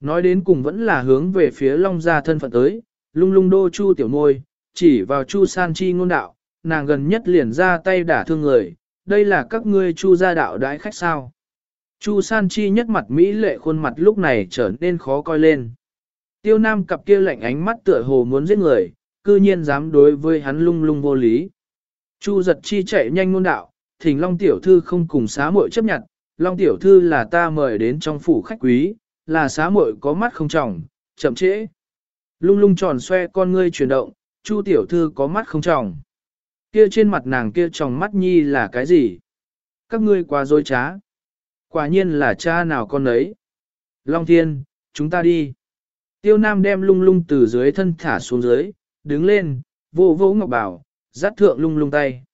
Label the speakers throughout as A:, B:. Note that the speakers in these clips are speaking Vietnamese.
A: Nói đến cùng vẫn là hướng về phía Long Gia thân phận tới, lung lung đô chu tiểu môi, chỉ vào chu san chi ngôn đạo, nàng gần nhất liền ra tay đả thương người, đây là các ngươi chu gia đạo đãi khách sao. Chu san chi nhất mặt Mỹ lệ khuôn mặt lúc này trở nên khó coi lên. Tiêu nam cặp kia lạnh ánh mắt tựa hồ muốn giết người, cư nhiên dám đối với hắn lung lung vô lý. Chu giật chi chạy nhanh ngôn đạo, thỉnh Long Tiểu Thư không cùng xá muội chấp nhận, Long Tiểu Thư là ta mời đến trong phủ khách quý, là xá muội có mắt không trọng, chậm trễ. Lung lung tròn xoe con ngươi chuyển động, Chu Tiểu Thư có mắt không trọng. Kia trên mặt nàng kia tròng mắt nhi là cái gì? Các ngươi quá dối trá. Quả nhiên là cha nào con ấy. Long Thiên, chúng ta đi. Tiêu Nam đem lung lung từ dưới thân thả xuống dưới, đứng lên, vô vô ngọc bảo, dắt thượng lung lung tay.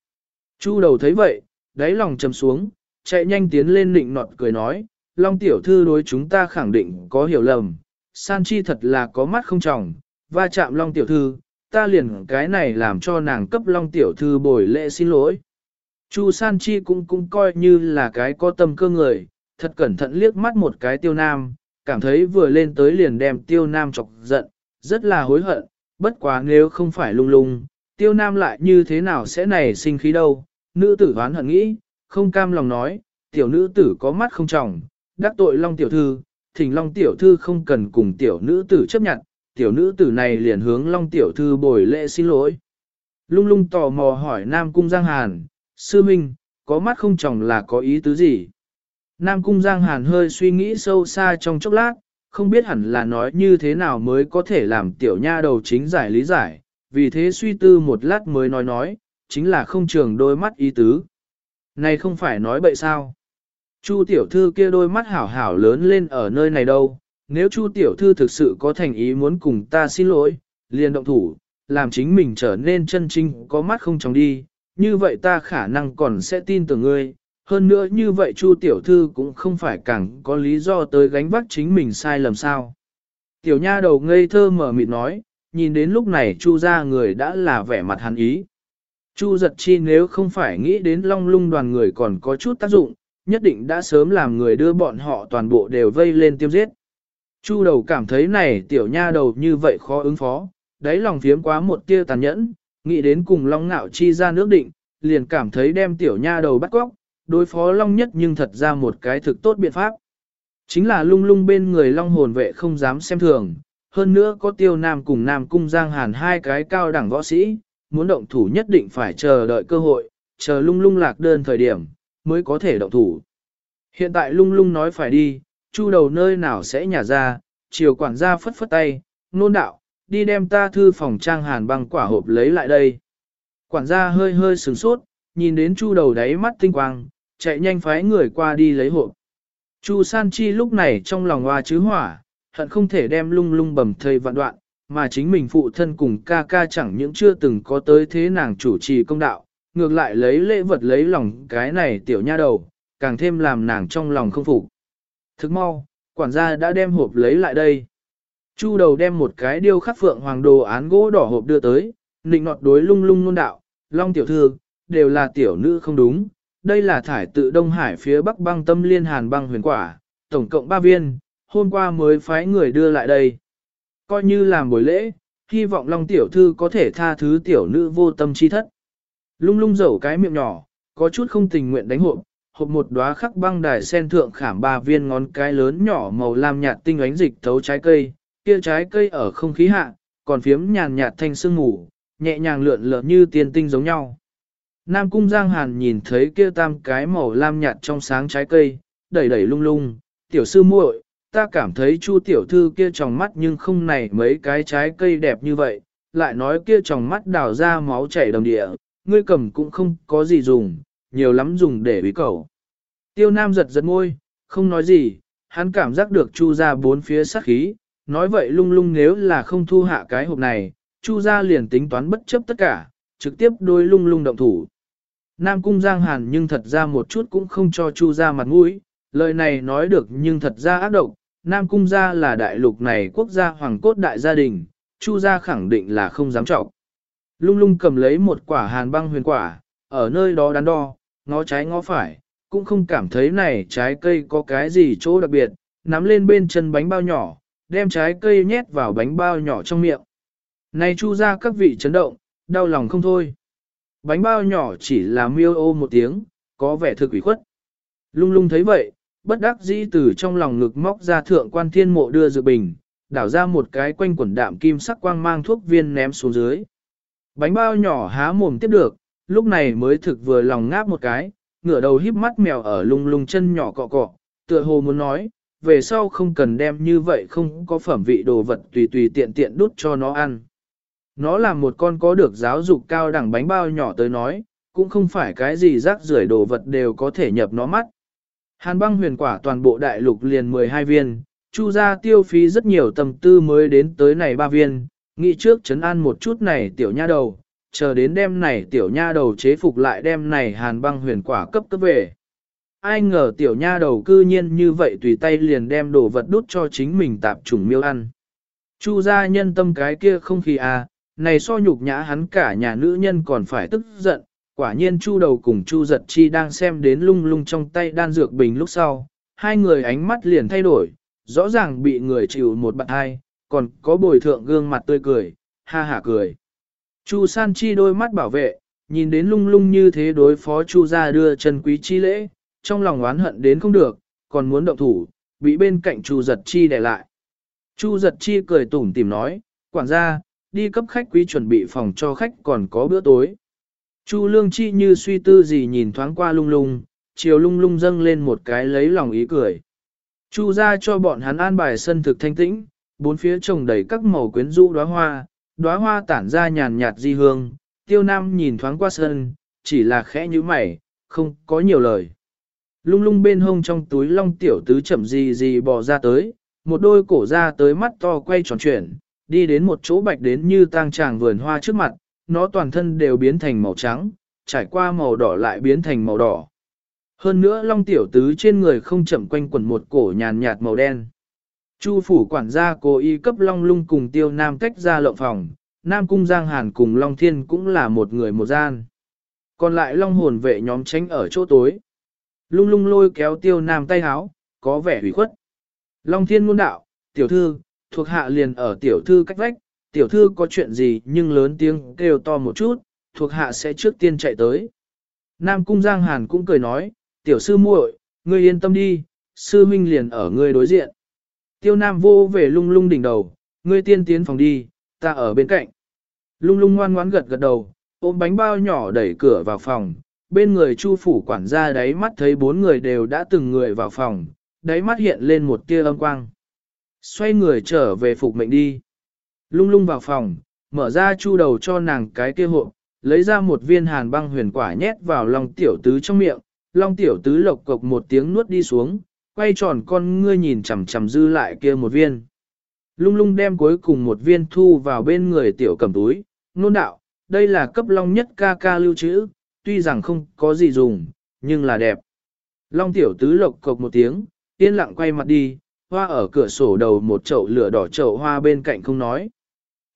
A: Chu đầu thấy vậy, đáy lòng trầm xuống, chạy nhanh tiến lên nịnh nọt cười nói, Long tiểu thư đối chúng ta khẳng định có hiểu lầm, san chi thật là có mắt không trọng, va chạm Long tiểu thư, ta liền cái này làm cho nàng cấp Long tiểu thư bồi lễ xin lỗi. Chu san chi cũng cũng coi như là cái có tâm cơ người, thật cẩn thận liếc mắt một cái tiêu nam, cảm thấy vừa lên tới liền đem tiêu nam chọc giận, rất là hối hận, bất quá nếu không phải lung lung, tiêu nam lại như thế nào sẽ nảy sinh khí đâu, nữ tử hoán hận nghĩ, không cam lòng nói, tiểu nữ tử có mắt không trọng, đắc tội long tiểu thư, thỉnh long tiểu thư không cần cùng tiểu nữ tử chấp nhận, tiểu nữ tử này liền hướng long tiểu thư bồi lễ xin lỗi. Lung lung tò mò hỏi Nam Cung Giang Hàn, sư minh, có mắt không chồng là có ý tứ gì? Nam Cung Giang Hàn hơi suy nghĩ sâu xa trong chốc lát, không biết hẳn là nói như thế nào mới có thể làm tiểu nha đầu chính giải lý giải, vì thế suy tư một lát mới nói nói, chính là không trường đôi mắt ý tứ. Này không phải nói bậy sao? Chu tiểu thư kia đôi mắt hảo hảo lớn lên ở nơi này đâu, nếu Chu tiểu thư thực sự có thành ý muốn cùng ta xin lỗi, liền động thủ, làm chính mình trở nên chân chính, có mắt không chóng đi, như vậy ta khả năng còn sẽ tin tưởng ngươi. Hơn nữa như vậy Chu tiểu thư cũng không phải càng có lý do tới gánh vác chính mình sai lầm sao. Tiểu nha đầu ngây thơ mở mịt nói, nhìn đến lúc này Chu ra người đã là vẻ mặt hắn ý. Chu giật chi nếu không phải nghĩ đến long lung đoàn người còn có chút tác dụng, nhất định đã sớm làm người đưa bọn họ toàn bộ đều vây lên tiêm giết. Chu đầu cảm thấy này tiểu nha đầu như vậy khó ứng phó, đáy lòng phiếm quá một tia tàn nhẫn, nghĩ đến cùng long ngạo chi ra nước định, liền cảm thấy đem tiểu nha đầu bắt góc, đối phó long nhất nhưng thật ra một cái thực tốt biện pháp. Chính là lung lung bên người long hồn vệ không dám xem thường, hơn nữa có tiêu nam cùng nam cung giang hàn hai cái cao đẳng võ sĩ, muốn động thủ nhất định phải chờ đợi cơ hội, chờ lung lung lạc đơn thời điểm, mới có thể động thủ. Hiện tại lung lung nói phải đi, chu đầu nơi nào sẽ nhả ra, chiều quản gia phất phất tay, nôn đạo, đi đem ta thư phòng trang hàn băng quả hộp lấy lại đây. Quản gia hơi hơi sửng sốt, nhìn đến chu đầu đáy mắt tinh quang, chạy nhanh phái người qua đi lấy hộp. Chu San Chi lúc này trong lòng hoa chứ hỏa, hận không thể đem lung lung bầm thây vạn đoạn, mà chính mình phụ thân cùng ca ca chẳng những chưa từng có tới thế nàng chủ trì công đạo, ngược lại lấy lễ vật lấy lòng cái này tiểu nha đầu, càng thêm làm nàng trong lòng không phục. Thức mau, quản gia đã đem hộp lấy lại đây. Chu đầu đem một cái điêu khắc phượng hoàng đồ án gỗ đỏ hộp đưa tới, nịnh nọt đối lung lung nôn đạo, long tiểu thư, đều là tiểu nữ không đúng. Đây là thải tự Đông Hải phía bắc băng tâm liên hàn băng huyền quả, tổng cộng 3 viên, hôm qua mới phái người đưa lại đây. Coi như làm buổi lễ, hy vọng Long tiểu thư có thể tha thứ tiểu nữ vô tâm chi thất. Lung lung dẩu cái miệng nhỏ, có chút không tình nguyện đánh hộp, hộp một đóa khắc băng đài sen thượng khảm ba viên ngón cái lớn nhỏ màu lam nhạt tinh ánh dịch thấu trái cây, kia trái cây ở không khí hạ, còn phiếm nhàn nhạt thanh sương ngủ, nhẹ nhàng lượn lờ như tiên tinh giống nhau. Nam cung Giang Hàn nhìn thấy kia tam cái màu lam nhạt trong sáng trái cây, đẩy đẩy lung lung, tiểu sư muội, ta cảm thấy chu tiểu thư kia tròng mắt nhưng không này mấy cái trái cây đẹp như vậy, lại nói kia tròng mắt đào ra máu chảy đồng địa, ngươi cầm cũng không có gì dùng, nhiều lắm dùng để bí cầu. Tiêu Nam giật giật môi, không nói gì, hắn cảm giác được chu ra bốn phía sát khí, nói vậy lung lung nếu là không thu hạ cái hộp này, chu ra liền tính toán bất chấp tất cả, trực tiếp đôi lung lung động thủ. Nam cung Giang Hàn nhưng thật ra một chút cũng không cho chu ra mặt mũi, lời này nói được nhưng thật ra ác độc, Nam Cung gia là đại lục này quốc gia hoàng cốt đại gia đình, Chu gia khẳng định là không dám trọng. Lung lung cầm lấy một quả hàn băng huyền quả, ở nơi đó đắn đo, ngó trái ngó phải, cũng không cảm thấy này trái cây có cái gì chỗ đặc biệt, nắm lên bên chân bánh bao nhỏ, đem trái cây nhét vào bánh bao nhỏ trong miệng. Này chu ra các vị chấn động, đau lòng không thôi. Bánh bao nhỏ chỉ là miêu ô một tiếng, có vẻ thực ủy khuất. Lung lung thấy vậy, bất đắc dĩ từ trong lòng ngực móc ra thượng quan thiên mộ đưa dự bình, đảo ra một cái quanh quần đạm kim sắc quang mang thuốc viên ném xuống dưới. Bánh bao nhỏ há mồm tiếp được, lúc này mới thực vừa lòng ngáp một cái, ngửa đầu híp mắt mèo ở lung lung chân nhỏ cọ cọ, tựa hồ muốn nói, về sau không cần đem như vậy không có phẩm vị đồ vật tùy tùy tiện tiện đút cho nó ăn. Nó là một con có được giáo dục cao đẳng bánh bao nhỏ tới nói, cũng không phải cái gì rác rưởi đồ vật đều có thể nhập nó mắt. Hàn băng huyền quả toàn bộ đại lục liền 12 viên, chu ra tiêu phí rất nhiều tầm tư mới đến tới này ba viên, nghĩ trước chấn an một chút này tiểu nha đầu, chờ đến đêm này tiểu nha đầu chế phục lại đêm này hàn băng huyền quả cấp cấp về. Ai ngờ tiểu nha đầu cư nhiên như vậy tùy tay liền đem đồ vật đút cho chính mình tạp trùng miêu ăn. Chu gia nhân tâm cái kia không khí à, này so nhục nhã hắn cả nhà nữ nhân còn phải tức giận, quả nhiên chu đầu cùng chu giật chi đang xem đến lung lung trong tay đan dược bình lúc sau, hai người ánh mắt liền thay đổi, rõ ràng bị người chịu một bạn hai, còn có bồi thượng gương mặt tươi cười, ha hả cười. Chu san chi đôi mắt bảo vệ, nhìn đến lung lung như thế đối phó chu ra đưa chân quý chi lễ, trong lòng oán hận đến không được, còn muốn động thủ, bị bên cạnh chu giật chi để lại. Chu giật chi cười tủm tìm nói, quản gia, đi cấp khách quý chuẩn bị phòng cho khách còn có bữa tối. Chu lương chi như suy tư gì nhìn thoáng qua lung lung, chiều lung lung dâng lên một cái lấy lòng ý cười. Chu ra cho bọn hắn an bài sân thực thanh tĩnh, bốn phía trồng đầy các màu quyến rũ đóa hoa, đóa hoa tản ra nhàn nhạt di hương, tiêu nam nhìn thoáng qua sân, chỉ là khẽ như mày, không có nhiều lời. Lung lung bên hông trong túi long tiểu tứ chậm gì gì bò ra tới, một đôi cổ ra tới mắt to quay tròn chuyển, đi đến một chỗ bạch đến như tang tràng vườn hoa trước mặt, nó toàn thân đều biến thành màu trắng, trải qua màu đỏ lại biến thành màu đỏ. Hơn nữa long tiểu tứ trên người không chậm quanh quẩn một cổ nhàn nhạt màu đen. Chu phủ quản gia cố ý cấp long lung cùng tiêu nam cách ra lộng phòng, nam cung giang hàn cùng long thiên cũng là một người một gian. Còn lại long hồn vệ nhóm tránh ở chỗ tối. Lung lung lôi kéo tiêu nam tay háo, có vẻ hủy khuất. Long thiên ngôn đạo, tiểu thư, thuộc hạ liền ở tiểu thư cách vách, tiểu thư có chuyện gì nhưng lớn tiếng kêu to một chút, thuộc hạ sẽ trước tiên chạy tới. Nam cung giang hàn cũng cười nói, tiểu sư muội, ngươi yên tâm đi, sư minh liền ở ngươi đối diện. Tiêu Nam vô về lung lung đỉnh đầu, ngươi tiên tiến phòng đi, ta ở bên cạnh. Lung lung ngoan ngoãn gật gật đầu, ôm bánh bao nhỏ đẩy cửa vào phòng, bên người chu phủ quản gia đáy mắt thấy bốn người đều đã từng người vào phòng, đáy mắt hiện lên một tia âm quang. Xoay người trở về phục mệnh đi. Lung lung vào phòng, mở ra chu đầu cho nàng cái kia hộ, lấy ra một viên hàn băng huyền quả nhét vào lòng tiểu tứ trong miệng, long tiểu tứ lộc cộc một tiếng nuốt đi xuống, quay tròn con ngươi nhìn chằm chằm dư lại kia một viên. Lung lung đem cuối cùng một viên thu vào bên người tiểu cầm túi, nôn đạo, đây là cấp long nhất ca ca lưu trữ, tuy rằng không có gì dùng, nhưng là đẹp. Long tiểu tứ lộc cộc một tiếng, yên lặng quay mặt đi, hoa ở cửa sổ đầu một chậu lửa đỏ chậu hoa bên cạnh không nói.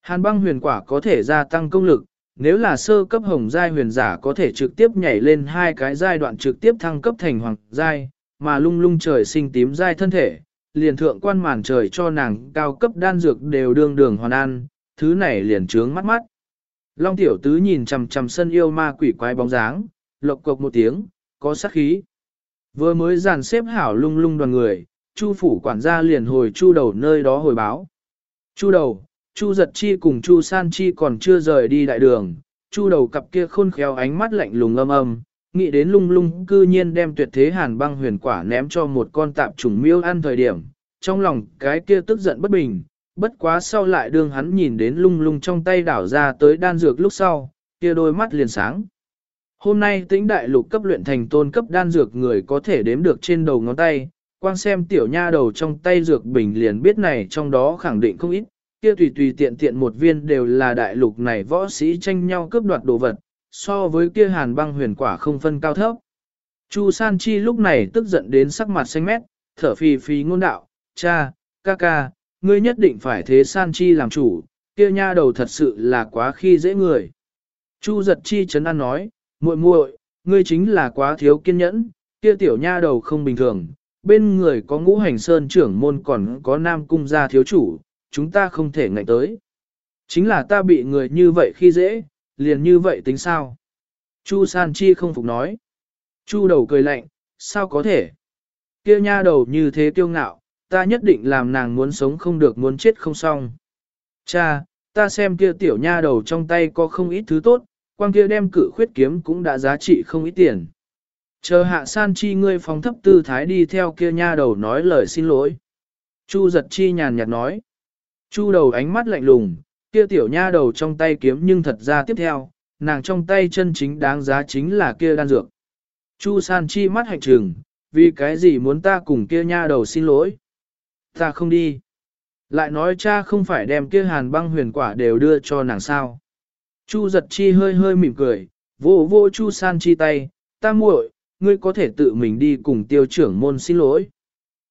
A: Hàn băng huyền quả có thể gia tăng công lực, nếu là sơ cấp hồng giai huyền giả có thể trực tiếp nhảy lên hai cái giai đoạn trực tiếp thăng cấp thành hoàng giai, mà lung lung trời sinh tím dai thân thể, liền thượng quan màn trời cho nàng cao cấp đan dược đều đương đường hoàn an, thứ này liền trướng mắt mắt. Long tiểu tứ nhìn chằm chằm sân yêu ma quỷ quái bóng dáng, lộc cộc một tiếng, có sát khí. Vừa mới dàn xếp hảo lung lung đoàn người, chu phủ quản gia liền hồi chu đầu nơi đó hồi báo. Chu đầu, chu giật chi cùng chu san chi còn chưa rời đi đại đường, chu đầu cặp kia khôn khéo ánh mắt lạnh lùng âm âm, nghĩ đến lung lung cư nhiên đem tuyệt thế hàn băng huyền quả ném cho một con tạp trùng miêu ăn thời điểm, trong lòng cái kia tức giận bất bình, bất quá sau lại đương hắn nhìn đến lung lung trong tay đảo ra tới đan dược lúc sau, kia đôi mắt liền sáng. Hôm nay tĩnh đại lục cấp luyện thành tôn cấp đan dược người có thể đếm được trên đầu ngón tay, quang xem tiểu nha đầu trong tay dược bình liền biết này trong đó khẳng định không ít, kia tùy tùy tiện tiện một viên đều là đại lục này võ sĩ tranh nhau cướp đoạt đồ vật, so với kia hàn băng huyền quả không phân cao thấp. Chu San Chi lúc này tức giận đến sắc mặt xanh mét, thở phì phì ngôn đạo, cha, ca ca, ngươi nhất định phải thế San Chi làm chủ, kia nha đầu thật sự là quá khi dễ người. Chu giật chi chấn an nói, muội muội, ngươi chính là quá thiếu kiên nhẫn, kia tiểu nha đầu không bình thường, bên người có ngũ hành sơn trưởng môn còn có nam cung gia thiếu chủ, chúng ta không thể ngạnh tới. Chính là ta bị người như vậy khi dễ, liền như vậy tính sao? Chu San Chi không phục nói. Chu đầu cười lạnh, sao có thể? Kia nha đầu như thế kiêu ngạo, ta nhất định làm nàng muốn sống không được muốn chết không xong. Cha, ta xem kia tiểu nha đầu trong tay có không ít thứ tốt, quang kia đem cử khuyết kiếm cũng đã giá trị không ít tiền. Chờ hạ san chi ngươi phóng thấp tư thái đi theo kia nha đầu nói lời xin lỗi. Chu giật chi nhàn nhạt nói. Chu đầu ánh mắt lạnh lùng, kia tiểu nha đầu trong tay kiếm nhưng thật ra tiếp theo, nàng trong tay chân chính đáng giá chính là kia đan dược. Chu san chi mắt hạnh trừng, vì cái gì muốn ta cùng kia nha đầu xin lỗi? Ta không đi. Lại nói cha không phải đem kia hàn băng huyền quả đều đưa cho nàng sao. Chu giật chi hơi hơi mỉm cười, vô vô chu san chi tay, ta muội, ngươi có thể tự mình đi cùng tiêu trưởng môn xin lỗi.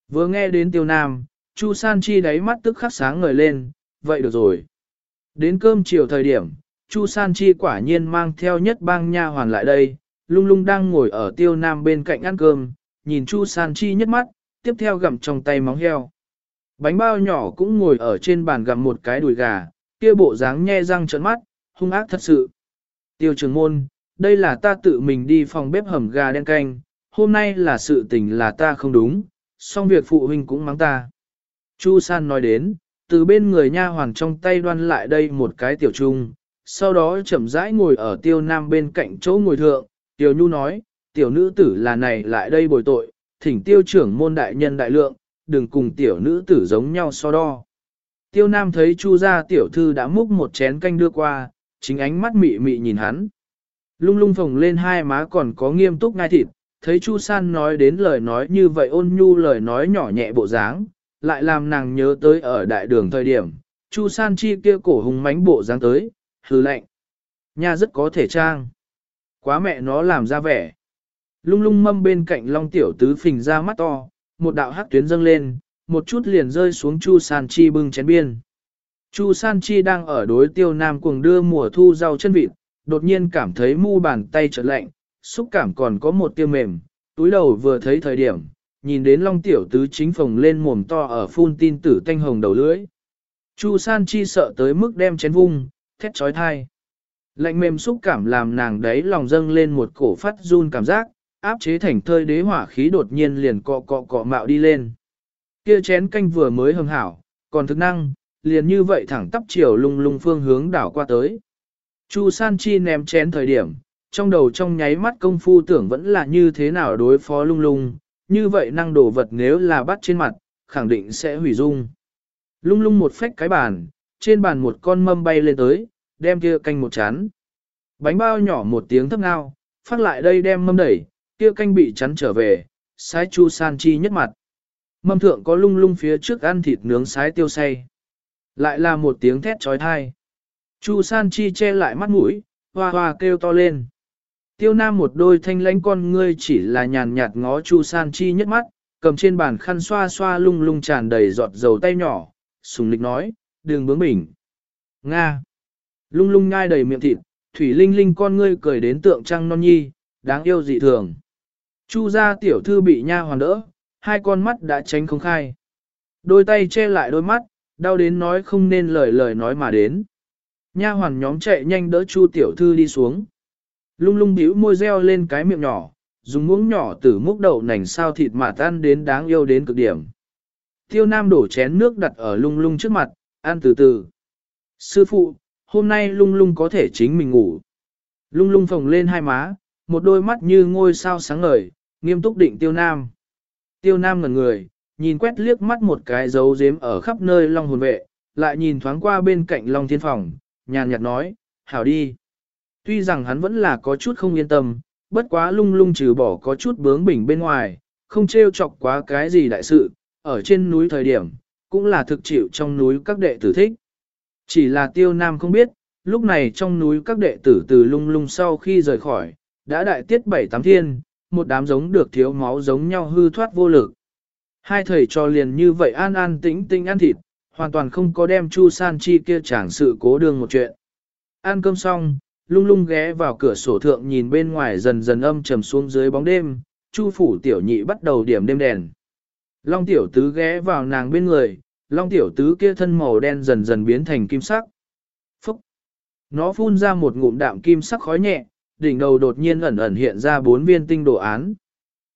A: Vừa nghe đến tiêu nam, chu san chi đáy mắt tức khắc sáng ngời lên, vậy được rồi. Đến cơm chiều thời điểm, chu san chi quả nhiên mang theo nhất bang nha hoàn lại đây, lung lung đang ngồi ở tiêu nam bên cạnh ăn cơm, nhìn chu san chi nhất mắt, tiếp theo gặm trong tay móng heo. Bánh bao nhỏ cũng ngồi ở trên bàn gặm một cái đùi gà, kia bộ dáng nhe răng trợn mắt, hung ác thật sự. Tiêu trường môn, đây là ta tự mình đi phòng bếp hầm gà đen canh, hôm nay là sự tình là ta không đúng, song việc phụ huynh cũng mắng ta. Chu San nói đến, từ bên người nha hoàng trong tay đoan lại đây một cái tiểu trung, sau đó chậm rãi ngồi ở tiêu nam bên cạnh chỗ ngồi thượng, tiểu nhu nói, tiểu nữ tử là này lại đây bồi tội, thỉnh tiêu trưởng môn đại nhân đại lượng, đừng cùng tiểu nữ tử giống nhau so đo. Tiêu Nam thấy Chu gia tiểu thư đã múc một chén canh đưa qua, chính ánh mắt mị mị nhìn hắn. Lung lung phồng lên hai má còn có nghiêm túc ngai thịt, thấy Chu San nói đến lời nói như vậy ôn nhu lời nói nhỏ nhẹ bộ dáng, lại làm nàng nhớ tới ở đại đường thời điểm, Chu San chi kia cổ hùng mánh bộ dáng tới, hừ lạnh. Nha rất có thể trang. Quá mẹ nó làm ra vẻ. Lung lung mâm bên cạnh long tiểu tứ phình ra mắt to, một đạo hắc tuyến dâng lên, một chút liền rơi xuống Chu San Chi bưng chén biên. Chu San Chi đang ở đối tiêu nam cuồng đưa mùa thu rau chân vịt, đột nhiên cảm thấy mu bàn tay trở lạnh, xúc cảm còn có một tiêu mềm, túi đầu vừa thấy thời điểm, nhìn đến long tiểu tứ chính phồng lên mồm to ở phun tin tử tanh hồng đầu lưỡi. Chu San Chi sợ tới mức đem chén vung, thét trói thai. Lạnh mềm xúc cảm làm nàng đấy lòng dâng lên một cổ phát run cảm giác, áp chế thành thơi đế hỏa khí đột nhiên liền cọ cọ cọ mạo đi lên. Kia chén canh vừa mới hưng hảo, còn thức năng, liền như vậy thẳng tắp chiều lung lung phương hướng đảo qua tới. Chu San Chi ném chén thời điểm, trong đầu trong nháy mắt công phu tưởng vẫn là như thế nào đối phó lung lung, như vậy năng đổ vật nếu là bắt trên mặt, khẳng định sẽ hủy dung. Lung lung một phách cái bàn, trên bàn một con mâm bay lên tới, đem kia canh một chán. Bánh bao nhỏ một tiếng thấp ngao, phát lại đây đem mâm đẩy, kia canh bị chắn trở về, sái chu san chi nhất mặt. Mâm thượng có lung lung phía trước ăn thịt nướng sái tiêu say. Lại là một tiếng thét trói thai. Chu san chi che lại mắt mũi, hoa hoa kêu to lên. Tiêu nam một đôi thanh lãnh con ngươi chỉ là nhàn nhạt ngó chu san chi nhất mắt, cầm trên bàn khăn xoa xoa lung lung tràn đầy giọt dầu tay nhỏ, sùng lịch nói, đừng bướng bỉnh. Nga. Lung lung ngai đầy miệng thịt, thủy linh linh con ngươi cười đến tượng trăng non nhi, đáng yêu dị thường. Chu gia tiểu thư bị nha hoàn đỡ, hai con mắt đã tránh không khai. Đôi tay che lại đôi mắt, đau đến nói không nên lời lời nói mà đến. Nha hoàn nhóm chạy nhanh đỡ Chu tiểu thư đi xuống. Lung lung bĩu môi reo lên cái miệng nhỏ, dùng muỗng nhỏ từ múc đậu nành sao thịt mà tan đến đáng yêu đến cực điểm. Tiêu Nam đổ chén nước đặt ở lung lung trước mặt, ăn từ từ. Sư phụ, hôm nay lung lung có thể chính mình ngủ. Lung lung phồng lên hai má, một đôi mắt như ngôi sao sáng ngời, nghiêm túc định tiêu nam. Tiêu nam ngẩn người, nhìn quét liếc mắt một cái dấu dếm ở khắp nơi long hồn vệ, lại nhìn thoáng qua bên cạnh long thiên phòng, nhàn nhạt nói, hảo đi. Tuy rằng hắn vẫn là có chút không yên tâm, bất quá lung lung trừ bỏ có chút bướng bỉnh bên ngoài, không trêu chọc quá cái gì đại sự, ở trên núi thời điểm, cũng là thực chịu trong núi các đệ tử thích. Chỉ là tiêu nam không biết, lúc này trong núi các đệ tử từ lung lung sau khi rời khỏi, đã đại tiết bảy tám thiên, một đám giống được thiếu máu giống nhau hư thoát vô lực. Hai thầy cho liền như vậy an an tĩnh tĩnh ăn thịt, hoàn toàn không có đem Chu San Chi kia chẳng sự cố đường một chuyện. Ăn cơm xong, lung lung ghé vào cửa sổ thượng nhìn bên ngoài dần dần âm trầm xuống dưới bóng đêm, Chu phủ tiểu nhị bắt đầu điểm đêm đèn. Long tiểu tứ ghé vào nàng bên người, long tiểu tứ kia thân màu đen dần dần biến thành kim sắc. Phúc! Nó phun ra một ngụm đạm kim sắc khói nhẹ, đỉnh đầu đột nhiên ẩn ẩn hiện ra bốn viên tinh đồ án.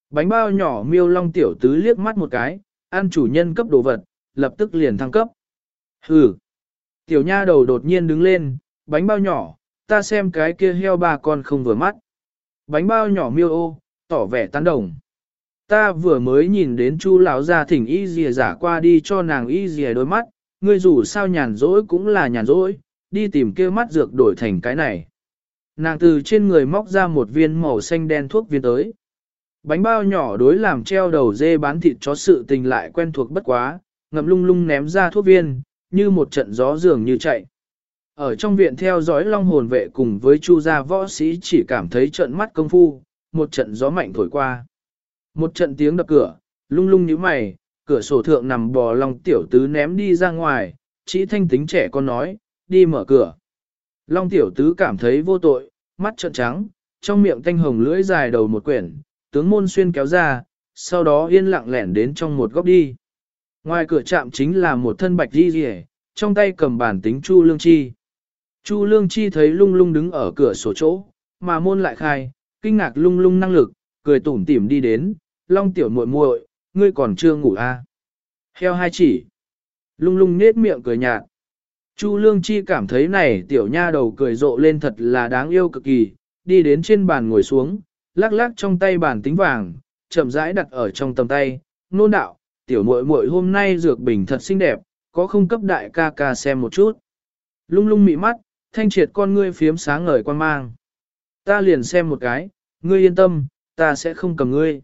A: Bánh bao nhỏ miêu long tiểu tứ liếc mắt một cái, ăn chủ nhân cấp đồ vật, lập tức liền thăng cấp. Hừ! Tiểu nha đầu đột nhiên đứng lên, bánh bao nhỏ, ta xem cái kia heo ba con không vừa mắt. Bánh bao nhỏ miêu ô, tỏ vẻ tán đồng. Ta vừa mới nhìn đến chu lão gia thỉnh y dìa giả qua đi cho nàng y dìa đôi mắt, ngươi dù sao nhàn rỗi cũng là nhàn rỗi, đi tìm kia mắt dược đổi thành cái này. Nàng từ trên người móc ra một viên màu xanh đen thuốc viên tới. Bánh bao nhỏ đối làm treo đầu dê bán thịt chó sự tình lại quen thuộc bất quá, ngậm lung lung ném ra thuốc viên, như một trận gió dường như chạy. Ở trong viện theo dõi long hồn vệ cùng với chu gia võ sĩ chỉ cảm thấy trận mắt công phu, một trận gió mạnh thổi qua. Một trận tiếng đập cửa, lung lung như mày, cửa sổ thượng nằm bò long tiểu tứ ném đi ra ngoài, chỉ thanh tính trẻ con nói, đi mở cửa. Long tiểu tứ cảm thấy vô tội, mắt trợn trắng, trong miệng thanh hồng lưỡi dài đầu một quyển, tướng môn xuyên kéo ra, sau đó yên lặng lẻn đến trong một góc đi. Ngoài cửa trạm chính là một thân bạch di rỉ, trong tay cầm bản tính Chu Lương Chi. Chu Lương Chi thấy lung lung đứng ở cửa sổ chỗ, mà môn lại khai, kinh ngạc lung lung năng lực, cười tủm tỉm đi đến, long tiểu muội muội, ngươi còn chưa ngủ à? Heo hai chỉ. Lung lung nết miệng cười nhạt. Chu Lương Chi cảm thấy này tiểu nha đầu cười rộ lên thật là đáng yêu cực kỳ, đi đến trên bàn ngồi xuống, lắc lắc trong tay bàn tính vàng, chậm rãi đặt ở trong tầm tay, nôn đạo, tiểu muội muội hôm nay dược bình thật xinh đẹp, có không cấp đại ca ca xem một chút. Lung lung mị mắt, thanh triệt con ngươi phiếm sáng ngời quan mang. Ta liền xem một cái, ngươi yên tâm, ta sẽ không cầm ngươi.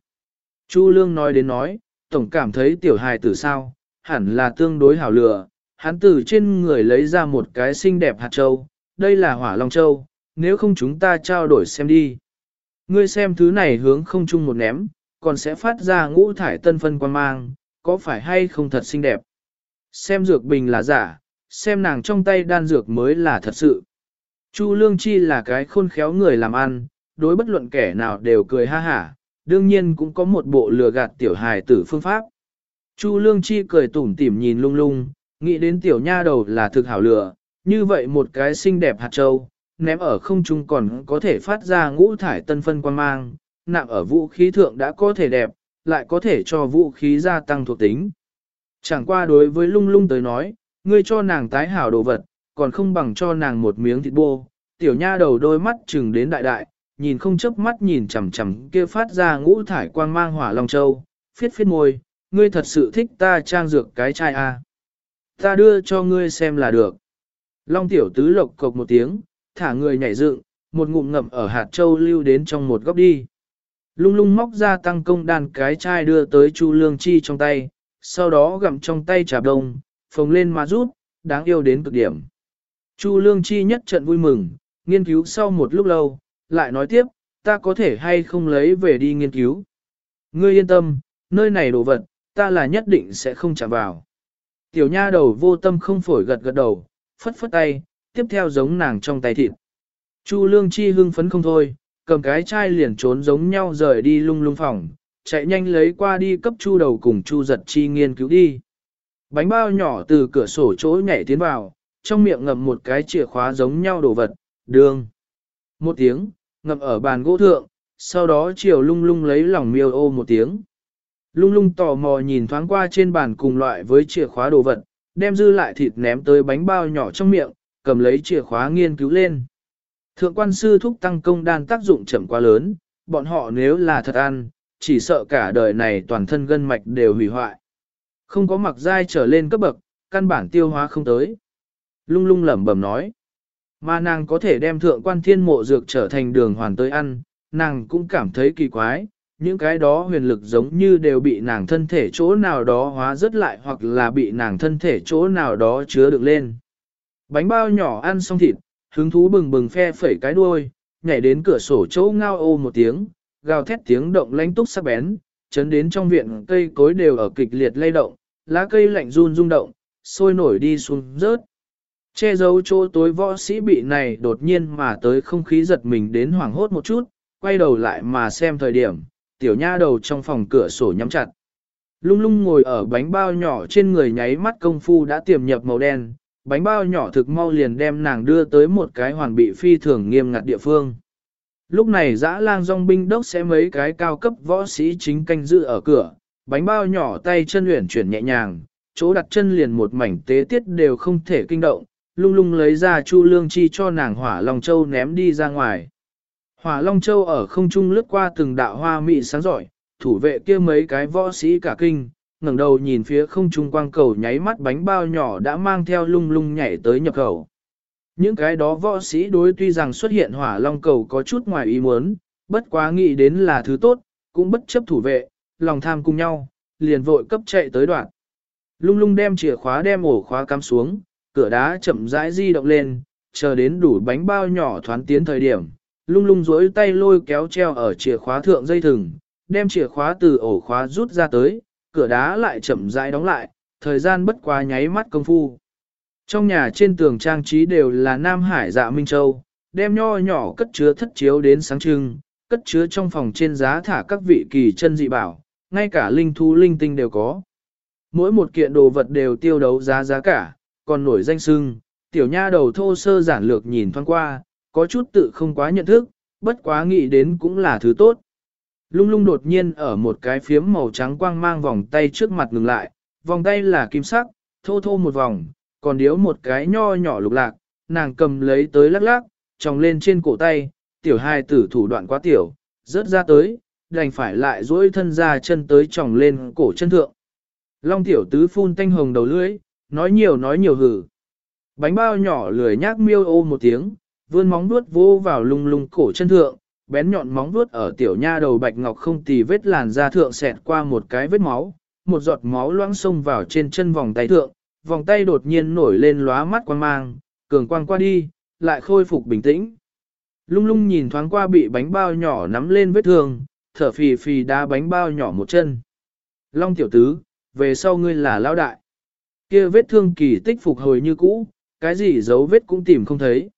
A: Chu Lương nói đến nói, tổng cảm thấy tiểu hài tử sao, hẳn là tương đối hảo lựa, hắn từ trên người lấy ra một cái xinh đẹp hạt châu, đây là hỏa long châu, nếu không chúng ta trao đổi xem đi. Ngươi xem thứ này hướng không chung một ném, còn sẽ phát ra ngũ thải tân phân quan mang, có phải hay không thật xinh đẹp. Xem dược bình là giả, xem nàng trong tay đan dược mới là thật sự. Chu Lương Chi là cái khôn khéo người làm ăn, đối bất luận kẻ nào đều cười ha hả, đương nhiên cũng có một bộ lừa gạt tiểu hài tử phương pháp. Chu Lương Chi cười tủm tỉm nhìn lung lung, nghĩ đến tiểu nha đầu là thực hảo lừa, như vậy một cái xinh đẹp hạt châu, ném ở không trung còn có thể phát ra ngũ thải tân phân quan mang, nặng ở vũ khí thượng đã có thể đẹp, lại có thể cho vũ khí gia tăng thuộc tính. Chẳng qua đối với lung lung tới nói, ngươi cho nàng tái hảo đồ vật, còn không bằng cho nàng một miếng thịt bô, tiểu nha đầu đôi mắt chừng đến đại đại, nhìn không chớp mắt nhìn chằm chằm kia phát ra ngũ thải quang mang hỏa long châu, phiết phiết môi, ngươi thật sự thích ta trang dược cái chai a à. Ta đưa cho ngươi xem là được. Long tiểu tứ lộc cộc một tiếng, thả người nhảy dựng, một ngụm ngậm ở hạt châu lưu đến trong một góc đi. Lung lung móc ra tăng công đàn cái chai đưa tới Chu Lương Chi trong tay, sau đó gặm trong tay trà đông, phồng lên mà rút, đáng yêu đến cực điểm. Chu Lương Chi nhất trận vui mừng, nghiên cứu sau một lúc lâu, lại nói tiếp, ta có thể hay không lấy về đi nghiên cứu. Ngươi yên tâm, nơi này đồ vật, ta là nhất định sẽ không chạm vào. Tiểu nha đầu vô tâm không phổi gật gật đầu, phất phất tay, tiếp theo giống nàng trong tay thịt. Chu Lương Chi hưng phấn không thôi, cầm cái chai liền trốn giống nhau rời đi lung lung phòng, chạy nhanh lấy qua đi cấp Chu đầu cùng Chu giật chi nghiên cứu đi. Bánh bao nhỏ từ cửa sổ chỗ nhảy tiến vào, trong miệng ngậm một cái chìa khóa giống nhau đồ vật, đường. Một tiếng, ngậm ở bàn gỗ thượng, sau đó chiều lung lung lấy lòng miêu ô một tiếng. Lung lung tò mò nhìn thoáng qua trên bàn cùng loại với chìa khóa đồ vật, đem dư lại thịt ném tới bánh bao nhỏ trong miệng, cầm lấy chìa khóa nghiên cứu lên. Thượng quan sư thúc tăng công đan tác dụng chậm quá lớn, bọn họ nếu là thật ăn, chỉ sợ cả đời này toàn thân gân mạch đều hủy hoại. Không có mặc dai trở lên cấp bậc, căn bản tiêu hóa không tới. Lung lung lẩm bẩm nói. Mà nàng có thể đem thượng quan thiên mộ dược trở thành đường hoàn tới ăn, nàng cũng cảm thấy kỳ quái, những cái đó huyền lực giống như đều bị nàng thân thể chỗ nào đó hóa rất lại hoặc là bị nàng thân thể chỗ nào đó chứa được lên. Bánh bao nhỏ ăn xong thịt, hứng thú bừng bừng phe phẩy cái đuôi, nhảy đến cửa sổ chỗ ngao ô một tiếng, gào thét tiếng động lanh túc sắc bén, chấn đến trong viện cây cối đều ở kịch liệt lay động, lá cây lạnh run rung động, sôi nổi đi xuống rớt. Che giấu chỗ tối võ sĩ bị này đột nhiên mà tới không khí giật mình đến hoảng hốt một chút, quay đầu lại mà xem thời điểm, tiểu nha đầu trong phòng cửa sổ nhắm chặt. Lung lung ngồi ở bánh bao nhỏ trên người nháy mắt công phu đã tiềm nhập màu đen, bánh bao nhỏ thực mau liền đem nàng đưa tới một cái hoàn bị phi thường nghiêm ngặt địa phương. Lúc này dã lang dòng binh đốc sẽ mấy cái cao cấp võ sĩ chính canh giữ ở cửa, bánh bao nhỏ tay chân luyện chuyển nhẹ nhàng, chỗ đặt chân liền một mảnh tế tiết đều không thể kinh động, lung lung lấy ra chu lương chi cho nàng hỏa long châu ném đi ra ngoài. Hỏa long châu ở không trung lướt qua từng đạo hoa mị sáng giỏi, thủ vệ kia mấy cái võ sĩ cả kinh, ngẩng đầu nhìn phía không trung quang cầu nháy mắt bánh bao nhỏ đã mang theo lung lung nhảy tới nhập khẩu. Những cái đó võ sĩ đối tuy rằng xuất hiện hỏa long cầu có chút ngoài ý muốn, bất quá nghĩ đến là thứ tốt, cũng bất chấp thủ vệ, lòng tham cùng nhau, liền vội cấp chạy tới đoạn. Lung lung đem chìa khóa đem ổ khóa cắm xuống, cửa đá chậm rãi di động lên, chờ đến đủ bánh bao nhỏ thoán tiến thời điểm, lung lung duỗi tay lôi kéo treo ở chìa khóa thượng dây thừng, đem chìa khóa từ ổ khóa rút ra tới, cửa đá lại chậm rãi đóng lại, thời gian bất quá nháy mắt công phu. Trong nhà trên tường trang trí đều là Nam Hải dạ Minh Châu, đem nho nhỏ cất chứa thất chiếu đến sáng trưng, cất chứa trong phòng trên giá thả các vị kỳ chân dị bảo, ngay cả linh thú linh tinh đều có. Mỗi một kiện đồ vật đều tiêu đấu giá giá cả, còn nổi danh sưng, tiểu nha đầu thô sơ giản lược nhìn thoáng qua, có chút tự không quá nhận thức, bất quá nghĩ đến cũng là thứ tốt. Lung lung đột nhiên ở một cái phiếm màu trắng quang mang vòng tay trước mặt ngừng lại, vòng tay là kim sắc, thô thô một vòng, còn điếu một cái nho nhỏ lục lạc, nàng cầm lấy tới lắc lắc, tròng lên trên cổ tay, tiểu hai tử thủ đoạn quá tiểu, rớt ra tới, đành phải lại duỗi thân ra chân tới tròng lên cổ chân thượng. Long tiểu tứ phun tanh hồng đầu lưỡi, nói nhiều nói nhiều hử. Bánh bao nhỏ lười nhác miêu ô một tiếng, vươn móng vuốt vô vào lung lung cổ chân thượng, bén nhọn móng vuốt ở tiểu nha đầu bạch ngọc không tì vết làn da thượng xẹt qua một cái vết máu, một giọt máu loãng xông vào trên chân vòng tay thượng, vòng tay đột nhiên nổi lên lóa mắt quang mang, cường quang qua đi, lại khôi phục bình tĩnh. Lung lung nhìn thoáng qua bị bánh bao nhỏ nắm lên vết thương, thở phì phì đá bánh bao nhỏ một chân. Long tiểu tứ, về sau ngươi là lao đại. kia vết thương kỳ tích phục hồi như cũ, cái gì dấu vết cũng tìm không thấy.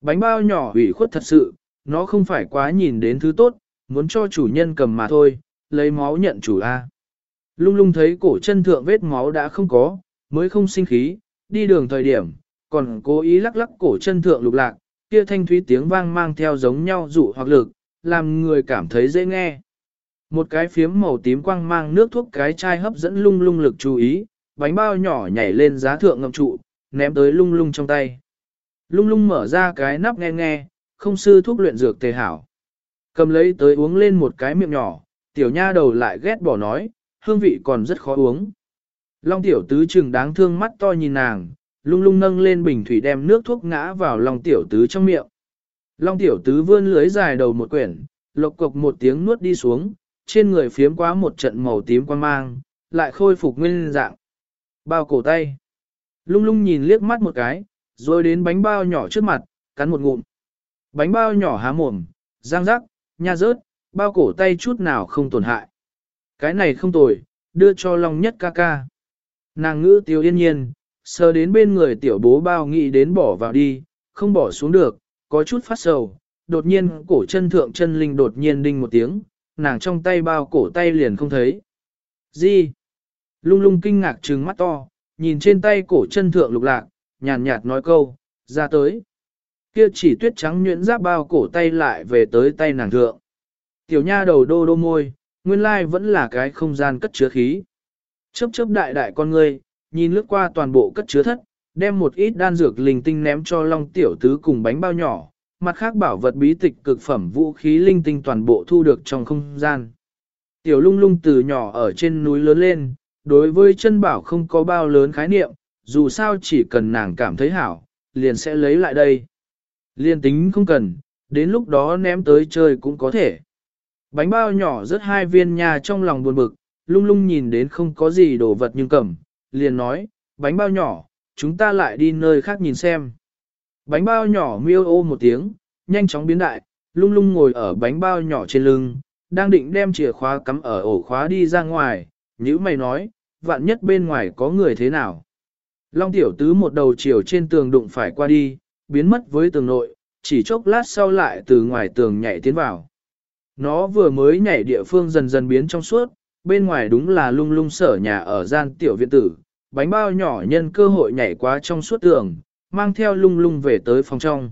A: Bánh bao nhỏ ủy khuất thật sự, nó không phải quá nhìn đến thứ tốt, muốn cho chủ nhân cầm mà thôi, lấy máu nhận chủ A. Lung lung thấy cổ chân thượng vết máu đã không có, mới không sinh khí, đi đường thời điểm, còn cố ý lắc lắc cổ chân thượng lục lạc, kia thanh thúy tiếng vang mang theo giống nhau dụ hoặc lực, làm người cảm thấy dễ nghe. Một cái phiếm màu tím quang mang nước thuốc cái chai hấp dẫn lung lung lực chú ý, bánh bao nhỏ nhảy lên giá thượng ngậm trụ, ném tới lung lung trong tay. Lung lung mở ra cái nắp nghe nghe, không sư thuốc luyện dược tề hảo. Cầm lấy tới uống lên một cái miệng nhỏ, tiểu nha đầu lại ghét bỏ nói, hương vị còn rất khó uống. Long tiểu tứ chừng đáng thương mắt to nhìn nàng, lung lung nâng lên bình thủy đem nước thuốc ngã vào long tiểu tứ trong miệng. Long tiểu tứ vươn lưới dài đầu một quyển, lộc cục một tiếng nuốt đi xuống, trên người phiếm quá một trận màu tím quan mang, lại khôi phục nguyên dạng. Bao cổ tay. Lung lung nhìn liếc mắt một cái, rồi đến bánh bao nhỏ trước mặt, cắn một ngụm. Bánh bao nhỏ há mồm, răng rắc, nha rớt, bao cổ tay chút nào không tổn hại. Cái này không tồi, đưa cho Long nhất ca ca. Nàng ngữ tiêu yên nhiên, sờ đến bên người tiểu bố bao nghĩ đến bỏ vào đi, không bỏ xuống được, có chút phát sầu. Đột nhiên cổ chân thượng chân linh đột nhiên đinh một tiếng, nàng trong tay bao cổ tay liền không thấy. Gì? Lung lung kinh ngạc trừng mắt to, nhìn trên tay cổ chân thượng lục lạc, nhàn nhạt nói câu, ra tới. Kia chỉ tuyết trắng nhuyễn giáp bao cổ tay lại về tới tay nàng thượng. Tiểu nha đầu đô đô môi, nguyên lai vẫn là cái không gian cất chứa khí. Chớp chớp đại đại con ngươi, nhìn lướt qua toàn bộ cất chứa thất, đem một ít đan dược linh tinh ném cho long tiểu tứ cùng bánh bao nhỏ, mặt khác bảo vật bí tịch cực phẩm vũ khí linh tinh toàn bộ thu được trong không gian. Tiểu lung lung từ nhỏ ở trên núi lớn lên, đối với chân bảo không có bao lớn khái niệm, dù sao chỉ cần nàng cảm thấy hảo, liền sẽ lấy lại đây. Liên tính không cần, đến lúc đó ném tới chơi cũng có thể. Bánh bao nhỏ rất hai viên nhà trong lòng buồn bực, lung lung nhìn đến không có gì đồ vật nhưng cầm, liền nói, bánh bao nhỏ, chúng ta lại đi nơi khác nhìn xem. Bánh bao nhỏ miêu ô một tiếng, nhanh chóng biến đại, lung lung ngồi ở bánh bao nhỏ trên lưng, đang định đem chìa khóa cắm ở ổ khóa đi ra ngoài, như mày nói, vạn nhất bên ngoài có người thế nào. Long tiểu tứ một đầu chiều trên tường đụng phải qua đi, biến mất với tường nội, chỉ chốc lát sau lại từ ngoài tường nhảy tiến vào. Nó vừa mới nhảy địa phương dần dần biến trong suốt, bên ngoài đúng là lung lung sở nhà ở gian tiểu viện tử, bánh bao nhỏ nhân cơ hội nhảy qua trong suốt tường, mang theo lung lung về tới phòng trong.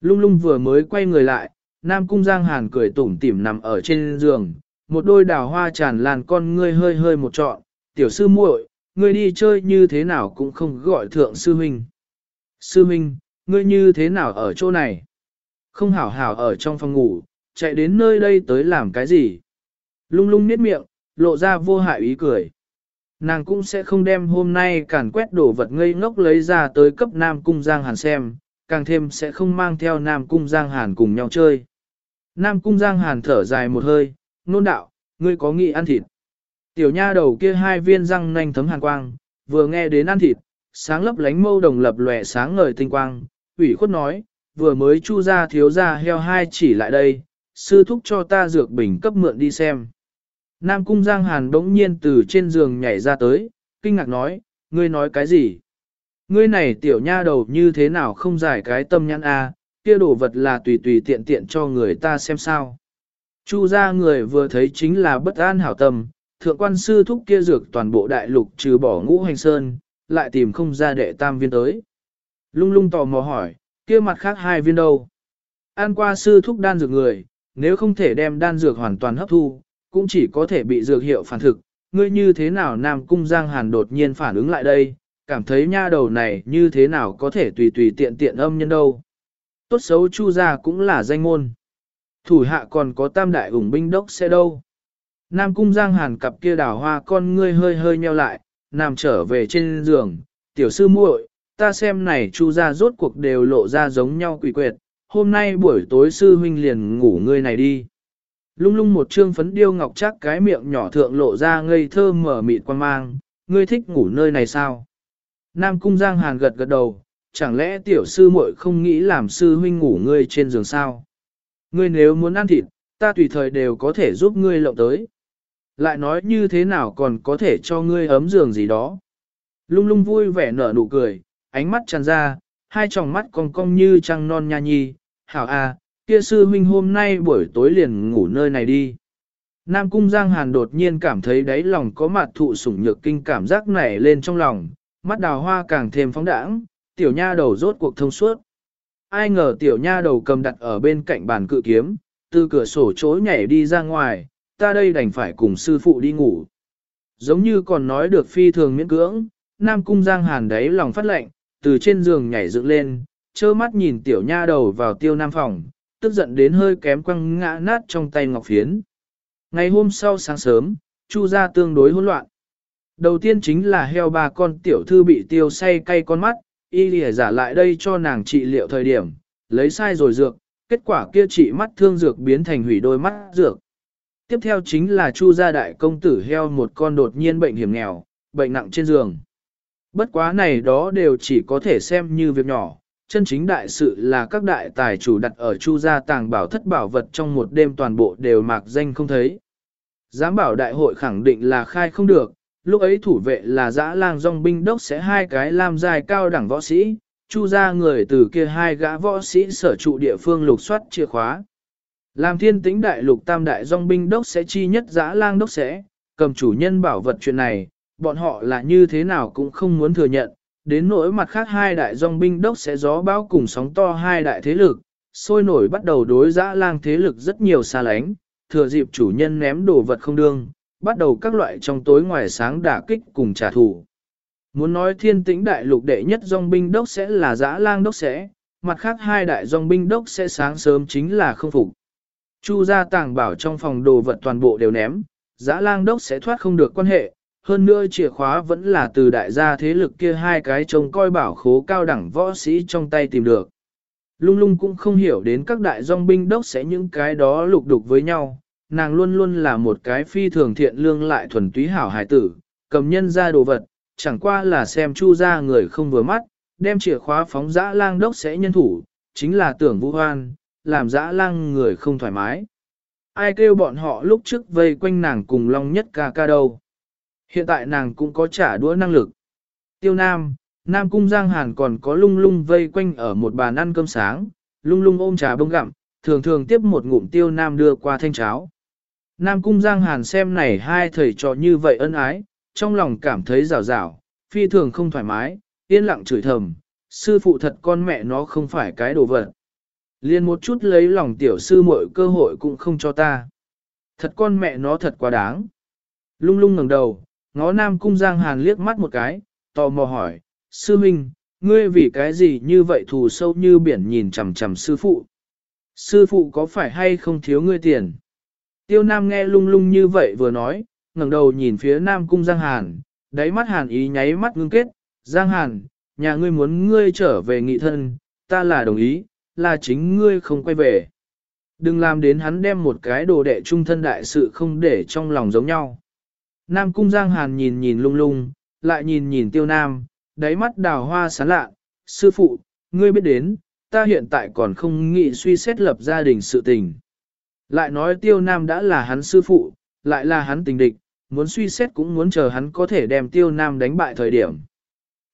A: Lung lung vừa mới quay người lại, Nam Cung Giang Hàn cười tủm tỉm nằm ở trên giường, một đôi đào hoa tràn làn con ngươi hơi hơi một trọn, tiểu sư muội, ngươi đi chơi như thế nào cũng không gọi thượng sư huynh. Sư huynh, ngươi như thế nào ở chỗ này? Không hảo hảo ở trong phòng ngủ, chạy đến nơi đây tới làm cái gì? Lung lung niết miệng, lộ ra vô hại ý cười. Nàng cũng sẽ không đem hôm nay càn quét đổ vật ngây ngốc lấy ra tới cấp Nam Cung Giang Hàn xem, càng thêm sẽ không mang theo Nam Cung Giang Hàn cùng nhau chơi. Nam Cung Giang Hàn thở dài một hơi, nôn đạo, ngươi có nghĩ ăn thịt. Tiểu nha đầu kia hai viên răng nanh thấm hàn quang, vừa nghe đến ăn thịt, sáng lấp lánh mâu đồng lập lòe sáng ngời tinh quang, ủy khuất nói, vừa mới chu ra thiếu ra heo hai chỉ lại đây, sư thúc cho ta dược bình cấp mượn đi xem. Nam Cung Giang Hàn đống nhiên từ trên giường nhảy ra tới, kinh ngạc nói, ngươi nói cái gì? Ngươi này tiểu nha đầu như thế nào không giải cái tâm nhãn a, kia đồ vật là tùy tùy tiện tiện cho người ta xem sao. Chu ra người vừa thấy chính là bất an hảo tâm, thượng quan sư thúc kia dược toàn bộ đại lục trừ bỏ ngũ hành sơn, lại tìm không ra đệ tam viên tới. Lung lung tò mò hỏi, kia mặt khác hai viên đâu? An qua sư thúc đan dược người, nếu không thể đem đan dược hoàn toàn hấp thu, cũng chỉ có thể bị dược hiệu phản thực. Ngươi như thế nào Nam Cung Giang Hàn đột nhiên phản ứng lại đây, cảm thấy nha đầu này như thế nào có thể tùy tùy tiện tiện âm nhân đâu. Tốt xấu chu gia cũng là danh môn. Thủ hạ còn có tam đại ủng binh đốc xe đâu. Nam cung giang hàn cặp kia đào hoa con ngươi hơi hơi nheo lại, nằm trở về trên giường, tiểu sư muội, ta xem này chu gia rốt cuộc đều lộ ra giống nhau quỷ quyệt, hôm nay buổi tối sư huynh liền ngủ ngươi này đi. Lung lung một trương phấn điêu ngọc chắc cái miệng nhỏ thượng lộ ra ngây thơ mở mịt quan mang, ngươi thích ngủ nơi này sao? Nam cung giang hàn gật gật đầu, chẳng lẽ tiểu sư muội không nghĩ làm sư huynh ngủ ngươi trên giường sao? Ngươi nếu muốn ăn thịt, ta tùy thời đều có thể giúp ngươi lộng tới. Lại nói như thế nào còn có thể cho ngươi ấm giường gì đó. Lung lung vui vẻ nở nụ cười, ánh mắt tràn ra, hai tròng mắt cong cong như trăng non nha nhi. Hảo à, kia sư huynh hôm nay buổi tối liền ngủ nơi này đi. Nam Cung Giang Hàn đột nhiên cảm thấy đáy lòng có mặt thụ sủng nhược kinh cảm giác nảy lên trong lòng, mắt đào hoa càng thêm phóng đãng, tiểu nha đầu rốt cuộc thông suốt. Ai ngờ tiểu nha đầu cầm đặt ở bên cạnh bàn cự kiếm, từ cửa sổ chối nhảy đi ra ngoài, ta đây đành phải cùng sư phụ đi ngủ. Giống như còn nói được phi thường miễn cưỡng, Nam Cung Giang Hàn đáy lòng phát lệnh, từ trên giường nhảy dựng lên, trơ mắt nhìn tiểu nha đầu vào tiêu nam phòng, tức giận đến hơi kém quăng ngã nát trong tay ngọc phiến. Ngày hôm sau sáng sớm, Chu gia tương đối hỗn loạn. Đầu tiên chính là heo ba con tiểu thư bị tiêu say cay con mắt, y lìa giả lại đây cho nàng trị liệu thời điểm, lấy sai rồi dược, kết quả kia trị mắt thương dược biến thành hủy đôi mắt dược. Tiếp theo chính là Chu gia đại công tử heo một con đột nhiên bệnh hiểm nghèo, bệnh nặng trên giường. Bất quá này đó đều chỉ có thể xem như việc nhỏ, chân chính đại sự là các đại tài chủ đặt ở Chu gia tàng bảo thất bảo vật trong một đêm toàn bộ đều mạc danh không thấy. Giám bảo đại hội khẳng định là khai không được, lúc ấy thủ vệ là dã lang dòng binh đốc sẽ hai cái làm dài cao đẳng võ sĩ, chu ra người từ kia hai gã võ sĩ sở trụ địa phương lục soát chìa khóa. Làm thiên tĩnh đại lục tam đại dòng binh đốc sẽ chi nhất dã lang đốc sẽ, cầm chủ nhân bảo vật chuyện này, bọn họ là như thế nào cũng không muốn thừa nhận, đến nỗi mặt khác hai đại dòng binh đốc sẽ gió bão cùng sóng to hai đại thế lực, sôi nổi bắt đầu đối dã lang thế lực rất nhiều xa lánh, thừa dịp chủ nhân ném đồ vật không đương, bắt đầu các loại trong tối ngoài sáng đả kích cùng trả thù. Muốn nói thiên tĩnh đại lục đệ nhất dòng binh đốc sẽ là giã lang đốc sẽ, mặt khác hai đại dòng binh đốc sẽ sáng sớm chính là không phục. Chu gia tàng bảo trong phòng đồ vật toàn bộ đều ném, giã lang đốc sẽ thoát không được quan hệ, hơn nữa chìa khóa vẫn là từ đại gia thế lực kia hai cái trông coi bảo khố cao đẳng võ sĩ trong tay tìm được. Lung lung cũng không hiểu đến các đại dòng binh đốc sẽ những cái đó lục đục với nhau, nàng luôn luôn là một cái phi thường thiện lương lại thuần túy hảo hài tử, cầm nhân ra đồ vật, chẳng qua là xem chu ra người không vừa mắt, đem chìa khóa phóng dã lang đốc sẽ nhân thủ, chính là tưởng vũ hoan, làm dã lang người không thoải mái. Ai kêu bọn họ lúc trước vây quanh nàng cùng long nhất ca ca đâu. Hiện tại nàng cũng có trả đũa năng lực. Tiêu Nam, Nam Cung Giang Hàn còn có lung lung vây quanh ở một bàn ăn cơm sáng, lung lung ôm trà bông gặm, thường thường tiếp một ngụm tiêu Nam đưa qua thanh cháo. Nam Cung Giang Hàn xem này hai thầy trò như vậy ân ái, trong lòng cảm thấy rào rào, phi thường không thoải mái, yên lặng chửi thầm, sư phụ thật con mẹ nó không phải cái đồ vật. Liên một chút lấy lòng tiểu sư mọi cơ hội cũng không cho ta. Thật con mẹ nó thật quá đáng. Lung lung ngẩng đầu, ngó Nam Cung Giang Hàn liếc mắt một cái, tò mò hỏi, sư minh, ngươi vì cái gì như vậy thù sâu như biển nhìn chằm chằm sư phụ. Sư phụ có phải hay không thiếu ngươi tiền? Tiêu Nam nghe lung lung như vậy vừa nói, ngẩng đầu nhìn phía Nam Cung Giang Hàn, đáy mắt Hàn ý nháy mắt ngưng kết, Giang Hàn, nhà ngươi muốn ngươi trở về nghị thân, ta là đồng ý, là chính ngươi không quay về. Đừng làm đến hắn đem một cái đồ đệ trung thân đại sự không để trong lòng giống nhau. Nam Cung Giang Hàn nhìn nhìn lung lung, lại nhìn nhìn Tiêu Nam, đáy mắt đào hoa sáng lạ, sư phụ, ngươi biết đến, ta hiện tại còn không nghĩ suy xét lập gia đình sự tình. Lại nói tiêu nam đã là hắn sư phụ, lại là hắn tình địch, muốn suy xét cũng muốn chờ hắn có thể đem tiêu nam đánh bại thời điểm.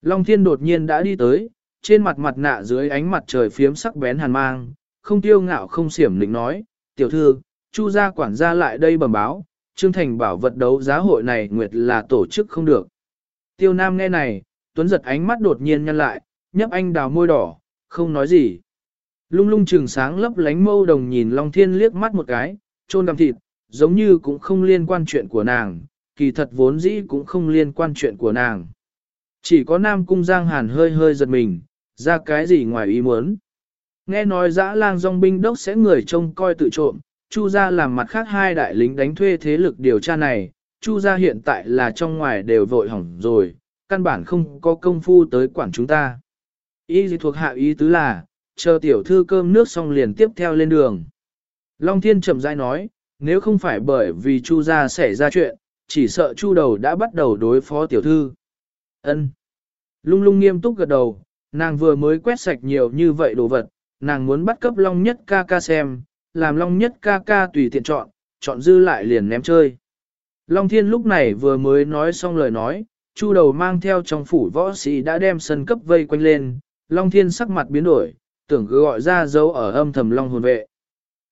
A: Long thiên đột nhiên đã đi tới, trên mặt mặt nạ dưới ánh mặt trời phiếm sắc bén hàn mang, không tiêu ngạo không xiểm lĩnh nói, tiểu thư, chu gia quản gia lại đây bẩm báo, Trương Thành bảo vật đấu giá hội này nguyệt là tổ chức không được. Tiêu Nam nghe này, Tuấn giật ánh mắt đột nhiên nhăn lại, nhấp anh đào môi đỏ, không nói gì. Lung lung trường sáng lấp lánh mâu đồng nhìn Long Thiên liếc mắt một cái, trôn đầm thịt, giống như cũng không liên quan chuyện của nàng, kỳ thật vốn dĩ cũng không liên quan chuyện của nàng. Chỉ có Nam Cung Giang Hàn hơi hơi giật mình, ra cái gì ngoài ý muốn. Nghe nói dã lang dòng binh đốc sẽ người trông coi tự trộm, Chu gia làm mặt khác hai đại lính đánh thuê thế lực điều tra này, Chu gia hiện tại là trong ngoài đều vội hỏng rồi, căn bản không có công phu tới quản chúng ta. Ý gì thuộc hạ ý tứ là, chờ tiểu thư cơm nước xong liền tiếp theo lên đường. Long Thiên chậm rãi nói, nếu không phải bởi vì Chu gia xảy ra chuyện, chỉ sợ Chu đầu đã bắt đầu đối phó tiểu thư. Ân. Lung lung nghiêm túc gật đầu, nàng vừa mới quét sạch nhiều như vậy đồ vật, nàng muốn bắt cấp Long Nhất ca ca xem, làm Long Nhất ca ca tùy tiện chọn, chọn dư lại liền ném chơi. Long Thiên lúc này vừa mới nói xong lời nói, Chu đầu mang theo trong phủ võ sĩ đã đem sân cấp vây quanh lên, Long Thiên sắc mặt biến đổi, tưởng cứ gọi ra dấu ở âm thầm Long hồn vệ.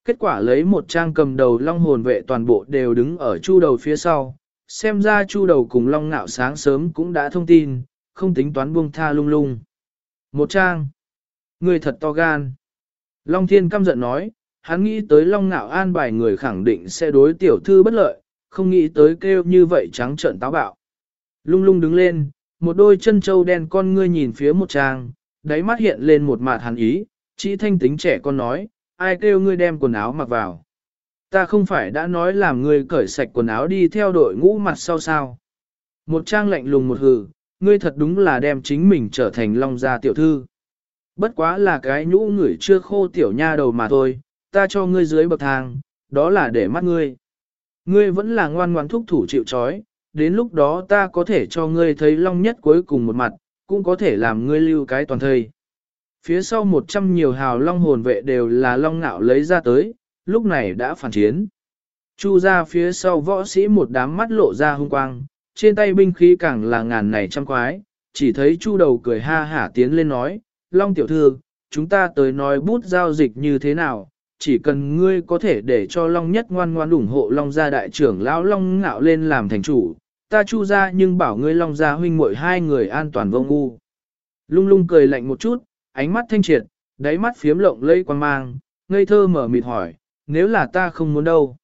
A: Kết quả lấy một trang cầm đầu Long hồn vệ toàn bộ đều đứng ở Chu đầu phía sau, xem ra Chu đầu cùng Long ngạo sáng sớm cũng đã thông tin, không tính toán buông tha lung lung. Một trang. Người thật to gan. Long Thiên căm giận nói, hắn nghĩ tới Long ngạo an bài người khẳng định sẽ đối tiểu thư bất lợi, không nghĩ tới kêu như vậy trắng trợn táo bạo. Lung lung đứng lên, một đôi chân trâu đen con ngươi nhìn phía một trang, đáy mắt hiện lên một mạt hàn ý, chỉ thanh tính trẻ con nói, ai kêu ngươi đem quần áo mặc vào. Ta không phải đã nói làm ngươi cởi sạch quần áo đi theo đội ngũ mặt sau sao. Một trang lạnh lùng một hừ, ngươi thật đúng là đem chính mình trở thành long gia tiểu thư. Bất quá là cái nhũ người chưa khô tiểu nha đầu mà thôi, ta cho ngươi dưới bậc thang, đó là để mắt ngươi. Ngươi vẫn là ngoan ngoan thúc thủ chịu trói, đến lúc đó ta có thể cho ngươi thấy long nhất cuối cùng một mặt, cũng có thể làm ngươi lưu cái toàn thời. Phía sau một trăm nhiều hào long hồn vệ đều là long ngạo lấy ra tới, lúc này đã phản chiến. Chu ra phía sau võ sĩ một đám mắt lộ ra hung quang, trên tay binh khí càng là ngàn này trăm quái, chỉ thấy chu đầu cười ha hả tiến lên nói, Long tiểu thư, chúng ta tới nói bút giao dịch như thế nào, chỉ cần ngươi có thể để cho Long nhất ngoan ngoan ủng hộ Long gia đại trưởng lão Long ngạo lên làm thành chủ, ta chu ra nhưng bảo ngươi Long gia huynh muội hai người an toàn vô ngu. Lung lung cười lạnh một chút, ánh mắt thanh triệt, đáy mắt phiếm lộng lây quan mang, ngây thơ mở mịt hỏi, nếu là ta không muốn đâu.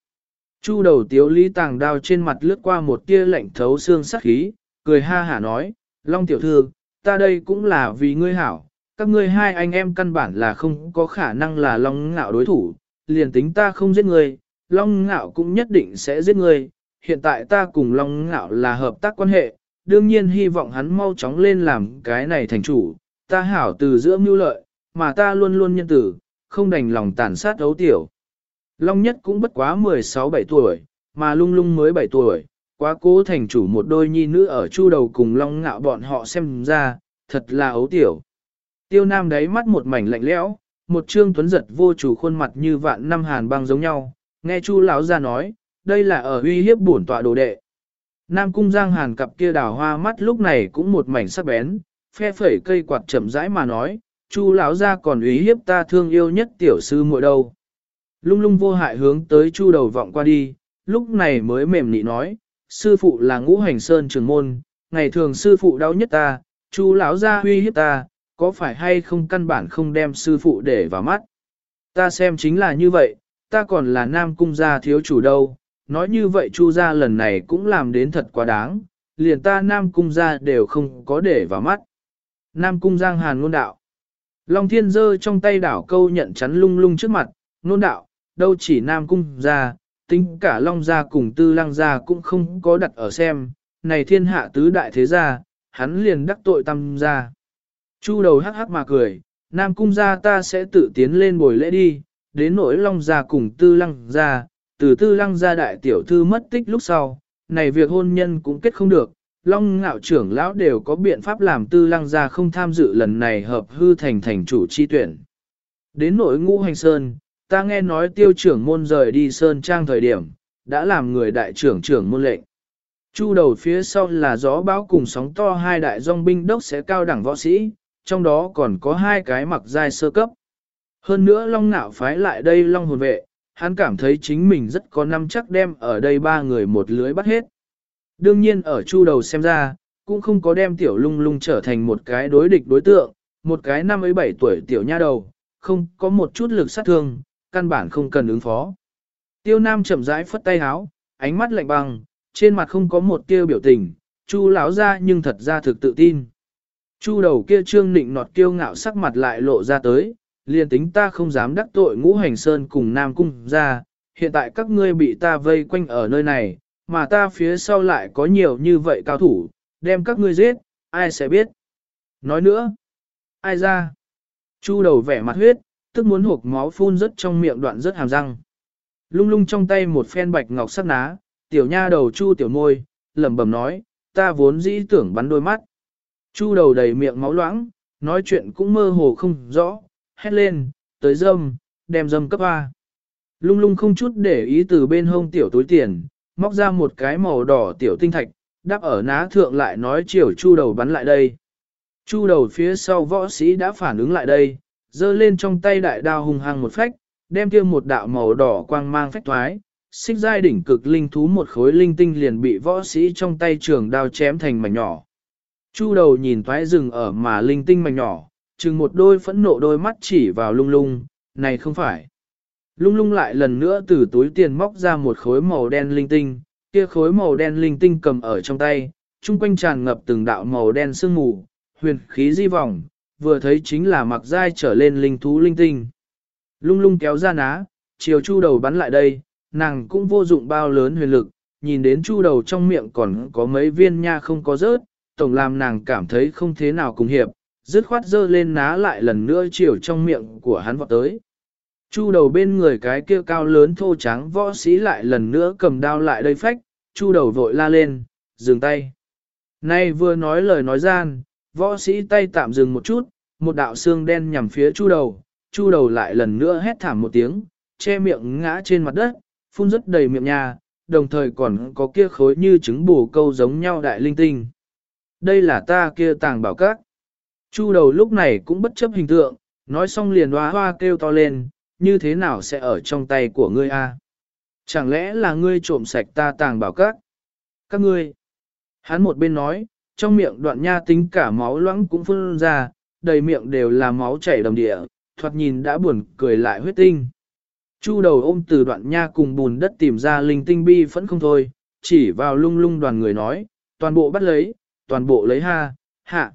A: Chu đầu tiếu lý tàng đao trên mặt lướt qua một tia lạnh thấu xương sắc khí, cười ha hả nói, Long tiểu thư, ta đây cũng là vì ngươi hảo, các ngươi hai anh em căn bản là không có khả năng là Long ngạo đối thủ, liền tính ta không giết ngươi, Long ngạo cũng nhất định sẽ giết ngươi, hiện tại ta cùng Long ngạo là hợp tác quan hệ, đương nhiên hy vọng hắn mau chóng lên làm cái này thành chủ, ta hảo từ giữa mưu lợi, mà ta luôn luôn nhân tử, không đành lòng tàn sát ấu tiểu. Long nhất cũng bất quá 16-17 tuổi, mà lung lung mới 7 tuổi, quá cố thành chủ một đôi nhi nữ ở chu đầu cùng long ngạo bọn họ xem ra, thật là ấu tiểu. Tiêu nam đáy mắt một mảnh lạnh lẽo, một trương tuấn giật vô chủ khuôn mặt như vạn năm hàn băng giống nhau, nghe chu lão ra nói, đây là ở uy hiếp bổn tọa đồ đệ. Nam cung giang hàn cặp kia đào hoa mắt lúc này cũng một mảnh sắc bén, phe phẩy cây quạt chậm rãi mà nói, chu lão ra còn uy hiếp ta thương yêu nhất tiểu sư muội đâu. Lung lung vô hại hướng tới chu đầu vọng qua đi, lúc này mới mềm nị nói, sư phụ là ngũ hành sơn trường môn, ngày thường sư phụ đau nhất ta, chu lão gia huy hiếp ta, có phải hay không căn bản không đem sư phụ để vào mắt. Ta xem chính là như vậy, ta còn là nam cung gia thiếu chủ đâu, nói như vậy chu gia lần này cũng làm đến thật quá đáng, liền ta nam cung gia đều không có để vào mắt. Nam cung giang hàn ngôn đạo. Long thiên dơ trong tay đảo câu nhận chắn lung lung trước mặt, ngôn đạo, đâu chỉ nam cung gia, tính cả long gia cùng tư lang gia cũng không có đặt ở xem, này thiên hạ tứ đại thế gia, hắn liền đắc tội tâm gia. Chu đầu hắc hắc mà cười, nam cung gia ta sẽ tự tiến lên bồi lễ đi, đến nỗi long gia cùng tư lăng gia, từ tư lăng gia đại tiểu thư mất tích lúc sau, này việc hôn nhân cũng kết không được, long ngạo trưởng lão đều có biện pháp làm tư lăng gia không tham dự lần này hợp hư thành thành chủ chi tuyển. Đến nỗi ngũ hành sơn, ta nghe nói tiêu trưởng môn rời đi sơn trang thời điểm, đã làm người đại trưởng trưởng môn lệnh. Chu đầu phía sau là gió bão cùng sóng to hai đại dòng binh đốc sẽ cao đẳng võ sĩ, trong đó còn có hai cái mặc giai sơ cấp. Hơn nữa Long Nạo phái lại đây Long hồn vệ, hắn cảm thấy chính mình rất có năm chắc đem ở đây ba người một lưới bắt hết. Đương nhiên ở chu đầu xem ra, cũng không có đem tiểu lung lung trở thành một cái đối địch đối tượng, một cái năm ấy bảy tuổi tiểu nha đầu, không có một chút lực sát thương, căn bản không cần ứng phó. Tiêu Nam chậm rãi phất tay háo, ánh mắt lạnh băng, trên mặt không có một tiêu biểu tình, chu lão ra nhưng thật ra thực tự tin. Chu đầu kia trương nịnh nọt kiêu ngạo sắc mặt lại lộ ra tới, liền tính ta không dám đắc tội ngũ hành sơn cùng Nam Cung ra, hiện tại các ngươi bị ta vây quanh ở nơi này, mà ta phía sau lại có nhiều như vậy cao thủ, đem các ngươi giết, ai sẽ biết. Nói nữa, ai ra? Chu đầu vẻ mặt huyết, tức muốn hộp máu phun rất trong miệng đoạn rất hàm răng. Lung lung trong tay một phen bạch ngọc sắc ná, tiểu nha đầu chu tiểu môi, lẩm bẩm nói, ta vốn dĩ tưởng bắn đôi mắt. Chu đầu đầy miệng máu loãng, nói chuyện cũng mơ hồ không rõ, hét lên, tới dâm, đem dâm cấp A. Lung lung không chút để ý từ bên hông tiểu túi tiền, móc ra một cái màu đỏ tiểu tinh thạch, đắp ở ná thượng lại nói chiều chu đầu bắn lại đây. Chu đầu phía sau võ sĩ đã phản ứng lại đây, giơ lên trong tay đại đao hung hăng một phách, đem kia một đạo màu đỏ quang mang phách thoái, xích giai đỉnh cực linh thú một khối linh tinh liền bị võ sĩ trong tay trường đao chém thành mảnh nhỏ. Chu đầu nhìn thoái rừng ở mà linh tinh mảnh nhỏ, chừng một đôi phẫn nộ đôi mắt chỉ vào lung lung, này không phải. Lung lung lại lần nữa từ túi tiền móc ra một khối màu đen linh tinh, kia khối màu đen linh tinh cầm ở trong tay, chung quanh tràn ngập từng đạo màu đen sương mù, huyền khí di vòng, vừa thấy chính là mặc dai trở lên linh thú linh tinh. Lung lung kéo ra ná, chiều chu đầu bắn lại đây, nàng cũng vô dụng bao lớn huyền lực, nhìn đến chu đầu trong miệng còn có mấy viên nha không có rớt, tổng làm nàng cảm thấy không thế nào cùng hiệp, dứt khoát dơ lên ná lại lần nữa chiều trong miệng của hắn vọt tới. Chu đầu bên người cái kia cao lớn thô trắng võ sĩ lại lần nữa cầm đao lại đây phách, chu đầu vội la lên, dừng tay. Nay vừa nói lời nói gian, võ sĩ tay tạm dừng một chút, một đạo xương đen nhằm phía chu đầu, chu đầu lại lần nữa hét thảm một tiếng, che miệng ngã trên mặt đất, phun rất đầy miệng nhà, đồng thời còn có kia khối như trứng bù câu giống nhau đại linh tinh. Đây là ta kia tàng bảo các. Chu đầu lúc này cũng bất chấp hình tượng, nói xong liền hoa hoa kêu to lên, như thế nào sẽ ở trong tay của ngươi a? Chẳng lẽ là ngươi trộm sạch ta tàng bảo các? Các ngươi. Hắn một bên nói, trong miệng đoạn nha tính cả máu loãng cũng phun ra, đầy miệng đều là máu chảy đầm địa, thoạt nhìn đã buồn cười lại huyết tinh. Chu đầu ôm từ đoạn nha cùng bùn đất tìm ra linh tinh bi vẫn không thôi, chỉ vào lung lung đoàn người nói, toàn bộ bắt lấy, toàn bộ lấy ha, hạ.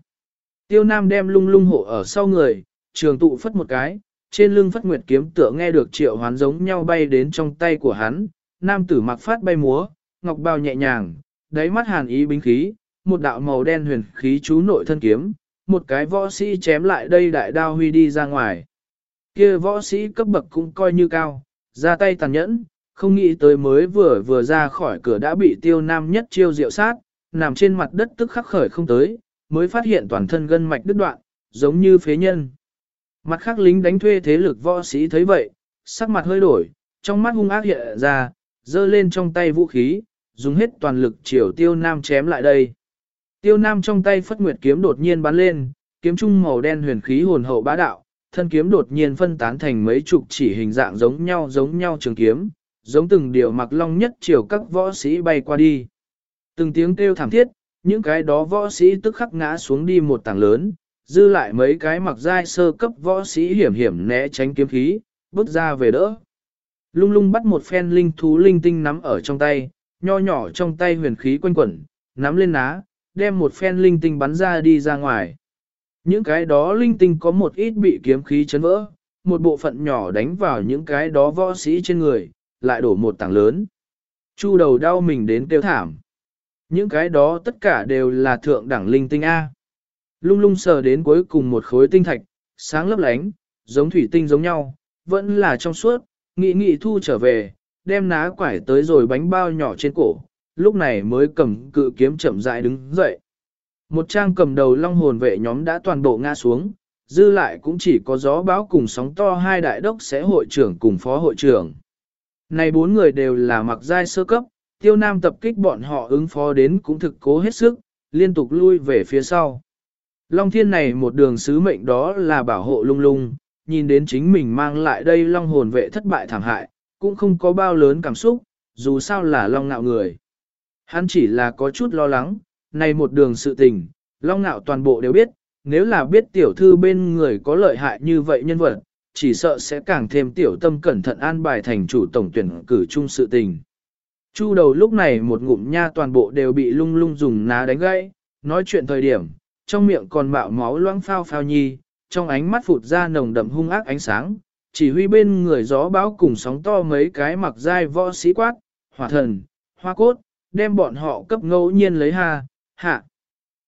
A: Tiêu Nam đem lung lung hộ ở sau người, trường tụ phất một cái, trên lưng phất nguyệt kiếm tựa nghe được triệu hoán giống nhau bay đến trong tay của hắn, nam tử mặc phát bay múa, ngọc bao nhẹ nhàng, đáy mắt hàn ý bính khí, một đạo màu đen huyền khí chú nội thân kiếm, một cái võ sĩ chém lại đây đại đao huy đi ra ngoài. Kia võ sĩ cấp bậc cũng coi như cao, ra tay tàn nhẫn, không nghĩ tới mới vừa vừa ra khỏi cửa đã bị tiêu nam nhất chiêu diệu sát, nằm trên mặt đất tức khắc khởi không tới, mới phát hiện toàn thân gân mạch đứt đoạn, giống như phế nhân. Mặt khác lính đánh thuê thế lực võ sĩ thấy vậy, sắc mặt hơi đổi, trong mắt hung ác hiện ra, giơ lên trong tay vũ khí, dùng hết toàn lực chiều tiêu nam chém lại đây. Tiêu nam trong tay phất nguyệt kiếm đột nhiên bắn lên, kiếm trung màu đen huyền khí hồn hậu bá đạo, thân kiếm đột nhiên phân tán thành mấy chục chỉ hình dạng giống nhau giống nhau trường kiếm, giống từng điều mặc long nhất chiều các võ sĩ bay qua đi. Từng tiếng kêu thảm thiết, những cái đó võ sĩ tức khắc ngã xuống đi một tảng lớn, dư lại mấy cái mặc dai sơ cấp võ sĩ hiểm hiểm né tránh kiếm khí, bước ra về đỡ. Lung lung bắt một phen linh thú linh tinh nắm ở trong tay, nho nhỏ trong tay huyền khí quanh quẩn, nắm lên ná, đem một phen linh tinh bắn ra đi ra ngoài. Những cái đó linh tinh có một ít bị kiếm khí chấn vỡ, một bộ phận nhỏ đánh vào những cái đó võ sĩ trên người, lại đổ một tảng lớn. Chu đầu đau mình đến tiêu thảm. Những cái đó tất cả đều là thượng đẳng linh tinh A. Lung lung sờ đến cuối cùng một khối tinh thạch, sáng lấp lánh, giống thủy tinh giống nhau, vẫn là trong suốt, nghị nghị thu trở về, đem ná quải tới rồi bánh bao nhỏ trên cổ, lúc này mới cầm cự kiếm chậm rãi đứng dậy. Một trang cầm đầu long hồn vệ nhóm đã toàn bộ ngã xuống, dư lại cũng chỉ có gió báo cùng sóng to hai đại đốc sẽ hội trưởng cùng phó hội trưởng. Này bốn người đều là mặc giai sơ cấp, tiêu nam tập kích bọn họ ứng phó đến cũng thực cố hết sức, liên tục lui về phía sau. Long thiên này một đường sứ mệnh đó là bảo hộ lung lung, nhìn đến chính mình mang lại đây long hồn vệ thất bại thảm hại, cũng không có bao lớn cảm xúc, dù sao là long ngạo người. Hắn chỉ là có chút lo lắng, này một đường sự tình, long ngạo toàn bộ đều biết, nếu là biết tiểu thư bên người có lợi hại như vậy nhân vật, chỉ sợ sẽ càng thêm tiểu tâm cẩn thận an bài thành chủ tổng tuyển cử chung sự tình. Chu đầu lúc này một ngụm nha toàn bộ đều bị lung lung dùng ná đánh gãy, nói chuyện thời điểm, trong miệng còn bạo máu loãng phao phao nhi, trong ánh mắt phụt ra nồng đậm hung ác ánh sáng, chỉ huy bên người gió báo cùng sóng to mấy cái mặc dai võ sĩ quát, hỏa thần, hoa cốt, đem bọn họ cấp ngẫu nhiên lấy ha, hạ.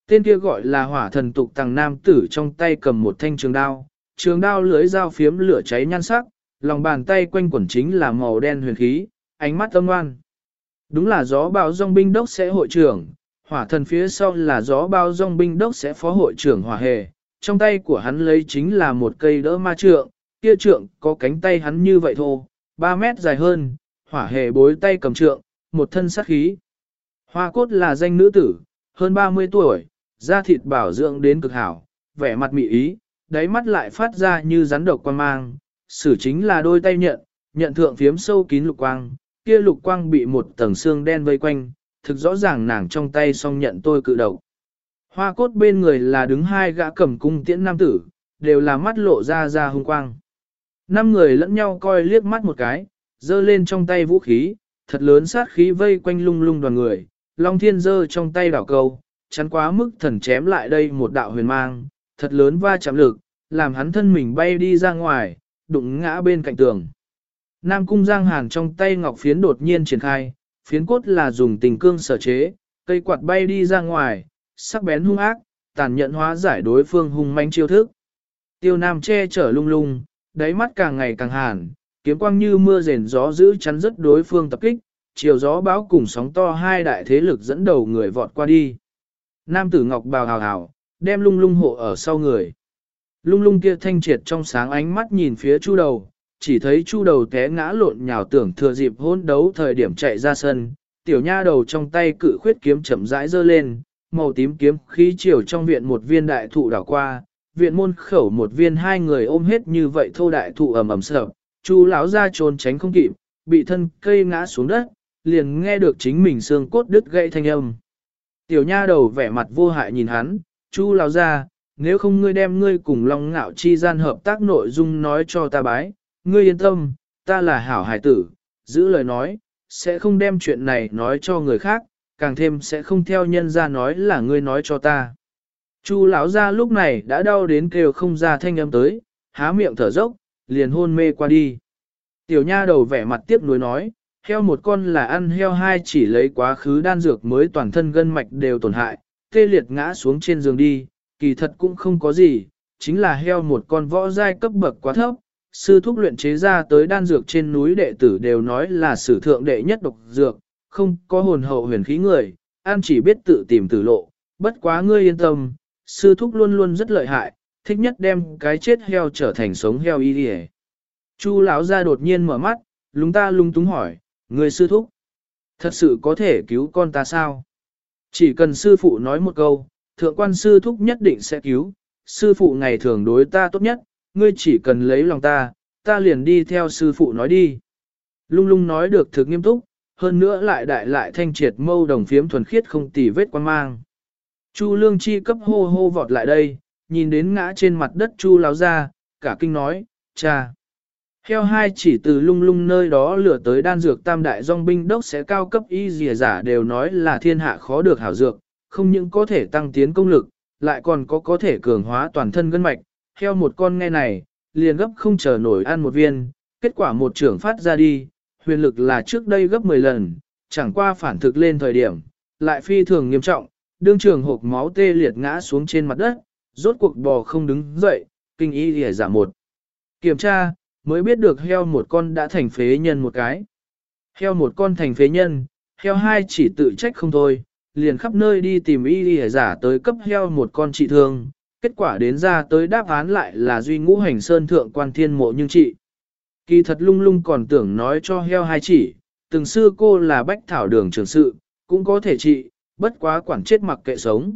A: Tên kia gọi là hỏa thần tục tàng nam tử trong tay cầm một thanh trường đao, trường đao lưới dao phiếm lửa cháy nhan sắc, lòng bàn tay quanh quẩn chính là màu đen huyền khí, ánh mắt âm ngoan. Đúng là gió bao dòng binh đốc sẽ hội trưởng, hỏa thần phía sau là gió bao dòng binh đốc sẽ phó hội trưởng hỏa hề, trong tay của hắn lấy chính là một cây đỡ ma trượng, kia trượng có cánh tay hắn như vậy thô, 3 mét dài hơn, hỏa hề bối tay cầm trượng, một thân sát khí. Hoa cốt là danh nữ tử, hơn 30 tuổi, da thịt bảo dưỡng đến cực hảo, vẻ mặt mị ý, đáy mắt lại phát ra như rắn độc quan mang, xử chính là đôi tay nhận, nhận thượng phiếm sâu kín lục quang, kia lục quang bị một tầng xương đen vây quanh, thực rõ ràng nàng trong tay song nhận tôi cự độc. Hoa cốt bên người là đứng hai gã cầm cung tiễn nam tử, đều là mắt lộ ra ra hung quang. Năm người lẫn nhau coi liếc mắt một cái, dơ lên trong tay vũ khí, thật lớn sát khí vây quanh lung lung đoàn người, Long Thiên dơ trong tay đảo câu, chắn quá mức thần chém lại đây một đạo huyền mang, thật lớn va chạm lực, làm hắn thân mình bay đi ra ngoài, đụng ngã bên cạnh tường. Nam cung giang hàn trong tay ngọc phiến đột nhiên triển khai, phiến cốt là dùng tình cương sở chế, cây quạt bay đi ra ngoài, sắc bén hung ác, tàn nhẫn hóa giải đối phương hung manh chiêu thức. Tiêu Nam che chở lung lung, đáy mắt càng ngày càng hàn, kiếm quang như mưa rền gió giữ chắn rất đối phương tập kích, chiều gió báo cùng sóng to hai đại thế lực dẫn đầu người vọt qua đi. Nam tử ngọc bào hào hào, đem lung lung hộ ở sau người. Lung lung kia thanh triệt trong sáng ánh mắt nhìn phía chu đầu, chỉ thấy chu đầu té ngã lộn nhào tưởng thừa dịp hôn đấu thời điểm chạy ra sân, tiểu nha đầu trong tay cự khuyết kiếm chậm rãi giơ lên, màu tím kiếm khí chiều trong viện một viên đại thụ đảo qua, viện môn khẩu một viên hai người ôm hết như vậy thô đại thụ ầm ầm sợ, chu lão ra trốn tránh không kịp, bị thân cây ngã xuống đất, liền nghe được chính mình xương cốt đứt gãy thanh âm. Tiểu nha đầu vẻ mặt vô hại nhìn hắn, chu lão ra, nếu không ngươi đem ngươi cùng Long Ngạo chi gian hợp tác nội dung nói cho ta bái, ngươi yên tâm, ta là hảo hải tử, giữ lời nói, sẽ không đem chuyện này nói cho người khác, càng thêm sẽ không theo nhân ra nói là ngươi nói cho ta. Chu lão ra lúc này đã đau đến kêu không ra thanh âm tới, há miệng thở dốc, liền hôn mê qua đi. Tiểu nha đầu vẻ mặt tiếc nuối nói, heo một con là ăn heo hai chỉ lấy quá khứ đan dược mới toàn thân gân mạch đều tổn hại, tê liệt ngã xuống trên giường đi, kỳ thật cũng không có gì, chính là heo một con võ giai cấp bậc quá thấp. Sư thúc luyện chế ra tới đan dược trên núi đệ tử đều nói là sử thượng đệ nhất độc dược, không có hồn hậu huyền khí người, an chỉ biết tự tìm tử lộ, bất quá ngươi yên tâm, sư thúc luôn luôn rất lợi hại, thích nhất đem cái chết heo trở thành sống heo y đi Chu lão ra đột nhiên mở mắt, lúng ta lung túng hỏi, người sư thúc, thật sự có thể cứu con ta sao? Chỉ cần sư phụ nói một câu, thượng quan sư thúc nhất định sẽ cứu, sư phụ ngày thường đối ta tốt nhất, ngươi chỉ cần lấy lòng ta, ta liền đi theo sư phụ nói đi. Lung lung nói được thực nghiêm túc, hơn nữa lại đại lại thanh triệt mâu đồng phiếm thuần khiết không tì vết quan mang. Chu lương chi cấp hô hô vọt lại đây, nhìn đến ngã trên mặt đất chu láo ra, cả kinh nói, cha. Heo hai chỉ từ lung lung nơi đó lửa tới đan dược tam đại dòng binh đốc sẽ cao cấp y dìa giả đều nói là thiên hạ khó được hảo dược, không những có thể tăng tiến công lực, lại còn có có thể cường hóa toàn thân gân mạch. Heo một con nghe này, liền gấp không chờ nổi ăn một viên, kết quả một trưởng phát ra đi, huyền lực là trước đây gấp 10 lần, chẳng qua phản thực lên thời điểm, lại phi thường nghiêm trọng, đương trường hộp máu tê liệt ngã xuống trên mặt đất, rốt cuộc bò không đứng dậy, kinh y lìa giả một. Kiểm tra, mới biết được heo một con đã thành phế nhân một cái. Heo một con thành phế nhân, heo hai chỉ tự trách không thôi, liền khắp nơi đi tìm y lìa giả tới cấp heo một con trị thương, kết quả đến ra tới đáp án lại là duy ngũ hành sơn thượng quan thiên mộ nhưng trị. Kỳ thật lung lung còn tưởng nói cho heo hai chỉ, từng xưa cô là bách thảo đường trường sự, cũng có thể trị, bất quá quản chết mặc kệ sống.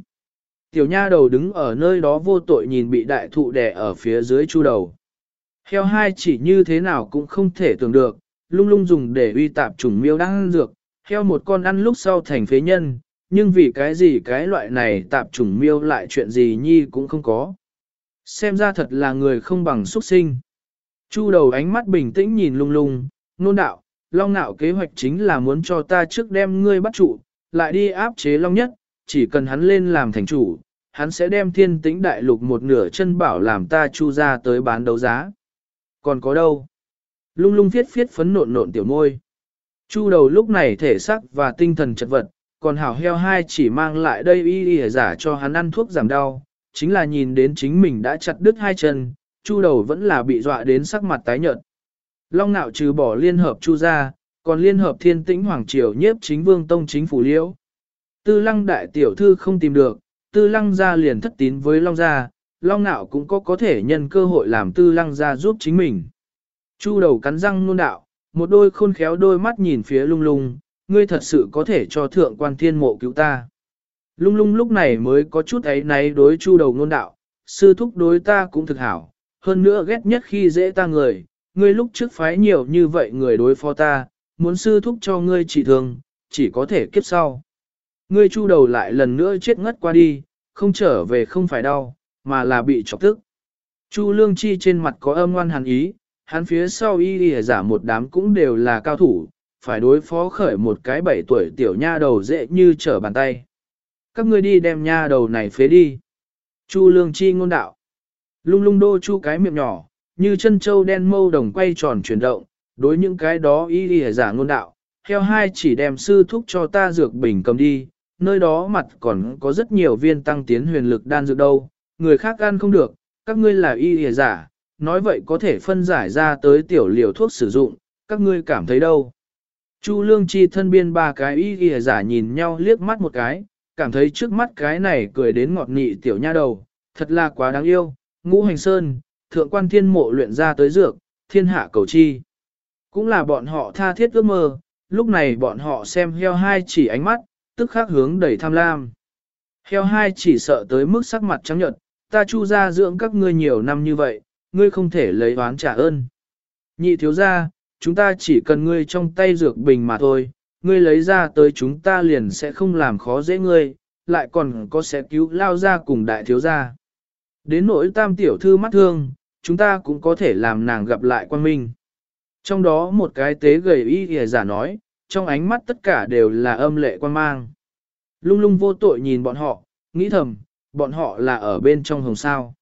A: Tiểu nha đầu đứng ở nơi đó vô tội nhìn bị đại thụ đè ở phía dưới chu đầu. Heo hai chỉ như thế nào cũng không thể tưởng được, lung lung dùng để uy tạp trùng miêu đang ăn dược, heo một con ăn lúc sau thành phế nhân, nhưng vì cái gì cái loại này tạp trùng miêu lại chuyện gì nhi cũng không có. Xem ra thật là người không bằng xuất sinh. Chu đầu ánh mắt bình tĩnh nhìn lung lung, nôn đạo, long nạo kế hoạch chính là muốn cho ta trước đem ngươi bắt trụ, lại đi áp chế long nhất, chỉ cần hắn lên làm thành chủ, hắn sẽ đem thiên tĩnh đại lục một nửa chân bảo làm ta chu ra tới bán đấu giá. Còn có đâu? Lung lung viết viết phấn nộn nộn tiểu môi. Chu đầu lúc này thể xác và tinh thần chật vật, còn hảo heo hai chỉ mang lại đây y y giả cho hắn ăn thuốc giảm đau, chính là nhìn đến chính mình đã chặt đứt hai chân, chu đầu vẫn là bị dọa đến sắc mặt tái nhợt. Long nạo trừ bỏ liên hợp chu ra, còn liên hợp thiên tĩnh hoàng triều nhiếp chính vương tông chính phủ liễu. Tư lăng đại tiểu thư không tìm được, tư lăng gia liền thất tín với long gia, long nạo cũng có có thể nhân cơ hội làm tư lăng gia giúp chính mình. Chu đầu cắn răng nôn đạo, một đôi khôn khéo đôi mắt nhìn phía lung lung, ngươi thật sự có thể cho thượng quan thiên mộ cứu ta. Lung lung lúc này mới có chút ấy náy đối chu đầu ngôn đạo, sư thúc đối ta cũng thực hảo, hơn nữa ghét nhất khi dễ ta người, ngươi lúc trước phái nhiều như vậy người đối phó ta, muốn sư thúc cho ngươi chỉ thương, chỉ có thể kiếp sau. Ngươi chu đầu lại lần nữa chết ngất qua đi, không trở về không phải đau, mà là bị chọc tức. Chu lương chi trên mặt có âm ngoan hàn ý, hắn phía sau y lìa giả một đám cũng đều là cao thủ, phải đối phó khởi một cái bảy tuổi tiểu nha đầu dễ như trở bàn tay. Các ngươi đi đem nha đầu này phế đi. Chu lương chi ngôn đạo. Lung lung đô chu cái miệng nhỏ, như chân châu đen mâu đồng quay tròn chuyển động, đối những cái đó y y giả ngôn đạo. Heo hai chỉ đem sư thúc cho ta dược bình cầm đi, nơi đó mặt còn có rất nhiều viên tăng tiến huyền lực đan dược đâu, người khác ăn không được, các ngươi là y y giả, nói vậy có thể phân giải ra tới tiểu liều thuốc sử dụng, các ngươi cảm thấy đâu. Chu lương chi thân biên ba cái y hề giả nhìn nhau liếc mắt một cái, cảm thấy trước mắt cái này cười đến ngọt nị tiểu nha đầu, thật là quá đáng yêu, ngũ hành sơn, thượng quan thiên mộ luyện ra tới dược, thiên hạ cầu chi. Cũng là bọn họ tha thiết ước mơ, lúc này bọn họ xem heo hai chỉ ánh mắt, tức khắc hướng đầy tham lam. Heo hai chỉ sợ tới mức sắc mặt trắng nhợt, ta chu ra dưỡng các ngươi nhiều năm như vậy, ngươi không thể lấy oán trả ơn. Nhị thiếu gia chúng ta chỉ cần ngươi trong tay dược bình mà thôi, ngươi lấy ra tới chúng ta liền sẽ không làm khó dễ ngươi, lại còn có sẽ cứu lao ra cùng đại thiếu gia. Đến nỗi tam tiểu thư mắt thương, chúng ta cũng có thể làm nàng gặp lại quan minh. Trong đó một cái tế gầy y hề giả nói, trong ánh mắt tất cả đều là âm lệ quan mang. Lung lung vô tội nhìn bọn họ, nghĩ thầm, bọn họ là ở bên trong hồng sao.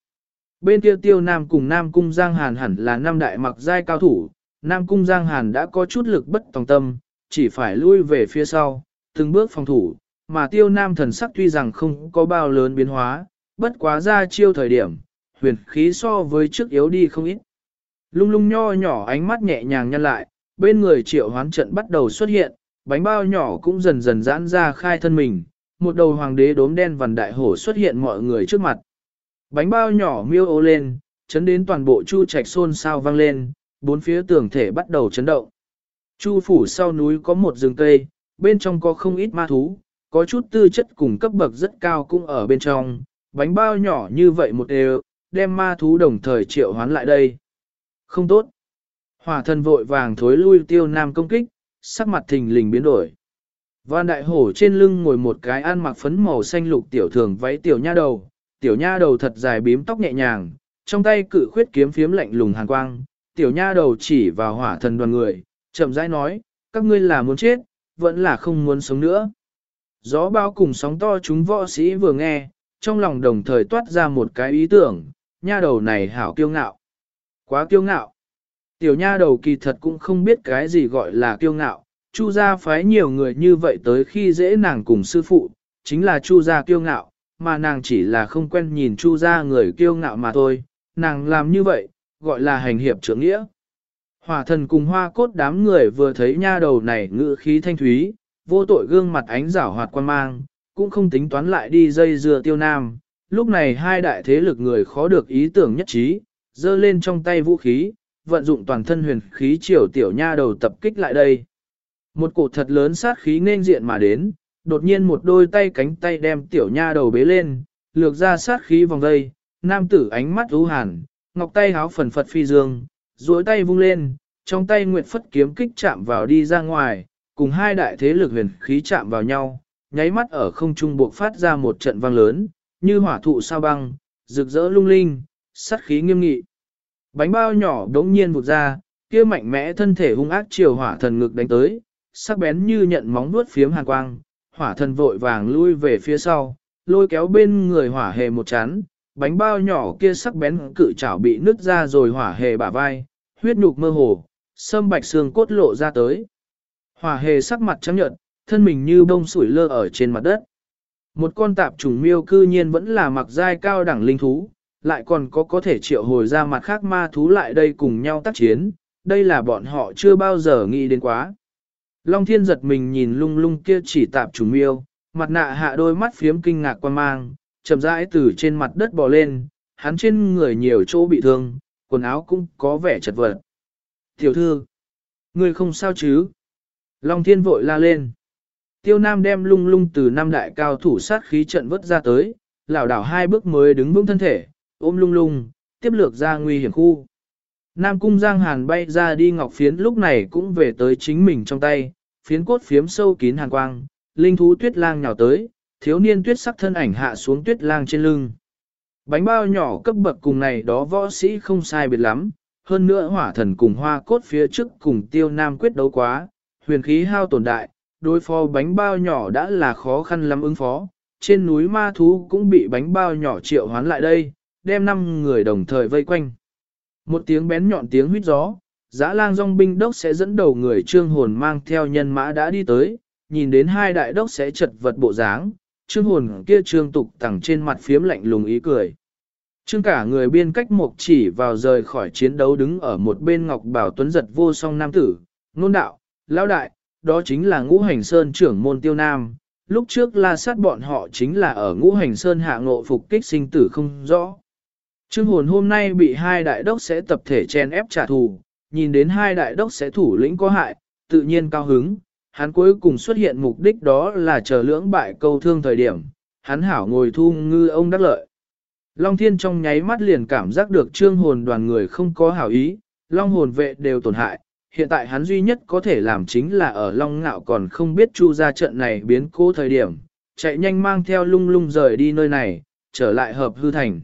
A: Bên kia tiêu Nam cùng Nam Cung Giang Hàn hẳn là năm đại mặc giai cao thủ, Nam Cung Giang Hàn đã có chút lực bất tòng tâm, chỉ phải lui về phía sau, từng bước phòng thủ, mà tiêu Nam thần sắc tuy rằng không có bao lớn biến hóa, bất quá ra chiêu thời điểm, huyền khí so với trước yếu đi không ít. Lung lung nho nhỏ ánh mắt nhẹ nhàng nhăn lại, bên người triệu hoán trận bắt đầu xuất hiện, bánh bao nhỏ cũng dần dần giãn ra khai thân mình, một đầu hoàng đế đốm đen vằn đại hổ xuất hiện mọi người trước mặt. Bánh bao nhỏ miêu ô lên, chấn đến toàn bộ chu trạch xôn sao vang lên, bốn phía tường thể bắt đầu chấn động. Chu phủ sau núi có một rừng cây, bên trong có không ít ma thú, có chút tư chất cùng cấp bậc rất cao cũng ở bên trong, bánh bao nhỏ như vậy một đều, đem ma thú đồng thời triệu hoán lại đây. Không tốt. Hỏa thần vội vàng thối lui tiêu nam công kích, sắc mặt thình lình biến đổi. Văn đại hổ trên lưng ngồi một cái ăn mặc phấn màu xanh lục tiểu thường váy tiểu nha đầu, tiểu nha đầu thật dài bím tóc nhẹ nhàng, trong tay cự khuyết kiếm phiếm lạnh lùng hàn quang, tiểu nha đầu chỉ vào hỏa thần đoàn người, chậm rãi nói, các ngươi là muốn chết, vẫn là không muốn sống nữa. Gió bao cùng sóng to chúng võ sĩ vừa nghe, trong lòng đồng thời toát ra một cái ý tưởng, nha đầu này hảo kiêu ngạo. Quá kiêu ngạo. Tiểu nha đầu kỳ thật cũng không biết cái gì gọi là kiêu ngạo, chu gia phái nhiều người như vậy tới khi dễ nàng cùng sư phụ, chính là chu gia kiêu ngạo, mà nàng chỉ là không quen nhìn chu gia người kiêu ngạo mà thôi, nàng làm như vậy, gọi là hành hiệp trưởng nghĩa. Hỏa thần cùng hoa cốt đám người vừa thấy nha đầu này ngự khí thanh thúy, vô tội gương mặt ánh rảo hoạt quan mang, cũng không tính toán lại đi dây dưa tiêu nam. Lúc này hai đại thế lực người khó được ý tưởng nhất trí, giơ lên trong tay vũ khí, vận dụng toàn thân huyền khí triều tiểu nha đầu tập kích lại đây. Một cổ thật lớn sát khí nên diện mà đến, đột nhiên một đôi tay cánh tay đem tiểu nha đầu bế lên, lược ra sát khí vòng dây, nam tử ánh mắt u hàn, ngọc tay háo phần phật phi dương, duỗi tay vung lên, trong tay nguyệt phất kiếm kích chạm vào đi ra ngoài, cùng hai đại thế lực huyền khí chạm vào nhau, nháy mắt ở không trung buộc phát ra một trận vang lớn, như hỏa thụ sao băng, rực rỡ lung linh, sát khí nghiêm nghị. Bánh bao nhỏ đống nhiên vụt ra, kia mạnh mẽ thân thể hung ác chiều hỏa thần ngực đánh tới, sắc bén như nhận móng vuốt phiếm hàn quang, hỏa thần vội vàng lui về phía sau, lôi kéo bên người hỏa hề một chán, bánh bao nhỏ kia sắc bén cự chảo bị nứt ra rồi hỏa hề bả vai, huyết nhục mơ hồ, sâm bạch xương cốt lộ ra tới. Hỏa hề sắc mặt trắng nhợt, thân mình như bông sủi lơ ở trên mặt đất. Một con tạp trùng miêu cư nhiên vẫn là mặc dai cao đẳng linh thú, lại còn có có thể triệu hồi ra mặt khác ma thú lại đây cùng nhau tác chiến, đây là bọn họ chưa bao giờ nghĩ đến quá. Long thiên giật mình nhìn lung lung kia chỉ tạp trùng miêu, mặt nạ hạ đôi mắt phiếm kinh ngạc quan mang, chậm rãi từ trên mặt đất bò lên, hắn trên người nhiều chỗ bị thương, quần áo cũng có vẻ chật vật. Tiểu thư, người không sao chứ? Long thiên vội la lên. Tiêu Nam đem lung lung từ năm đại cao thủ sát khí trận vớt ra tới, lảo đảo hai bước mới đứng vững thân thể, ôm lung lung, tiếp lược ra nguy hiểm khu. Nam cung giang hàn bay ra đi ngọc phiến lúc này cũng về tới chính mình trong tay, phiến cốt phiếm sâu kín hàn quang, linh thú tuyết lang nhào tới, thiếu niên tuyết sắc thân ảnh hạ xuống tuyết lang trên lưng. Bánh bao nhỏ cấp bậc cùng này đó võ sĩ không sai biệt lắm, hơn nữa hỏa thần cùng hoa cốt phía trước cùng tiêu nam quyết đấu quá, huyền khí hao tổn đại, đối phó bánh bao nhỏ đã là khó khăn lắm ứng phó, trên núi ma thú cũng bị bánh bao nhỏ triệu hoán lại đây, đem năm người đồng thời vây quanh. Một tiếng bén nhọn tiếng huyết gió, giã lang dòng binh đốc sẽ dẫn đầu người trương hồn mang theo nhân mã đã đi tới, nhìn đến hai đại đốc sẽ chật vật bộ dáng, trương hồn kia trương tục tẳng trên mặt phiếm lạnh lùng ý cười. Trương cả người biên cách một chỉ vào rời khỏi chiến đấu đứng ở một bên ngọc bảo tuấn giật vô song nam tử, nôn đạo, lão đại, đó chính là ngũ hành sơn trưởng môn tiêu nam. Lúc trước la sát bọn họ chính là ở ngũ hành sơn hạ ngộ phục kích sinh tử không rõ. Trương hồn hôm nay bị hai đại đốc sẽ tập thể chen ép trả thù, nhìn đến hai đại đốc sẽ thủ lĩnh có hại, tự nhiên cao hứng, hắn cuối cùng xuất hiện mục đích đó là chờ lưỡng bại câu thương thời điểm, hắn hảo ngồi thu ngư ông đắc lợi. Long thiên trong nháy mắt liền cảm giác được trương hồn đoàn người không có hảo ý, long hồn vệ đều tổn hại, hiện tại hắn duy nhất có thể làm chính là ở long ngạo còn không biết chu ra trận này biến cố thời điểm, chạy nhanh mang theo lung lung rời đi nơi này, trở lại hợp hư thành.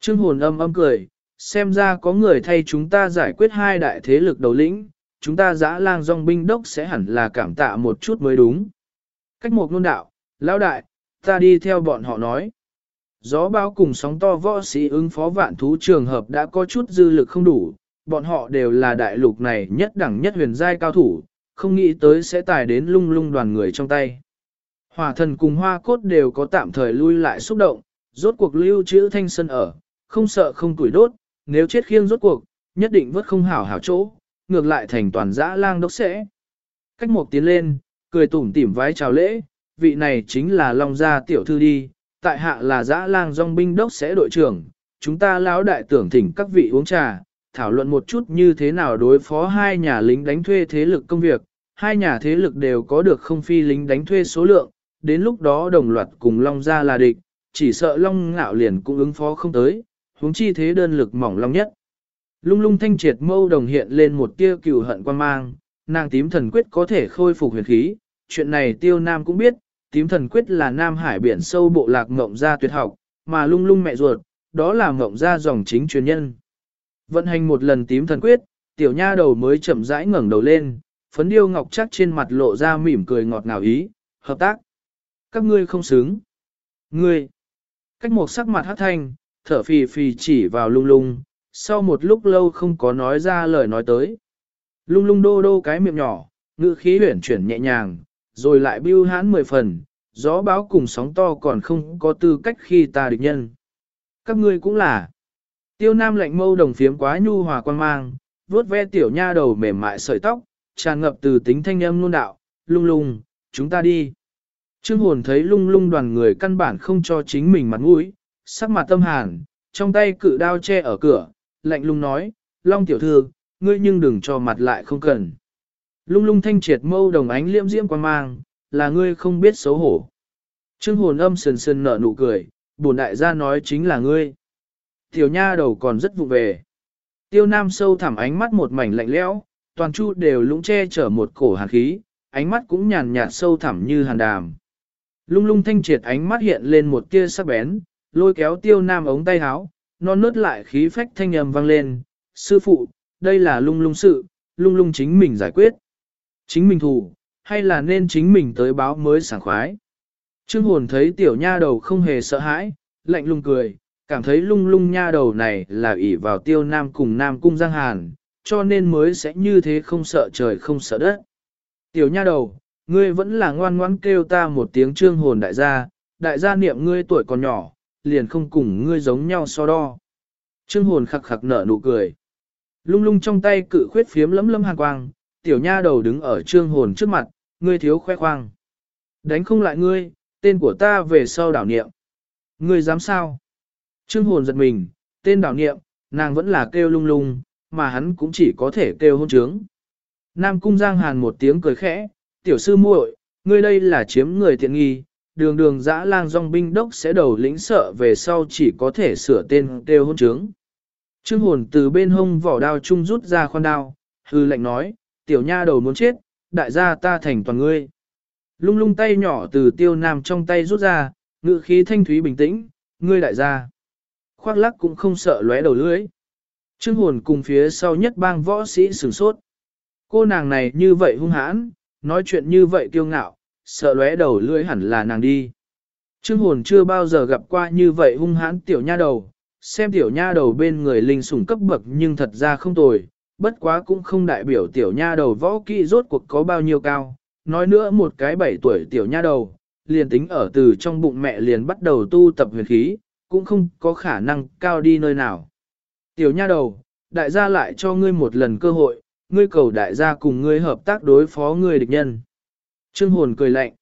A: Trương hồn âm âm cười, xem ra có người thay chúng ta giải quyết hai đại thế lực đầu lĩnh, chúng ta giã lang dòng binh đốc sẽ hẳn là cảm tạ một chút mới đúng. Cách một nôn đạo, lão đại, ta đi theo bọn họ nói. Gió bao cùng sóng to võ sĩ ứng phó vạn thú trường hợp đã có chút dư lực không đủ, bọn họ đều là đại lục này nhất đẳng nhất huyền giai cao thủ, không nghĩ tới sẽ tài đến lung lung đoàn người trong tay. Hỏa thần cùng hoa cốt đều có tạm thời lui lại xúc động, rốt cuộc lưu trữ thanh sân ở, không sợ không tuổi đốt, nếu chết khiêng rốt cuộc, nhất định vớt không hảo hảo chỗ, ngược lại thành toàn dã lang đốc sẽ. Cách một tiến lên, cười tủm tỉm vái chào lễ, vị này chính là Long Gia tiểu thư đi, tại hạ là dã lang dòng binh đốc sẽ đội trưởng, chúng ta lão đại tưởng thỉnh các vị uống trà, thảo luận một chút như thế nào đối phó hai nhà lính đánh thuê thế lực công việc, hai nhà thế lực đều có được không phi lính đánh thuê số lượng, đến lúc đó đồng loạt cùng Long Gia là địch, chỉ sợ Long Ngạo liền cũng ứng phó không tới, huống chi thế đơn lực mỏng long nhất. Lung lung thanh triệt mâu đồng hiện lên một tia cừu hận quan mang, nàng tím thần quyết có thể khôi phục huyền khí, chuyện này tiêu nam cũng biết, tím thần quyết là nam hải biển sâu bộ lạc ngộng gia tuyệt học, mà lung lung mẹ ruột, đó là ngộng gia dòng chính truyền nhân. Vận hành một lần tím thần quyết, tiểu nha đầu mới chậm rãi ngẩng đầu lên, phấn điêu ngọc chắc trên mặt lộ ra mỉm cười ngọt ngào ý, hợp tác. Các ngươi không xứng. Ngươi. Cách một sắc mặt hát thanh, thở phì phì chỉ vào lung lung, sau một lúc lâu không có nói ra lời nói tới. Lung lung đô đô cái miệng nhỏ, ngữ khí huyển chuyển nhẹ nhàng, rồi lại bưu hãn mười phần, gió báo cùng sóng to còn không có tư cách khi ta địch nhân. Các ngươi cũng là. Tiêu nam lạnh mâu đồng phiếm quá nhu hòa quan mang, vuốt ve tiểu nha đầu mềm mại sợi tóc, tràn ngập từ tính thanh âm luôn đạo, lung lung, chúng ta đi. Trương hồn thấy lung lung đoàn người căn bản không cho chính mình mặt mũi, sắc mặt tâm hàn, trong tay cự đao che ở cửa, lạnh lùng nói, Long tiểu thư, ngươi nhưng đừng cho mặt lại không cần. Lung lung thanh triệt mâu đồng ánh liễm diễm quan mang, là ngươi không biết xấu hổ. Trương hồn âm sần sần nở nụ cười, bổn đại gia nói chính là ngươi. Tiểu nha đầu còn rất vụ về. Tiêu nam sâu thẳm ánh mắt một mảnh lạnh lẽo, toàn chu đều lũng che chở một cổ hàn khí, ánh mắt cũng nhàn nhạt sâu thẳm như hàn đàm. Lung lung thanh triệt ánh mắt hiện lên một tia sắc bén, lôi kéo tiêu nam ống tay háo, non nớt lại khí phách thanh âm vang lên, sư phụ, đây là lung lung sự, lung lung chính mình giải quyết. Chính mình thủ, hay là nên chính mình tới báo mới sảng khoái. Trương hồn thấy tiểu nha đầu không hề sợ hãi, lạnh lùng cười, cảm thấy lung lung nha đầu này là ỷ vào tiêu nam cùng nam cung giang hàn, cho nên mới sẽ như thế không sợ trời không sợ đất. Tiểu nha đầu, ngươi vẫn là ngoan ngoãn kêu ta một tiếng trương hồn đại gia, đại gia niệm ngươi tuổi còn nhỏ, liền không cùng ngươi giống nhau so đo. Trương hồn khặc khặc nở nụ cười. Lung lung trong tay cự khuyết phiếm lấm lấm hàng quang, tiểu nha đầu đứng ở trương hồn trước mặt, ngươi thiếu khoe khoang. Đánh không lại ngươi, tên của ta về sau đảo niệm. Ngươi dám sao? Trương hồn giật mình, tên đảo niệm, nàng vẫn là kêu lung lung, mà hắn cũng chỉ có thể kêu hôn trướng. Nam cung giang hàn một tiếng cười khẽ, tiểu sư muội, ngươi đây là chiếm người tiện nghi, đường đường dã lang dòng binh đốc sẽ đầu lĩnh sợ về sau chỉ có thể sửa tên kêu hôn trướng. Trương hồn từ bên hông vỏ đao chung rút ra khoan đao, hư lệnh nói, tiểu nha đầu muốn chết, đại gia ta thành toàn ngươi. Lung lung tay nhỏ từ tiêu nam trong tay rút ra, ngự khí thanh thúy bình tĩnh, ngươi đại gia. Khoác lắc cũng không sợ lóe đầu lưới. Trương hồn cùng phía sau nhất bang võ sĩ sửng sốt. Cô nàng này như vậy hung hãn, nói chuyện như vậy kiêu ngạo, sợ lóe đầu lưỡi hẳn là nàng đi. Trương hồn chưa bao giờ gặp qua như vậy hung hãn tiểu nha đầu, xem tiểu nha đầu bên người linh sủng cấp bậc nhưng thật ra không tồi, bất quá cũng không đại biểu tiểu nha đầu võ kỹ rốt cuộc có bao nhiêu cao. Nói nữa một cái bảy tuổi tiểu nha đầu, liền tính ở từ trong bụng mẹ liền bắt đầu tu tập huyền khí, cũng không có khả năng cao đi nơi nào. Tiểu nha đầu, đại gia lại cho ngươi một lần cơ hội, ngươi cầu đại gia cùng ngươi hợp tác đối phó ngươi địch nhân. Trương hồn cười lạnh.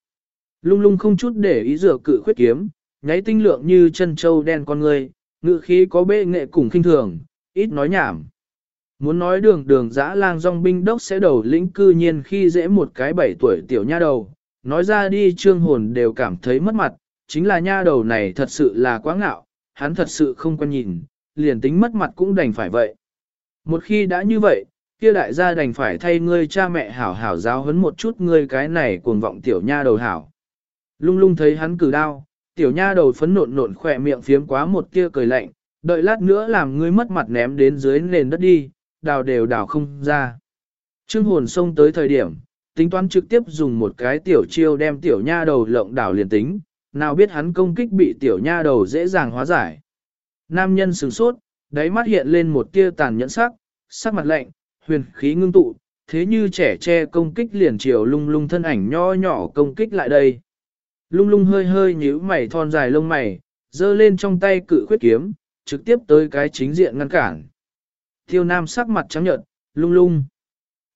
A: Lung lung không chút để ý rửa cự khuyết kiếm, nháy tinh lượng như chân châu đen con người, ngự khí có bệ nghệ cùng khinh thường, ít nói nhảm. Muốn nói đường đường dã lang dòng binh đốc sẽ đầu lĩnh cư nhiên khi dễ một cái bảy tuổi tiểu nha đầu, nói ra đi trương hồn đều cảm thấy mất mặt, chính là nha đầu này thật sự là quá ngạo, hắn thật sự không quan nhìn, liền tính mất mặt cũng đành phải vậy. Một khi đã như vậy, kia đại gia đành phải thay ngươi cha mẹ hảo hảo giáo huấn một chút ngươi cái này cuồng vọng tiểu nha đầu hảo. Lung lung thấy hắn cử đao, tiểu nha đầu phấn nộn nộn khỏe miệng phiếm quá một kia cười lạnh, đợi lát nữa làm ngươi mất mặt ném đến dưới nền đất đi, đào đều đào không ra. Trương hồn xông tới thời điểm, tính toán trực tiếp dùng một cái tiểu chiêu đem tiểu nha đầu lộng đảo liền tính, nào biết hắn công kích bị tiểu nha đầu dễ dàng hóa giải. Nam nhân sửng sốt, đáy mắt hiện lên một tia tàn nhẫn sắc, sắc mặt lạnh, huyền khí ngưng tụ, thế như trẻ che công kích liền chiều lung lung thân ảnh nho nhỏ công kích lại đây. Lung lung hơi hơi nhíu mày thon dài lông mày, giơ lên trong tay cự khuyết kiếm, trực tiếp tới cái chính diện ngăn cản. Tiêu nam sắc mặt trắng nhợt, lung lung.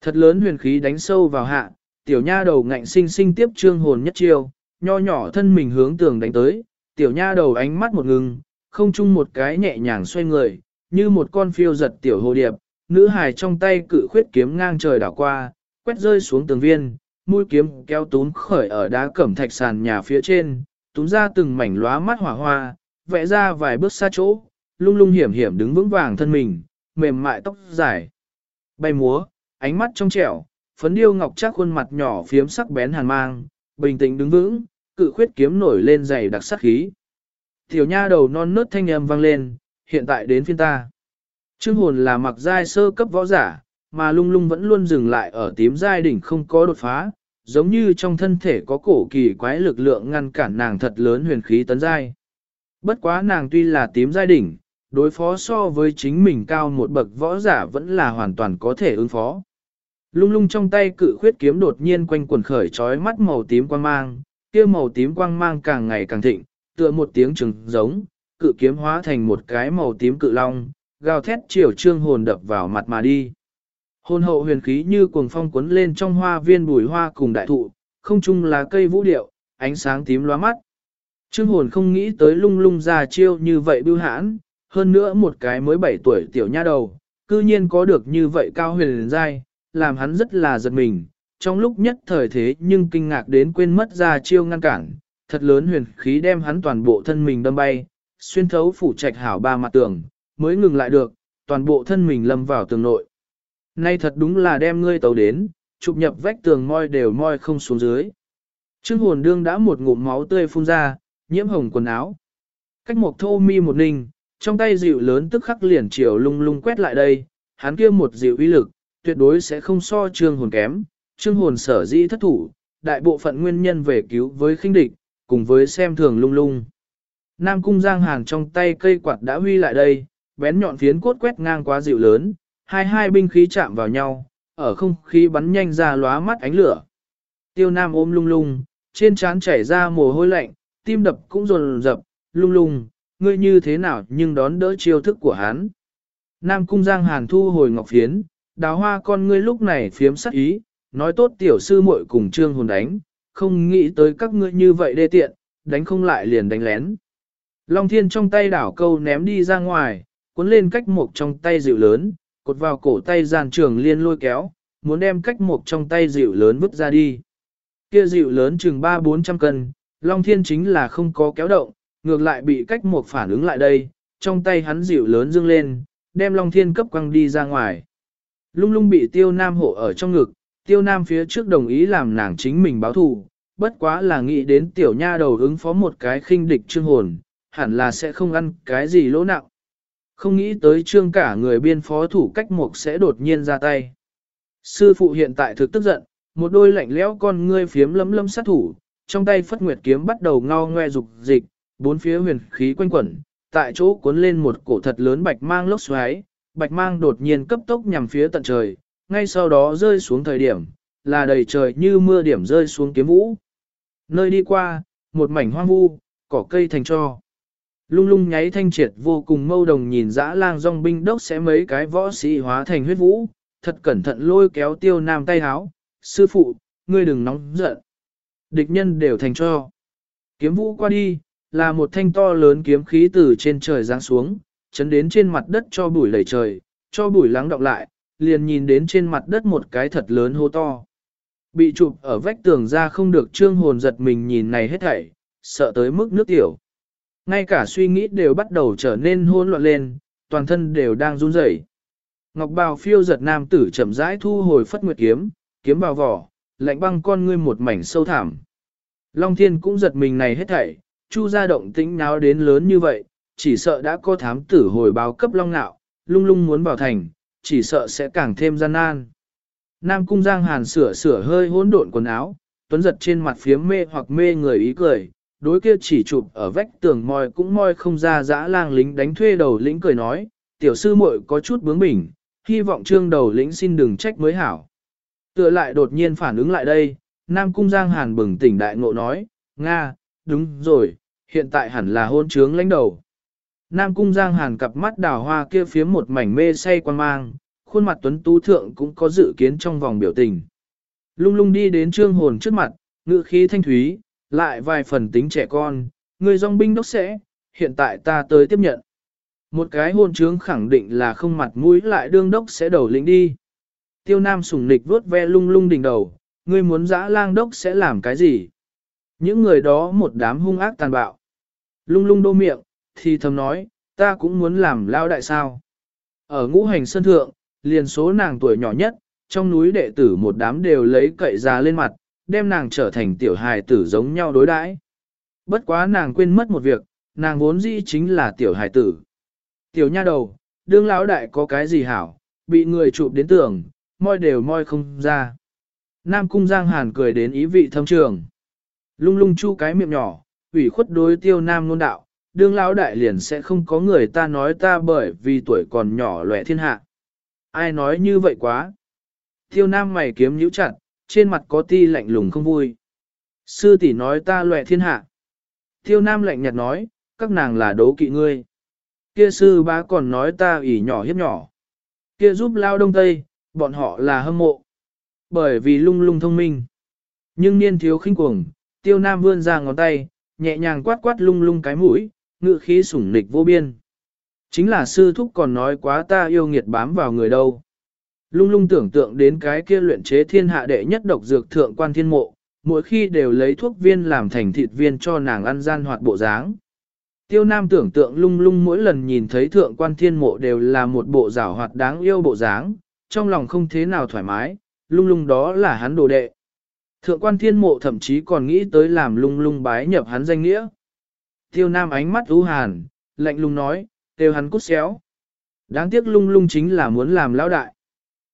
A: Thật lớn huyền khí đánh sâu vào hạ, tiểu nha đầu ngạnh sinh sinh tiếp trương hồn nhất chiêu, nho nhỏ thân mình hướng tường đánh tới, tiểu nha đầu ánh mắt một ngừng, không chung một cái nhẹ nhàng xoay người, như một con phiêu giật tiểu hồ điệp, nữ hài trong tay cự khuyết kiếm ngang trời đảo qua, quét rơi xuống tường viên, mũi kiếm kéo tún khởi ở đá cẩm thạch sàn nhà phía trên, tún ra từng mảnh lóa mắt hỏa hoa, vẽ ra vài bước xa chỗ, lung lung hiểm hiểm đứng vững vàng thân mình, mềm mại tóc dài. Bay múa, ánh mắt trong trẻo, phấn điêu ngọc chắc khuôn mặt nhỏ phiếm sắc bén hàn mang, bình tĩnh đứng vững, cự khuyết kiếm nổi lên dày đặc sắc khí. Tiểu nha đầu non nớt thanh âm vang lên, hiện tại đến phiên ta. Trương hồn là mặc giai sơ cấp võ giả, mà lung lung vẫn luôn dừng lại ở tím giai đỉnh không có đột phá, giống như trong thân thể có cổ kỳ quái lực lượng ngăn cản nàng thật lớn huyền khí tấn giai. Bất quá nàng tuy là tím giai đỉnh, đối phó so với chính mình cao một bậc võ giả vẫn là hoàn toàn có thể ứng phó. Lung lung trong tay cự khuyết kiếm đột nhiên quanh quần khởi trói mắt màu tím quang mang, kia màu tím quang mang càng ngày càng thịnh, tựa một tiếng trừng giống, cự kiếm hóa thành một cái màu tím cự long, gào thét chiều trương hồn đập vào mặt mà đi. Hồn hậu huyền khí như cuồng phong cuốn lên trong hoa viên bùi hoa cùng đại thụ, không chung là cây vũ điệu, ánh sáng tím lóa mắt. Trương hồn không nghĩ tới lung lung ra chiêu như vậy bưu hãn, hơn nữa một cái mới 7 tuổi tiểu nha đầu, cư nhiên có được như vậy cao huyền giai, làm hắn rất là giật mình, trong lúc nhất thời thế nhưng kinh ngạc đến quên mất ra chiêu ngăn cản, thật lớn huyền khí đem hắn toàn bộ thân mình đâm bay, xuyên thấu phủ trạch hảo ba mặt tường, mới ngừng lại được, toàn bộ thân mình lâm vào tường nội. Nay thật đúng là đem ngươi tàu đến, chụp nhập vách tường moi đều moi không xuống dưới. Trương hồn đương đã một ngụm máu tươi phun ra, nhiễm hồng quần áo. Cách một thô mi một ninh, trong tay dịu lớn tức khắc liền chiều lung lung quét lại đây, hắn kia một dịu uy lực, tuyệt đối sẽ không so trương hồn kém. Trương hồn sở dĩ thất thủ, đại bộ phận nguyên nhân về cứu với khinh địch, cùng với xem thường lung lung. Nam cung giang hàng trong tay cây quạt đã huy lại đây, bén nhọn phiến cốt quét ngang quá dịu lớn, hai hai binh khí chạm vào nhau, ở không khí bắn nhanh ra lóa mắt ánh lửa. Tiêu Nam ôm lung lung, trên trán chảy ra mồ hôi lạnh, tim đập cũng rồn rập, lung lung, ngươi như thế nào nhưng đón đỡ chiêu thức của hắn. Nam cung giang hàn thu hồi ngọc phiến, đào hoa con ngươi lúc này phiếm sắc ý, nói tốt tiểu sư muội cùng trương hồn đánh, không nghĩ tới các ngươi như vậy đê tiện, đánh không lại liền đánh lén. Long thiên trong tay đảo câu ném đi ra ngoài, cuốn lên cách một trong tay dịu lớn, cột vào cổ tay giàn trường liên lôi kéo, muốn đem cách một trong tay dịu lớn vứt ra đi. Kia dịu lớn chừng 3-400 cân, Long Thiên chính là không có kéo động, ngược lại bị cách một phản ứng lại đây, trong tay hắn dịu lớn dương lên, đem Long Thiên cấp quăng đi ra ngoài. Lung lung bị tiêu nam hộ ở trong ngực, tiêu nam phía trước đồng ý làm nàng chính mình báo thù, bất quá là nghĩ đến tiểu nha đầu ứng phó một cái khinh địch trương hồn, hẳn là sẽ không ăn cái gì lỗ nặng. Không nghĩ tới trương cả người biên phó thủ cách mục sẽ đột nhiên ra tay. Sư phụ hiện tại thực tức giận, một đôi lạnh lẽo con ngươi phiếm lấm lấm sát thủ, trong tay phất nguyệt kiếm bắt đầu ngao ngoe dục dịch, bốn phía huyền khí quanh quẩn, tại chỗ cuốn lên một cổ thật lớn bạch mang lốc xoáy, bạch mang đột nhiên cấp tốc nhằm phía tận trời, ngay sau đó rơi xuống thời điểm, là đầy trời như mưa điểm rơi xuống kiếm vũ. Nơi đi qua, một mảnh hoang vu, cỏ cây thành cho. Lung lung nháy thanh triệt vô cùng mâu đồng nhìn dã lang dòng binh đốc sẽ mấy cái võ sĩ hóa thành huyết vũ, thật cẩn thận lôi kéo tiêu nam tay háo. Sư phụ, ngươi đừng nóng giận. Địch nhân đều thành cho. Kiếm vũ qua đi, là một thanh to lớn kiếm khí từ trên trời giáng xuống, chấn đến trên mặt đất cho bụi lầy trời, cho bụi lắng đọng lại, liền nhìn đến trên mặt đất một cái thật lớn hô to. Bị chụp ở vách tường ra không được trương hồn giật mình nhìn này hết thảy, sợ tới mức nước tiểu. Ngay cả suy nghĩ đều bắt đầu trở nên hỗn loạn lên, toàn thân đều đang run rẩy. Ngọc bào phiêu giật nam tử chậm rãi thu hồi phất nguyệt kiếm, kiếm bào vỏ, lạnh băng con ngươi một mảnh sâu thẳm. Long thiên cũng giật mình này hết thảy, chu ra động tĩnh náo đến lớn như vậy, chỉ sợ đã có thám tử hồi báo cấp long nạo, lung lung muốn vào thành, chỉ sợ sẽ càng thêm gian nan. Nam cung giang hàn sửa sửa hơi hỗn độn quần áo, tuấn giật trên mặt phía mê hoặc mê người ý cười, đối kia chỉ chụp ở vách tường moi cũng moi không ra dã lang lính đánh thuê đầu lĩnh cười nói, tiểu sư muội có chút bướng bỉnh, hy vọng trương đầu lĩnh xin đừng trách mới hảo. Tựa lại đột nhiên phản ứng lại đây, Nam Cung Giang Hàn bừng tỉnh đại ngộ nói, Nga, đúng rồi, hiện tại hẳn là hôn trướng lãnh đầu. Nam Cung Giang Hàn cặp mắt đào hoa kia phía một mảnh mê say quan mang, khuôn mặt tuấn tú thượng cũng có dự kiến trong vòng biểu tình. Lung lung đi đến trương hồn trước mặt, ngự khí thanh thúy, lại vài phần tính trẻ con, người dòng binh đốc sẽ, hiện tại ta tới tiếp nhận. Một cái hôn trướng khẳng định là không mặt mũi lại đương đốc sẽ đầu lĩnh đi. Tiêu Nam sủng nịch vuốt ve lung lung đỉnh đầu, ngươi muốn dã lang đốc sẽ làm cái gì? Những người đó một đám hung ác tàn bạo. Lung lung đô miệng, thì thầm nói, ta cũng muốn làm lao đại sao. Ở ngũ hành sân thượng, liền số nàng tuổi nhỏ nhất, trong núi đệ tử một đám đều lấy cậy ra lên mặt, đem nàng trở thành tiểu hài tử giống nhau đối đãi. Bất quá nàng quên mất một việc, nàng vốn dĩ chính là tiểu hài tử. Tiểu nha đầu, đương lão đại có cái gì hảo, bị người chụp đến tưởng, moi đều moi không ra. Nam cung giang hàn cười đến ý vị thâm trường. Lung lung chu cái miệng nhỏ, ủy khuất đối tiêu nam nôn đạo, đương lão đại liền sẽ không có người ta nói ta bởi vì tuổi còn nhỏ lẻ thiên hạ. Ai nói như vậy quá? Tiêu nam mày kiếm nhíu chặt, trên mặt có ti lạnh lùng không vui. Sư tỷ nói ta lẻ thiên hạ. Tiêu nam lạnh nhạt nói, các nàng là đố kỵ ngươi. Kia sư bá còn nói ta ỉ nhỏ hiếp nhỏ. Kia giúp lao đông tây, bọn họ là hâm mộ. Bởi vì lung lung thông minh. Nhưng niên thiếu khinh cuồng, tiêu nam vươn ra ngón tay, nhẹ nhàng quát quát lung lung cái mũi, ngự khí sủng nịch vô biên. Chính là sư thúc còn nói quá ta yêu nghiệt bám vào người đâu. Lung lung tưởng tượng đến cái kia luyện chế thiên hạ đệ nhất độc dược thượng quan thiên mộ, mỗi khi đều lấy thuốc viên làm thành thịt viên cho nàng ăn gian hoạt bộ dáng. Tiêu Nam tưởng tượng lung lung mỗi lần nhìn thấy thượng quan thiên mộ đều là một bộ giảo hoạt đáng yêu bộ dáng, trong lòng không thế nào thoải mái, lung lung đó là hắn đồ đệ. Thượng quan thiên mộ thậm chí còn nghĩ tới làm lung lung bái nhập hắn danh nghĩa. Tiêu Nam ánh mắt u hàn, lạnh lùng nói, tiêu hắn cút xéo. Đáng tiếc lung lung chính là muốn làm lão đại.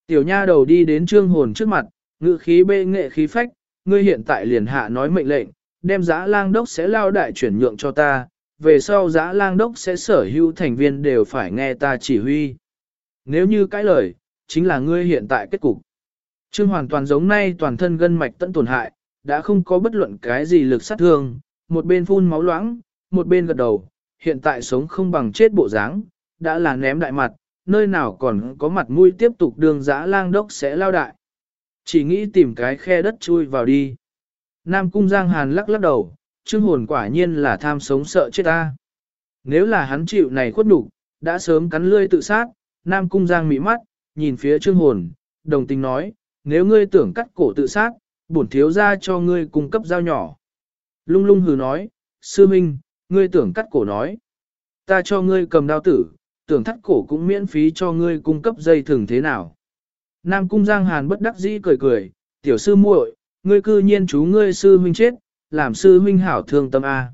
A: Tiểu nha đầu đi đến trương hồn trước mặt, ngự khí bê nghệ khí phách, ngươi hiện tại liền hạ nói mệnh lệnh, đem giã lang đốc sẽ lao đại chuyển nhượng cho ta, về sau giã lang đốc sẽ sở hữu thành viên đều phải nghe ta chỉ huy. Nếu như cái lời, chính là ngươi hiện tại kết cục. Trương hoàn toàn giống nay toàn thân gân mạch tận tổn hại, đã không có bất luận cái gì lực sát thương, một bên phun máu loãng, một bên gật đầu, hiện tại sống không bằng chết bộ dáng, đã là ném đại mặt, nơi nào còn có mặt mũi tiếp tục đường dã lang đốc sẽ lao đại. Chỉ nghĩ tìm cái khe đất chui vào đi. Nam cung Giang Hàn lắc lắc đầu, trương hồn quả nhiên là tham sống sợ chết ta. Nếu là hắn chịu này khuất đủ, đã sớm cắn lươi tự sát, Nam cung Giang mị mắt, nhìn phía trương hồn, đồng tình nói, nếu ngươi tưởng cắt cổ tự sát, bổn thiếu ra cho ngươi cung cấp dao nhỏ. Lung lung hừ nói, sư minh, ngươi tưởng cắt cổ nói. Ta cho ngươi cầm đao tử, tưởng thắt cổ cũng miễn phí cho ngươi cung cấp dây thừng thế nào. Nam cung Giang Hàn bất đắc dĩ cười cười, tiểu sư muội, ngươi cư nhiên chú ngươi sư huynh chết, làm sư huynh hảo thương tâm A.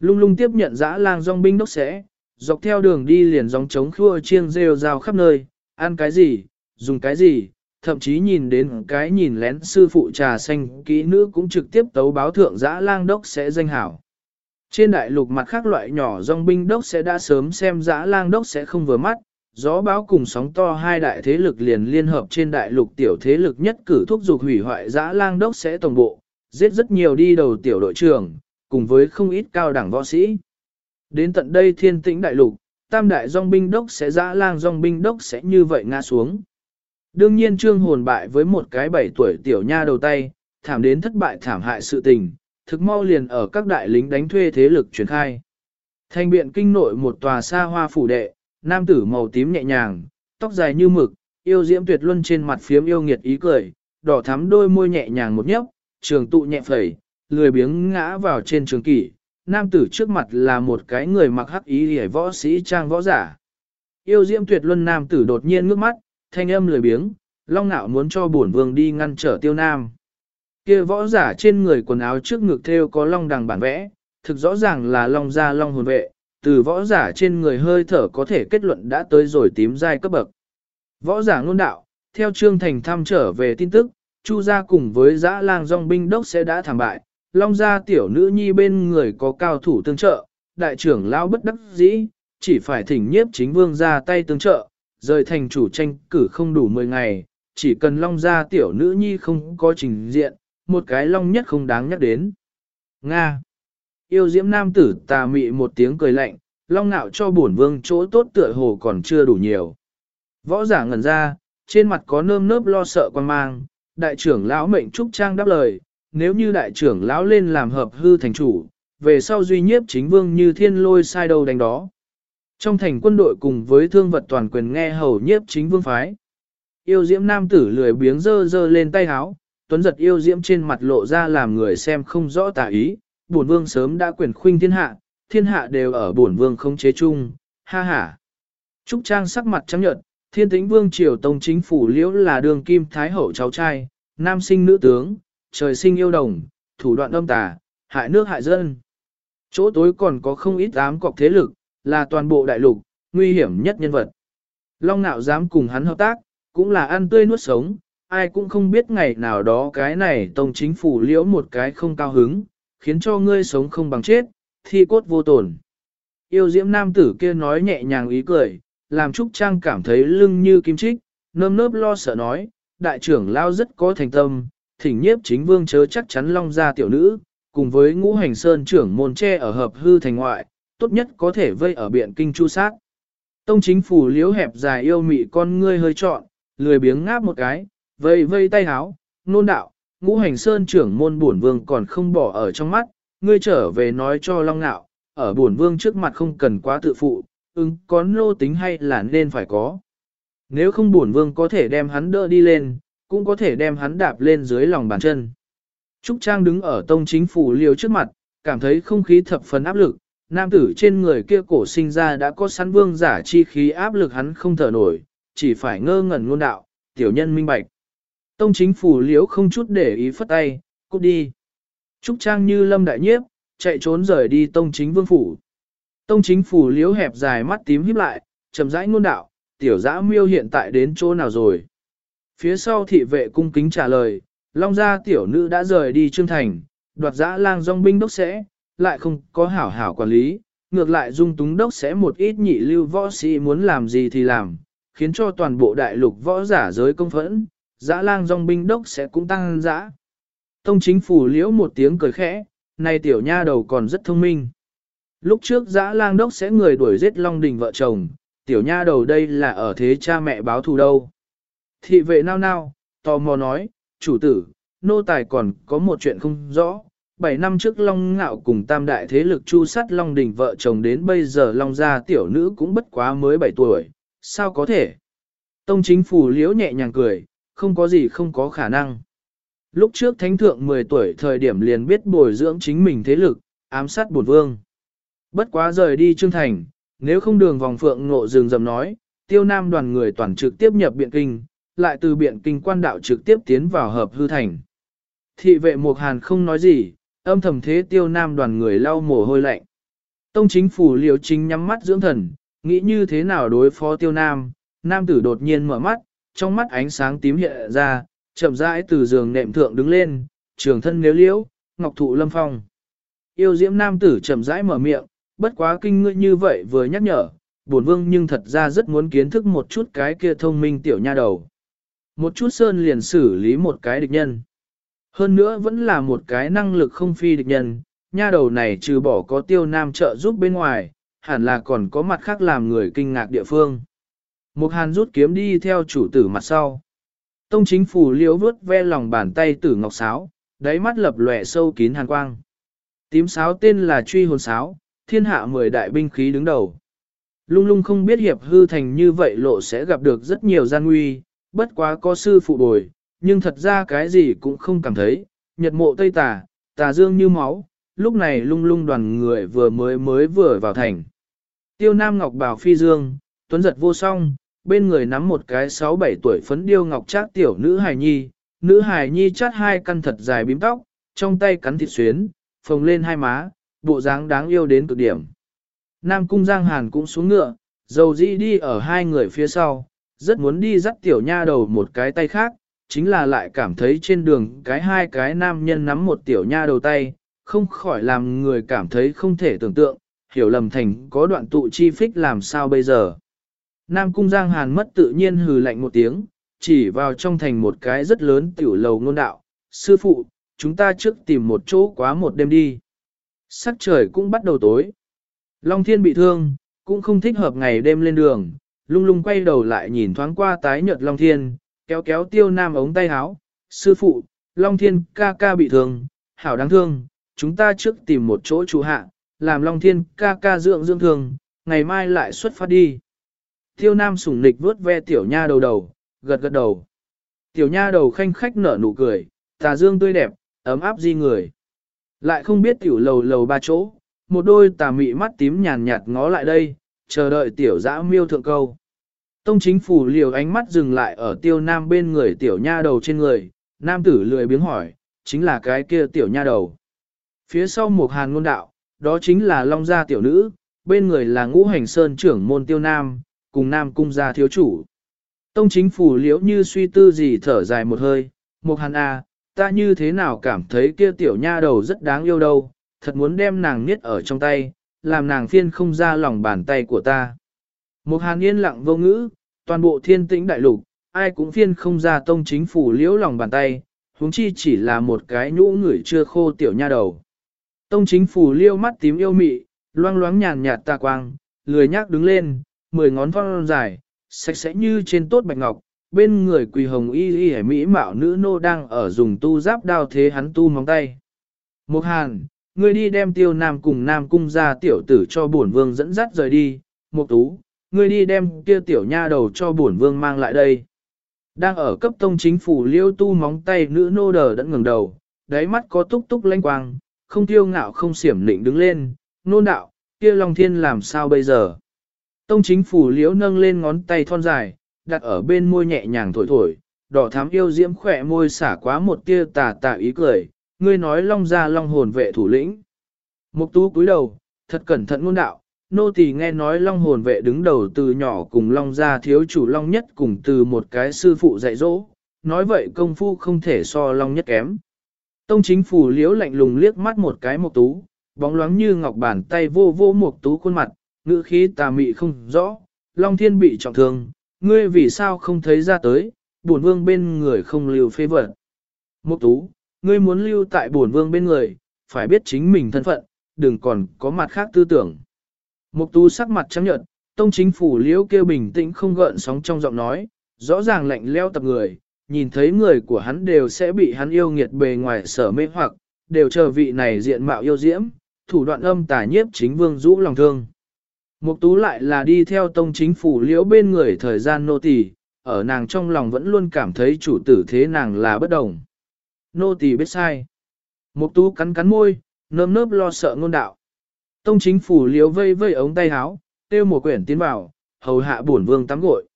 A: Lung lung tiếp nhận dã lang dòng binh đốc sẽ, dọc theo đường đi liền dòng trống khua chiêng rêu rào khắp nơi, ăn cái gì, dùng cái gì, thậm chí nhìn đến cái nhìn lén sư phụ trà xanh kỹ nữ cũng trực tiếp tấu báo thượng dã lang đốc sẽ danh hảo. Trên đại lục mặt khác loại nhỏ dòng binh đốc sẽ đã sớm xem dã lang đốc sẽ không vừa mắt, gió báo cùng sóng to hai đại thế lực liền liên hợp trên đại lục tiểu thế lực nhất cử thúc dục hủy hoại dã lang đốc sẽ tổng bộ, giết rất nhiều đi đầu tiểu đội trưởng, cùng với không ít cao đẳng võ sĩ. Đến tận đây thiên tĩnh đại lục, tam đại dòng binh đốc sẽ dã lang dòng binh đốc sẽ như vậy ngã xuống. Đương nhiên trương hồn bại với một cái bảy tuổi tiểu nha đầu tay, thảm đến thất bại thảm hại sự tình, thực mau liền ở các đại lính đánh thuê thế lực truyền khai. Thành biện kinh nội một tòa xa hoa phủ đệ, nam tử màu tím nhẹ nhàng, tóc dài như mực, yêu diễm tuyệt luân trên mặt phiếm yêu nghiệt ý cười, đỏ thắm đôi môi nhẹ nhàng một nhấp, trường tụ nhẹ phẩy, lười biếng ngã vào trên trường kỷ. Nam tử trước mặt là một cái người mặc hắc ý hề võ sĩ trang võ giả. Yêu diễm tuyệt luân nam tử đột nhiên ngước mắt, thanh âm lười biếng, long nạo muốn cho bổn vương đi ngăn trở tiêu nam. Kia võ giả trên người quần áo trước ngực thêu có long đằng bản vẽ, thực rõ ràng là long gia long hồn vệ, từ võ giả trên người hơi thở có thể kết luận đã tới rồi tím giai cấp bậc. Võ giả ngôn đạo, theo Trương Thành thăm trở về tin tức, Chu gia cùng với dã lang dòng binh đốc sẽ đã thảm bại, long gia tiểu nữ nhi bên người có cao thủ tương trợ, đại trưởng lão bất đắc dĩ, chỉ phải thỉnh nhiếp chính vương ra tay tương trợ, rời thành chủ tranh cử không đủ 10 ngày, chỉ cần long gia tiểu nữ nhi không có trình diện, một cái long nhất không đáng nhắc đến. Nga Yêu diễm nam tử tà mị một tiếng cười lạnh, long nạo cho bổn vương chỗ tốt tựa hồ còn chưa đủ nhiều. Võ giả ngẩn ra, trên mặt có nơm nớp lo sợ quan mang, đại trưởng lão mệnh trúc trang đáp lời, nếu như đại trưởng lão lên làm hợp hư thành chủ, về sau duy nhiếp chính vương như thiên lôi sai đầu đánh đó. Trong thành quân đội cùng với thương vật toàn quyền nghe hầu nhiếp chính vương phái. Yêu diễm nam tử lười biếng dơ dơ lên tay háo, tuấn giật yêu diễm trên mặt lộ ra làm người xem không rõ tả ý, bổn vương sớm đã quyền khuynh thiên hạ, thiên hạ đều ở bổn vương không chế chung, ha ha. Trúc Trang sắc mặt trắng nhợt, thiên tĩnh vương triều tông chính phủ liễu là đường kim thái hậu cháu trai, nam sinh nữ tướng, trời sinh yêu đồng, thủ đoạn âm tà, hại nước hại dân. Chỗ tối còn có không ít ám cọc thế lực, là toàn bộ đại lục, nguy hiểm nhất nhân vật. Long nạo dám cùng hắn hợp tác, cũng là ăn tươi nuốt sống, ai cũng không biết ngày nào đó cái này tông chính phủ liễu một cái không cao hứng, khiến cho ngươi sống không bằng chết, thi cốt vô tổn. Yêu diễm nam tử kia nói nhẹ nhàng ý cười, làm Trúc Trang cảm thấy lưng như kim trích, nơm nớp lo sợ nói, đại trưởng lao rất có thành tâm, thỉnh nhiếp chính vương chớ chắc chắn long ra tiểu nữ, cùng với ngũ hành sơn trưởng môn tre ở hợp hư thành ngoại, tốt nhất có thể vây ở biện kinh chu sát. Tông chính phủ liếu hẹp dài yêu mị con ngươi hơi trọn, lười biếng ngáp một cái, vây vây tay háo, nôn đạo, ngũ hành sơn trưởng môn bổn vương còn không bỏ ở trong mắt, ngươi trở về nói cho long nạo, ở bổn vương trước mặt không cần quá tự phụ, ứng có nô tính hay là nên phải có. Nếu không bổn vương có thể đem hắn đỡ đi lên, cũng có thể đem hắn đạp lên dưới lòng bàn chân. Trúc Trang đứng ở tông chính phủ liều trước mặt, cảm thấy không khí thập phần áp lực, nam tử trên người kia cổ sinh ra đã có sẵn vương giả chi khí áp lực hắn không thở nổi, chỉ phải ngơ ngẩn ngôn đạo, tiểu nhân minh bạch. Tông chính phủ liếu không chút để ý phất tay, cút đi. Trúc Trang như lâm đại nhiếp, chạy trốn rời đi tông chính vương phủ. Tông chính phủ liếu hẹp dài mắt tím híp lại, chậm rãi ngôn đạo, tiểu dã miêu hiện tại đến chỗ nào rồi. Phía sau thị vệ cung kính trả lời, long gia tiểu nữ đã rời đi trương thành, đoạt dã lang dòng binh đốc sẽ, lại không có hảo hảo quản lý, ngược lại dung túng đốc sẽ một ít nhị lưu võ sĩ muốn làm gì thì làm, khiến cho toàn bộ đại lục võ giả giới công phẫn, dã lang dòng binh đốc sẽ cũng tăng dã. Tông chính phủ liễu một tiếng cười khẽ, này tiểu nha đầu còn rất thông minh. Lúc trước dã lang đốc sẽ người đuổi giết Long Đình vợ chồng, tiểu nha đầu đây là ở thế cha mẹ báo thù đâu. Thị vệ nao nao, tò mò nói, chủ tử, nô tài còn có một chuyện không rõ. Bảy năm trước Long Ngạo cùng tam đại thế lực chu sát Long Đình vợ chồng đến bây giờ Long gia tiểu nữ cũng bất quá mới 7 tuổi, sao có thể? Tông chính phủ liễu nhẹ nhàng cười, không có gì không có khả năng. Lúc trước thánh thượng 10 tuổi thời điểm liền biết bồi dưỡng chính mình thế lực, ám sát bổn vương. Bất quá rời đi Trương Thành, nếu không đường vòng phượng ngộ rừng dầm nói, tiêu nam đoàn người toàn trực tiếp nhập biện kinh, lại từ biện kinh quan đạo trực tiếp tiến vào hợp hư thành. Thị vệ Mục Hàn không nói gì, âm thầm thế tiêu nam đoàn người lau mồ hôi lạnh. Tông chính phủ liều chính nhắm mắt dưỡng thần, nghĩ như thế nào đối phó tiêu nam, nam tử đột nhiên mở mắt, trong mắt ánh sáng tím hiện ra, chậm rãi từ giường nệm thượng đứng lên, trường thân nếu liễu, ngọc thụ lâm phong. Yêu diễm nam tử chậm rãi mở miệng, bất quá kinh ngươi như vậy vừa nhắc nhở, bổn vương nhưng thật ra rất muốn kiến thức một chút cái kia thông minh tiểu nha đầu. Một chút sơn liền xử lý một cái địch nhân. Hơn nữa vẫn là một cái năng lực không phi địch nhân, nha đầu này trừ bỏ có tiêu nam trợ giúp bên ngoài, hẳn là còn có mặt khác làm người kinh ngạc địa phương. Một hàn rút kiếm đi theo chủ tử mặt sau. Tông chính phủ liễu vớt ve lòng bàn tay tử ngọc sáo, đáy mắt lập lòe sâu kín hàn quang. Tím sáo tên là truy hồn sáo, thiên hạ mười đại binh khí đứng đầu. Lung lung không biết hiệp hư thành như vậy lộ sẽ gặp được rất nhiều gian nguy, bất quá có sư phụ bồi, nhưng thật ra cái gì cũng không cảm thấy, nhật mộ tây tà, tà dương như máu, lúc này lung lung đoàn người vừa mới mới vừa vào thành. Tiêu Nam Ngọc bảo phi dương, tuấn giật vô song, bên người nắm một cái 6-7 tuổi phấn điêu ngọc trác tiểu nữ hài nhi, nữ hài nhi chát hai căn thật dài bím tóc, trong tay cắn thịt xuyến, phồng lên hai má, bộ dáng đáng yêu đến cực điểm. Nam cung Giang Hàn cũng xuống ngựa, dầu dĩ đi ở hai người phía sau, rất muốn đi dắt tiểu nha đầu một cái tay khác, chính là lại cảm thấy trên đường cái hai cái nam nhân nắm một tiểu nha đầu tay, không khỏi làm người cảm thấy không thể tưởng tượng, hiểu lầm thành có đoạn tụ chi phích làm sao bây giờ. Nam cung Giang Hàn mất tự nhiên hừ lạnh một tiếng, chỉ vào trong thành một cái rất lớn tiểu lầu ngôn đạo, sư phụ, chúng ta trước tìm một chỗ quá một đêm đi. Sắc trời cũng bắt đầu tối. Long Thiên bị thương, cũng không thích hợp ngày đêm lên đường, lung lung quay đầu lại nhìn thoáng qua tái nhợt Long Thiên, kéo kéo tiêu nam ống tay háo. sư phụ, Long Thiên ca ca bị thương, hảo đáng thương, chúng ta trước tìm một chỗ trụ hạ, làm Long Thiên ca ca dưỡng dưỡng thương, ngày mai lại xuất phát đi. Tiêu nam sủng nịch vuốt ve tiểu nha đầu đầu, gật gật đầu. Tiểu nha đầu khanh khách nở nụ cười, tà dương tươi đẹp, ấm áp di người. Lại không biết tiểu lầu lầu ba chỗ, một đôi tà mị mắt tím nhàn nhạt ngó lại đây, chờ đợi tiểu dã miêu thượng câu. Tông chính phủ liều ánh mắt dừng lại ở tiêu nam bên người tiểu nha đầu trên người, nam tử lười biếng hỏi, chính là cái kia tiểu nha đầu. Phía sau một hàn ngôn đạo, đó chính là long gia tiểu nữ, bên người là ngũ hành sơn trưởng môn tiêu nam, cùng nam cung gia thiếu chủ. Tông chính phủ liễu như suy tư gì thở dài một hơi, một hàn a, à, ta như thế nào cảm thấy kia tiểu nha đầu rất đáng yêu đâu, thật muốn đem nàng niết ở trong tay, làm nàng phiên không ra lòng bàn tay của ta. Một hàn yên lặng vô ngữ, toàn bộ thiên tĩnh đại lục, ai cũng phiên không ra tông chính phủ liễu lòng bàn tay, huống chi chỉ là một cái nhũ người chưa khô tiểu nha đầu. Tông chính phủ liêu mắt tím yêu mị, loang loáng nhàn nhạt tà quang, lười nhác đứng lên, mười ngón thon dài, sạch sẽ như trên tốt bạch ngọc, bên người quỳ hồng y y hẻ mỹ mạo nữ nô đang ở dùng tu giáp đao thế hắn tu móng tay. Một hàn, ngươi đi đem tiêu nam cùng nam cung ra tiểu tử cho bổn vương dẫn dắt rời đi, một tú, ngươi đi đem kia tiểu nha đầu cho bổn vương mang lại đây. Đang ở cấp tông chính phủ liêu tu móng tay nữ nô đờ đẫn ngừng đầu, đáy mắt có túc túc lanh quang, không tiêu ngạo không xiểm nịnh đứng lên, nôn đạo, kia Long Thiên làm sao bây giờ? Tông chính phủ liễu nâng lên ngón tay thon dài, đặt ở bên môi nhẹ nhàng thổi thổi, đỏ thám yêu diễm khỏe môi xả quá một tia tà tà ý cười, ngươi nói Long ra Long hồn vệ thủ lĩnh. Mục tú cúi đầu, thật cẩn thận ngôn đạo, nô tỳ nghe nói Long hồn vệ đứng đầu từ nhỏ cùng Long gia thiếu chủ Long nhất cùng từ một cái sư phụ dạy dỗ, nói vậy công phu không thể so Long nhất kém. Tông chính phủ liễu lạnh lùng liếc mắt một cái một tú, bóng loáng như ngọc bàn tay vô vô một tú khuôn mặt, ngữ khí tà mị không rõ, Long Thiên bị trọng thương, ngươi vì sao không thấy ra tới, bổn vương bên người không lưu phê vật. Mục tú, ngươi muốn lưu tại bổn vương bên người, phải biết chính mình thân phận, đừng còn có mặt khác tư tưởng. Mục tú sắc mặt trắng nhợt, tông chính phủ liễu kêu bình tĩnh không gợn sóng trong giọng nói, rõ ràng lạnh leo tập người, nhìn thấy người của hắn đều sẽ bị hắn yêu nghiệt bề ngoài sở mê hoặc, đều chờ vị này diện mạo yêu diễm, thủ đoạn âm tà nhiếp chính vương rũ lòng thương. Mục tú lại là đi theo tông chính phủ liễu bên người thời gian nô tỳ, ở nàng trong lòng vẫn luôn cảm thấy chủ tử thế nàng là bất đồng. Nô tỳ biết sai. Mục tú cắn cắn môi, nơm nớp lo sợ ngôn đạo. Tông chính phủ liễu vây vây ống tay áo, tiêu một quyển tiến vào, hầu hạ bổn vương tắm gội.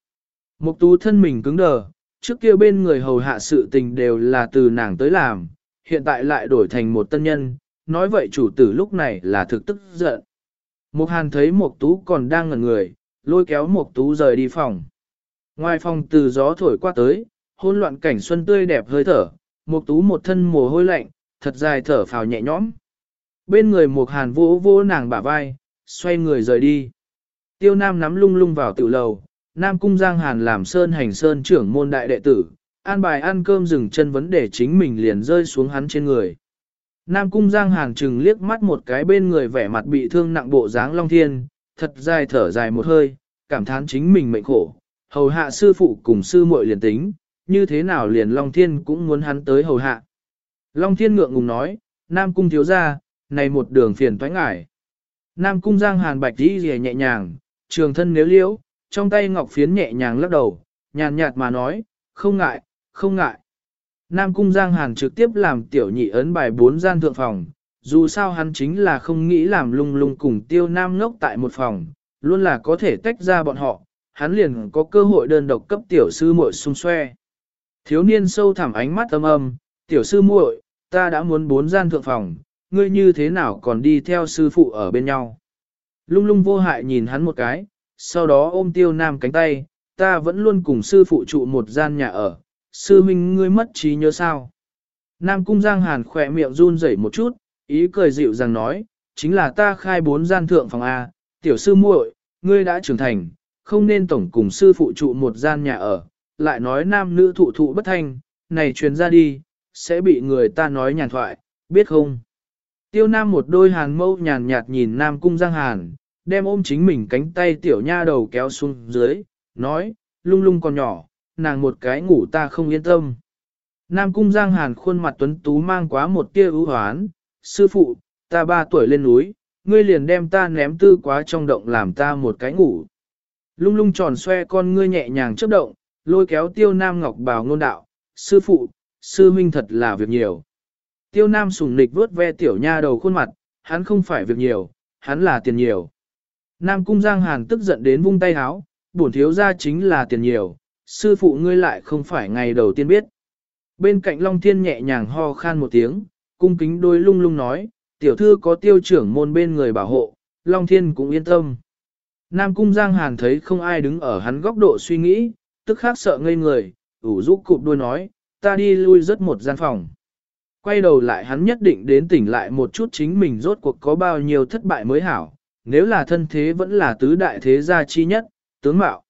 A: Mục tú thân mình cứng đờ, trước kia bên người hầu hạ sự tình đều là từ nàng tới làm, hiện tại lại đổi thành một tân nhân, nói vậy chủ tử lúc này là thực tức giận. Mục hàn thấy Mục tú còn đang ngẩn người, lôi kéo Mục tú rời đi phòng. Ngoài phòng từ gió thổi qua tới, hỗn loạn cảnh xuân tươi đẹp hơi thở, Mục tú một thân mồ hôi lạnh, thật dài thở phào nhẹ nhõm. Bên người Mục hàn vỗ vỗ nàng bả vai, xoay người rời đi. Tiêu Nam nắm lung lung vào tiểu lầu, Nam Cung Giang Hàn làm sơn hành sơn trưởng môn đại đệ tử, an bài ăn cơm dừng chân vấn đề chính mình liền rơi xuống hắn trên người. Nam Cung Giang Hàn chừng liếc mắt một cái bên người vẻ mặt bị thương nặng bộ dáng Long Thiên, thật dài thở dài một hơi, cảm thán chính mình mệnh khổ, hầu hạ sư phụ cùng sư muội liền tính, như thế nào liền Long Thiên cũng muốn hắn tới hầu hạ. Long Thiên ngượng ngùng nói, Nam Cung thiếu ra, này một đường phiền toái ngải. Nam Cung Giang Hàn bạch đi rìa nhẹ nhàng, trường thân nếu liễu, trong tay ngọc phiến nhẹ nhàng lắc đầu, nhàn nhạt mà nói, không ngại, không ngại. Nam Cung Giang Hàn trực tiếp làm tiểu nhị ấn bài bốn gian thượng phòng, dù sao hắn chính là không nghĩ làm lung lung cùng tiêu nam ngốc tại một phòng, luôn là có thể tách ra bọn họ, hắn liền có cơ hội đơn độc cấp tiểu sư muội xung xoe. Thiếu niên sâu thẳm ánh mắt âm âm, tiểu sư muội, ta đã muốn bốn gian thượng phòng, ngươi như thế nào còn đi theo sư phụ ở bên nhau. Lung lung vô hại nhìn hắn một cái, sau đó ôm tiêu nam cánh tay, ta vẫn luôn cùng sư phụ trụ một gian nhà ở, sư huynh ngươi mất trí nhớ sao. Nam cung giang hàn khỏe miệng run rẩy một chút, ý cười dịu rằng nói, chính là ta khai bốn gian thượng phòng A, tiểu sư muội, ngươi đã trưởng thành, không nên tổng cùng sư phụ trụ một gian nhà ở, lại nói nam nữ thụ thụ bất thanh, này truyền ra đi, sẽ bị người ta nói nhàn thoại, biết không? Tiêu nam một đôi hàn mâu nhàn nhạt nhìn nam cung giang hàn, đem ôm chính mình cánh tay tiểu nha đầu kéo xuống dưới, nói, lung lung còn nhỏ, nàng một cái ngủ ta không yên tâm. Nam cung giang hàn khuôn mặt tuấn tú mang quá một tia ưu hoán, sư phụ, ta ba tuổi lên núi, ngươi liền đem ta ném tư quá trong động làm ta một cái ngủ. Lung lung tròn xoe con ngươi nhẹ nhàng chớp động, lôi kéo tiêu nam ngọc bào ngôn đạo, sư phụ, sư huynh thật là việc nhiều. Tiêu nam sùng nịch vớt ve tiểu nha đầu khuôn mặt, hắn không phải việc nhiều, hắn là tiền nhiều. Nam Cung Giang Hàn tức giận đến vung tay háo, bổn thiếu ra chính là tiền nhiều, sư phụ ngươi lại không phải ngày đầu tiên biết. Bên cạnh Long Thiên nhẹ nhàng ho khan một tiếng, cung kính đôi lung lung nói, tiểu thư có tiêu trưởng môn bên người bảo hộ, Long Thiên cũng yên tâm. Nam Cung Giang Hàn thấy không ai đứng ở hắn góc độ suy nghĩ, tức khác sợ ngây người, ủ rũ cụp đuôi nói, ta đi lui rất một gian phòng. Quay đầu lại hắn nhất định đến tỉnh lại một chút chính mình rốt cuộc có bao nhiêu thất bại mới hảo, nếu là thân thế vẫn là tứ đại thế gia chi nhất, tướng mạo.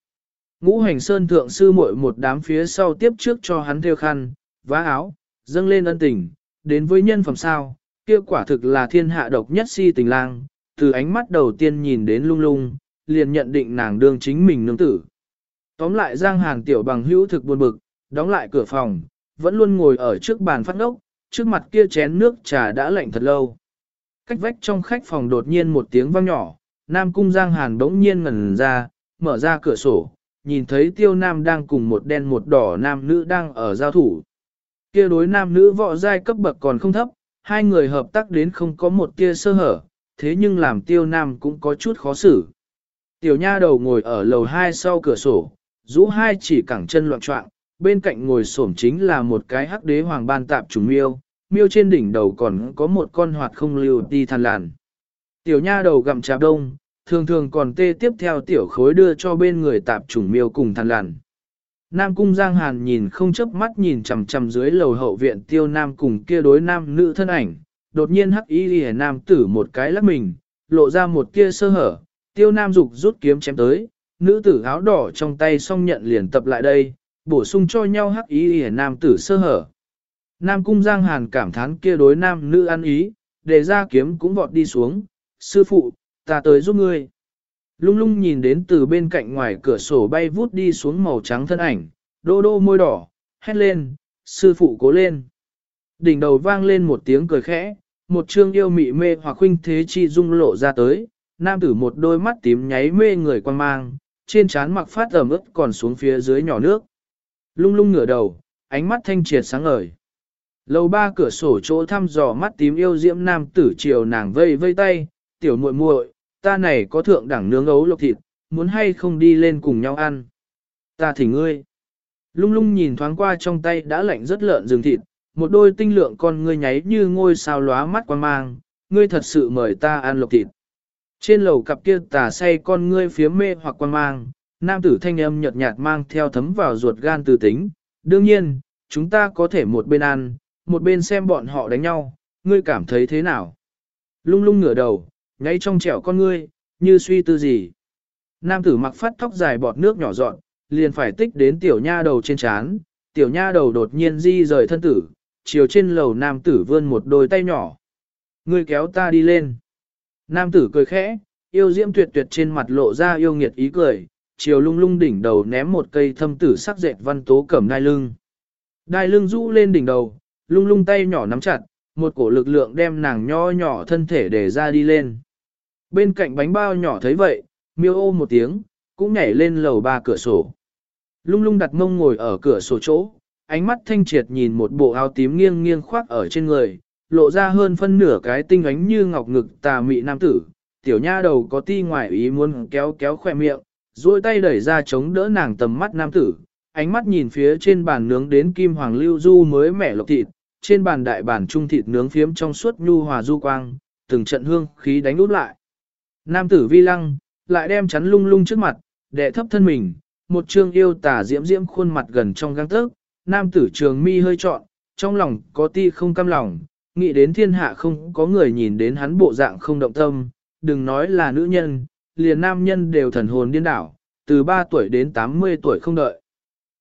A: Ngũ hành sơn thượng sư muội một đám phía sau tiếp trước cho hắn theo khăn, vá áo, dâng lên ân tình, đến với nhân phẩm sao, kia quả thực là thiên hạ độc nhất si tình lang, từ ánh mắt đầu tiên nhìn đến lung lung, liền nhận định nàng đương chính mình nương tử. Tóm lại Giang Hàn tiểu bằng hữu thực buồn bực, đóng lại cửa phòng, vẫn luôn ngồi ở trước bàn phát ngốc, trước mặt kia chén nước trà đã lạnh thật lâu. Cách vách trong khách phòng đột nhiên một tiếng vang nhỏ, Nam Cung Giang Hàn bỗng nhiên ngẩn ra, mở ra cửa sổ, nhìn thấy tiêu nam đang cùng một đen một đỏ nam nữ đang ở giao thủ. Kia đối nam nữ võ giai cấp bậc còn không thấp, hai người hợp tác đến không có một tia sơ hở, thế nhưng làm tiêu nam cũng có chút khó xử. Tiểu nha đầu ngồi ở lầu hai sau cửa sổ, rũ hai chỉ cẳng chân loạn trọng, bên cạnh ngồi xổm chính là một cái hắc đế hoàng ban tạp trùng miêu, miêu trên đỉnh đầu còn có một con hoạt không lưu đi than làn. Tiểu nha đầu gặm trà đông, thường thường còn tê tiếp theo tiểu khối đưa cho bên người tạp trùng miêu cùng thằn lằn. Nam cung Giang Hàn nhìn không chớp mắt nhìn chằm chằm dưới lầu hậu viện tiêu nam cùng kia đối nam nữ thân ảnh, đột nhiên hắc y lìa nam tử một cái lắc mình, lộ ra một kia sơ hở, tiêu nam dục rút kiếm chém tới, nữ tử áo đỏ trong tay song nhận liền tập lại đây, bổ sung cho nhau hắc y lìa nam tử sơ hở. Nam cung Giang Hàn cảm thán kia đối nam nữ ăn ý, để ra kiếm cũng vọt đi xuống, sư phụ, ta tới giúp ngươi. Lung lung nhìn đến từ bên cạnh ngoài cửa sổ bay vút đi xuống màu trắng thân ảnh, đô đô môi đỏ, hét lên, sư phụ cố lên. Đỉnh đầu vang lên một tiếng cười khẽ, một trương yêu mị mê hoặc huynh thế chi dung lộ ra tới, nam tử một đôi mắt tím nháy mê người quan mang, trên trán mặc phát ẩm ướt còn xuống phía dưới nhỏ nước. Lung lung ngửa đầu, ánh mắt thanh triệt sáng ngời. Lầu ba cửa sổ chỗ thăm dò mắt tím yêu diễm nam tử chiều nàng vây vây tay, tiểu muội muội, ta này có thượng đẳng nướng ấu lộc thịt, muốn hay không đi lên cùng nhau ăn. Ta thỉnh ngươi. Lung lung nhìn thoáng qua trong tay đã lạnh rất lợn rừng thịt, một đôi tinh lượng con ngươi nháy như ngôi sao lóa mắt quan mang, ngươi thật sự mời ta ăn lộc thịt. Trên lầu cặp kia tà say con ngươi phía mê hoặc quan mang, nam tử thanh âm nhợt nhạt mang theo thấm vào ruột gan từ tính. Đương nhiên, chúng ta có thể một bên ăn, một bên xem bọn họ đánh nhau, ngươi cảm thấy thế nào? Lung lung ngửa đầu, nháy trong trẻo con ngươi, như suy tư gì. Nam tử mặc phát tóc dài bọt nước nhỏ dọn, liền phải tích đến tiểu nha đầu trên chán, tiểu nha đầu đột nhiên di rời thân tử, chiều trên lầu nam tử vươn một đôi tay nhỏ. Ngươi kéo ta đi lên. Nam tử cười khẽ, yêu diễm tuyệt tuyệt trên mặt lộ ra yêu nghiệt ý cười, chiều lung lung đỉnh đầu ném một cây thâm tử sắc dệt văn tố cẩm đai lưng. Đai lưng rũ lên đỉnh đầu, lung lung tay nhỏ nắm chặt, một cổ lực lượng đem nàng nho nhỏ thân thể để ra đi lên. Bên cạnh bánh bao nhỏ thấy vậy, miêu ô một tiếng, cũng nhảy lên lầu ba cửa sổ. Lung lung đặt mông ngồi ở cửa sổ chỗ, ánh mắt thanh triệt nhìn một bộ áo tím nghiêng nghiêng khoác ở trên người, lộ ra hơn phân nửa cái tinh ánh như ngọc ngực tà mị nam tử. Tiểu nha đầu có ti ngoài ý muốn kéo kéo khoe miệng, duỗi tay đẩy ra chống đỡ nàng tầm mắt nam tử, ánh mắt nhìn phía trên bàn nướng đến kim hoàng lưu du mới mẻ lộc thịt, trên bàn đại bàn trung thịt nướng phiếm trong suốt nhu hòa du quang, từng trận hương khí đánh út lại. Nam tử vi lăng, lại đem chắn lung lung trước mặt, đệ thấp thân mình, một trương yêu tà diễm diễm khuôn mặt gần trong găng tớc, nam tử trường mi hơi trọn, trong lòng có ti không cam lòng, nghĩ đến thiên hạ không có người nhìn đến hắn bộ dạng không động tâm, đừng nói là nữ nhân, liền nam nhân đều thần hồn điên đảo, từ 3 tuổi đến 80 tuổi không đợi.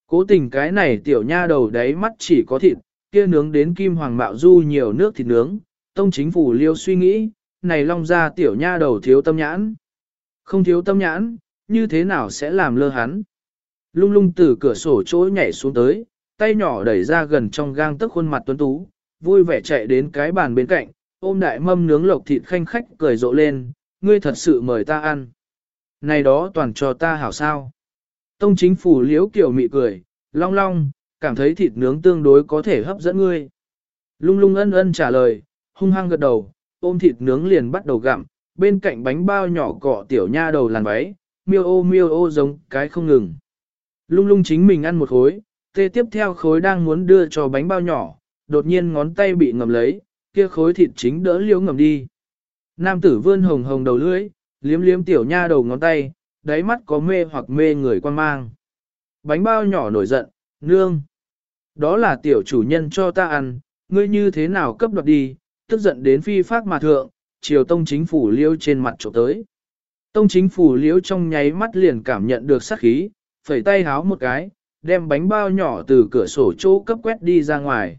A: Cố tình cái này tiểu nha đầu đáy mắt chỉ có thịt, kia nướng đến kim hoàng mạo du nhiều nước thịt nướng, tông chính phủ liêu suy nghĩ, này long ra tiểu nha đầu thiếu tâm nhãn. Không thiếu tâm nhãn, như thế nào sẽ làm lơ hắn? Lung lung từ cửa sổ chỗ nhảy xuống tới, tay nhỏ đẩy ra gần trong gang tức khuôn mặt tuấn tú, vui vẻ chạy đến cái bàn bên cạnh, ôm đại mâm nướng lộc thịt khanh khách cười rộ lên, ngươi thật sự mời ta ăn. Này đó toàn cho ta hảo sao. Tông chính phủ liếu kiểu mị cười, long long, cảm thấy thịt nướng tương đối có thể hấp dẫn ngươi. Lung lung ân ân trả lời, hung hăng gật đầu, ôm thịt nướng liền bắt đầu gặm, bên cạnh bánh bao nhỏ cọ tiểu nha đầu làn váy, miêu ô miêu ô giống cái không ngừng. Lung lung chính mình ăn một khối, tê tiếp theo khối đang muốn đưa cho bánh bao nhỏ, đột nhiên ngón tay bị ngầm lấy, kia khối thịt chính đỡ liếu ngầm đi. Nam tử vươn hồng hồng đầu lưỡi, liếm liếm tiểu nha đầu ngón tay, đáy mắt có mê hoặc mê người quan mang. Bánh bao nhỏ nổi giận, nương. Đó là tiểu chủ nhân cho ta ăn, ngươi như thế nào cấp đoạt đi, tức giận đến phi phát mà thượng, chiều tông chính phủ liêu trên mặt chỗ tới. Tông chính phủ liêu trong nháy mắt liền cảm nhận được sát khí, phẩy tay háo một cái, đem bánh bao nhỏ từ cửa sổ chỗ cấp quét đi ra ngoài.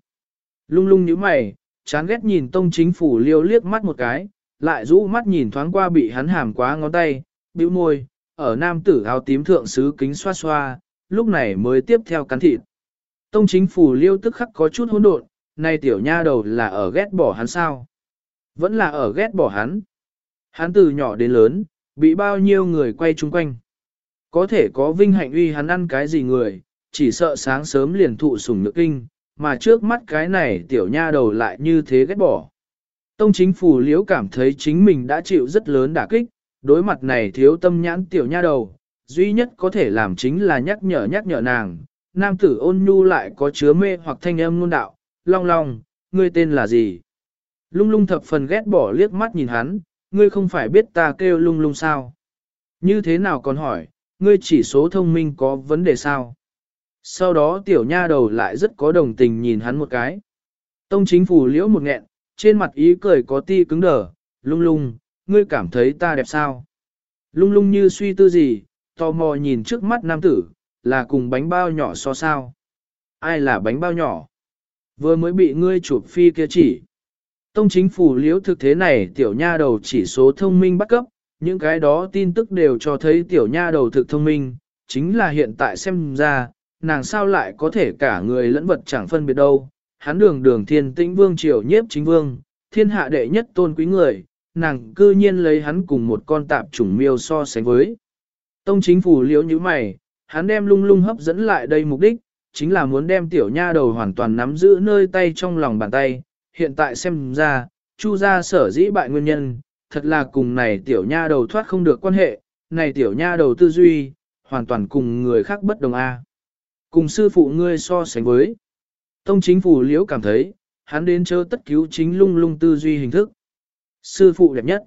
A: Lung lung như mày, chán ghét nhìn tông chính phủ liêu liếc mắt một cái, lại rũ mắt nhìn thoáng qua bị hắn hàm quá ngón tay, bĩu môi, ở nam tử áo tím thượng sứ kính xoa xoa, lúc này mới tiếp theo cắn thịt. Tông chính phủ liêu tức khắc có chút hỗn độn, nay tiểu nha đầu là ở ghét bỏ hắn sao? Vẫn là ở ghét bỏ hắn. Hắn từ nhỏ đến lớn, bị bao nhiêu người quay chung quanh. Có thể có vinh hạnh uy hắn ăn cái gì người, chỉ sợ sáng sớm liền thụ sủng nhược kinh, mà trước mắt cái này tiểu nha đầu lại như thế ghét bỏ. Tông chính phủ liễu cảm thấy chính mình đã chịu rất lớn đả kích, đối mặt này thiếu tâm nhãn tiểu nha đầu, duy nhất có thể làm chính là nhắc nhở nhắc nhở nàng, nam tử ôn nhu lại có chứa mê hoặc thanh âm ngôn đạo, long long, ngươi tên là gì? Lung lung thập phần ghét bỏ liếc mắt nhìn hắn, ngươi không phải biết ta kêu lung lung sao? Như thế nào còn hỏi, ngươi chỉ số thông minh có vấn đề sao? Sau đó tiểu nha đầu lại rất có đồng tình nhìn hắn một cái. Tông chính phủ liễu một nghẹn, trên mặt ý cười có ti cứng đờ, lung lung, ngươi cảm thấy ta đẹp sao? Lung lung như suy tư gì, tò mò nhìn trước mắt nam tử, là cùng bánh bao nhỏ so sao? Ai là bánh bao nhỏ? Vừa mới bị ngươi chụp phi kia chỉ. Tông chính phủ liễu thực thế này tiểu nha đầu chỉ số thông minh bắt cấp, những cái đó tin tức đều cho thấy tiểu nha đầu thực thông minh, chính là hiện tại xem ra, nàng sao lại có thể cả người lẫn vật chẳng phân biệt đâu. Hắn đường đường thiên tĩnh vương triều nhiếp chính vương, thiên hạ đệ nhất tôn quý người, nàng cư nhiên lấy hắn cùng một con tạp chủng miêu so sánh với. Tông chính phủ liễu như mày, hắn đem lung lung hấp dẫn lại đây mục đích, chính là muốn đem tiểu nha đầu hoàn toàn nắm giữ nơi tay trong lòng bàn tay. Hiện tại xem ra, chu gia sở dĩ bại nguyên nhân, thật là cùng này tiểu nha đầu thoát không được quan hệ, này tiểu nha đầu tư duy, hoàn toàn cùng người khác bất đồng a. Cùng sư phụ ngươi so sánh với. Tông chính phủ liễu cảm thấy, hắn đến chớ tất cứu chính lung lung tư duy hình thức. Sư phụ đẹp nhất.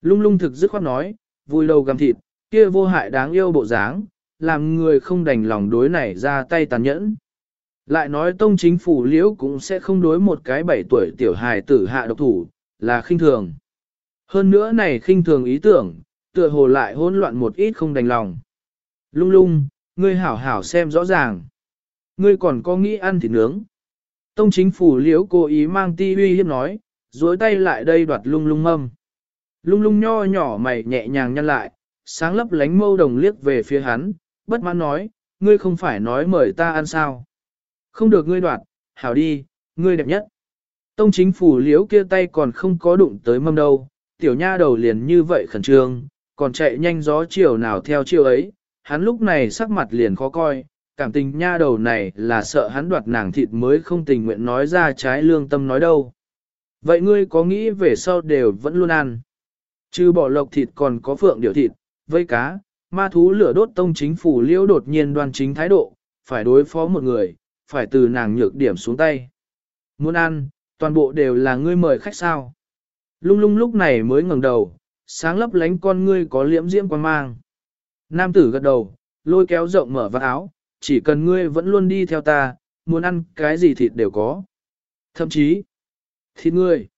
A: Lung lung thực dứt khoát nói, vui lâu gầm thịt, kia vô hại đáng yêu bộ dáng, làm người không đành lòng đối này ra tay tàn nhẫn. Lại nói tông chính phủ liễu cũng sẽ không đối một cái bảy tuổi tiểu hài tử hạ độc thủ, là khinh thường. Hơn nữa này khinh thường ý tưởng, tựa hồ lại hỗn loạn một ít không đành lòng. Lung lung, ngươi hảo hảo xem rõ ràng. Ngươi còn có nghĩ ăn thịt nướng. Tông chính phủ liễu cố ý mang ti uy hiếp nói, duỗi tay lại đây đoạt lung lung mâm. Lung lung nho nhỏ mày nhẹ nhàng nhăn lại, sáng lấp lánh mâu đồng liếc về phía hắn, bất mãn nói, ngươi không phải nói mời ta ăn sao. Không được ngươi đoạt, hảo đi, ngươi đẹp nhất. Tông chính phủ liễu kia tay còn không có đụng tới mâm đâu, tiểu nha đầu liền như vậy khẩn trương, còn chạy nhanh gió chiều nào theo chiều ấy, hắn lúc này sắc mặt liền khó coi, cảm tình nha đầu này là sợ hắn đoạt nàng thịt mới không tình nguyện nói ra trái lương tâm nói đâu. Vậy ngươi có nghĩ về sau đều vẫn luôn ăn? Chứ bỏ lộc thịt còn có phượng điều thịt, vây cá, ma thú lửa đốt tông chính phủ liễu đột nhiên đoan chính thái độ, phải đối phó một người, phải từ nàng nhược điểm xuống tay. Muốn ăn, toàn bộ đều là ngươi mời khách sao. Lung lung lúc này mới ngẩng đầu, sáng lấp lánh con ngươi có liễm diễm quan mang. Nam tử gật đầu, lôi kéo rộng mở vạt áo, chỉ cần ngươi vẫn luôn đi theo ta, muốn ăn cái gì thịt đều có. Thậm chí, thịt ngươi.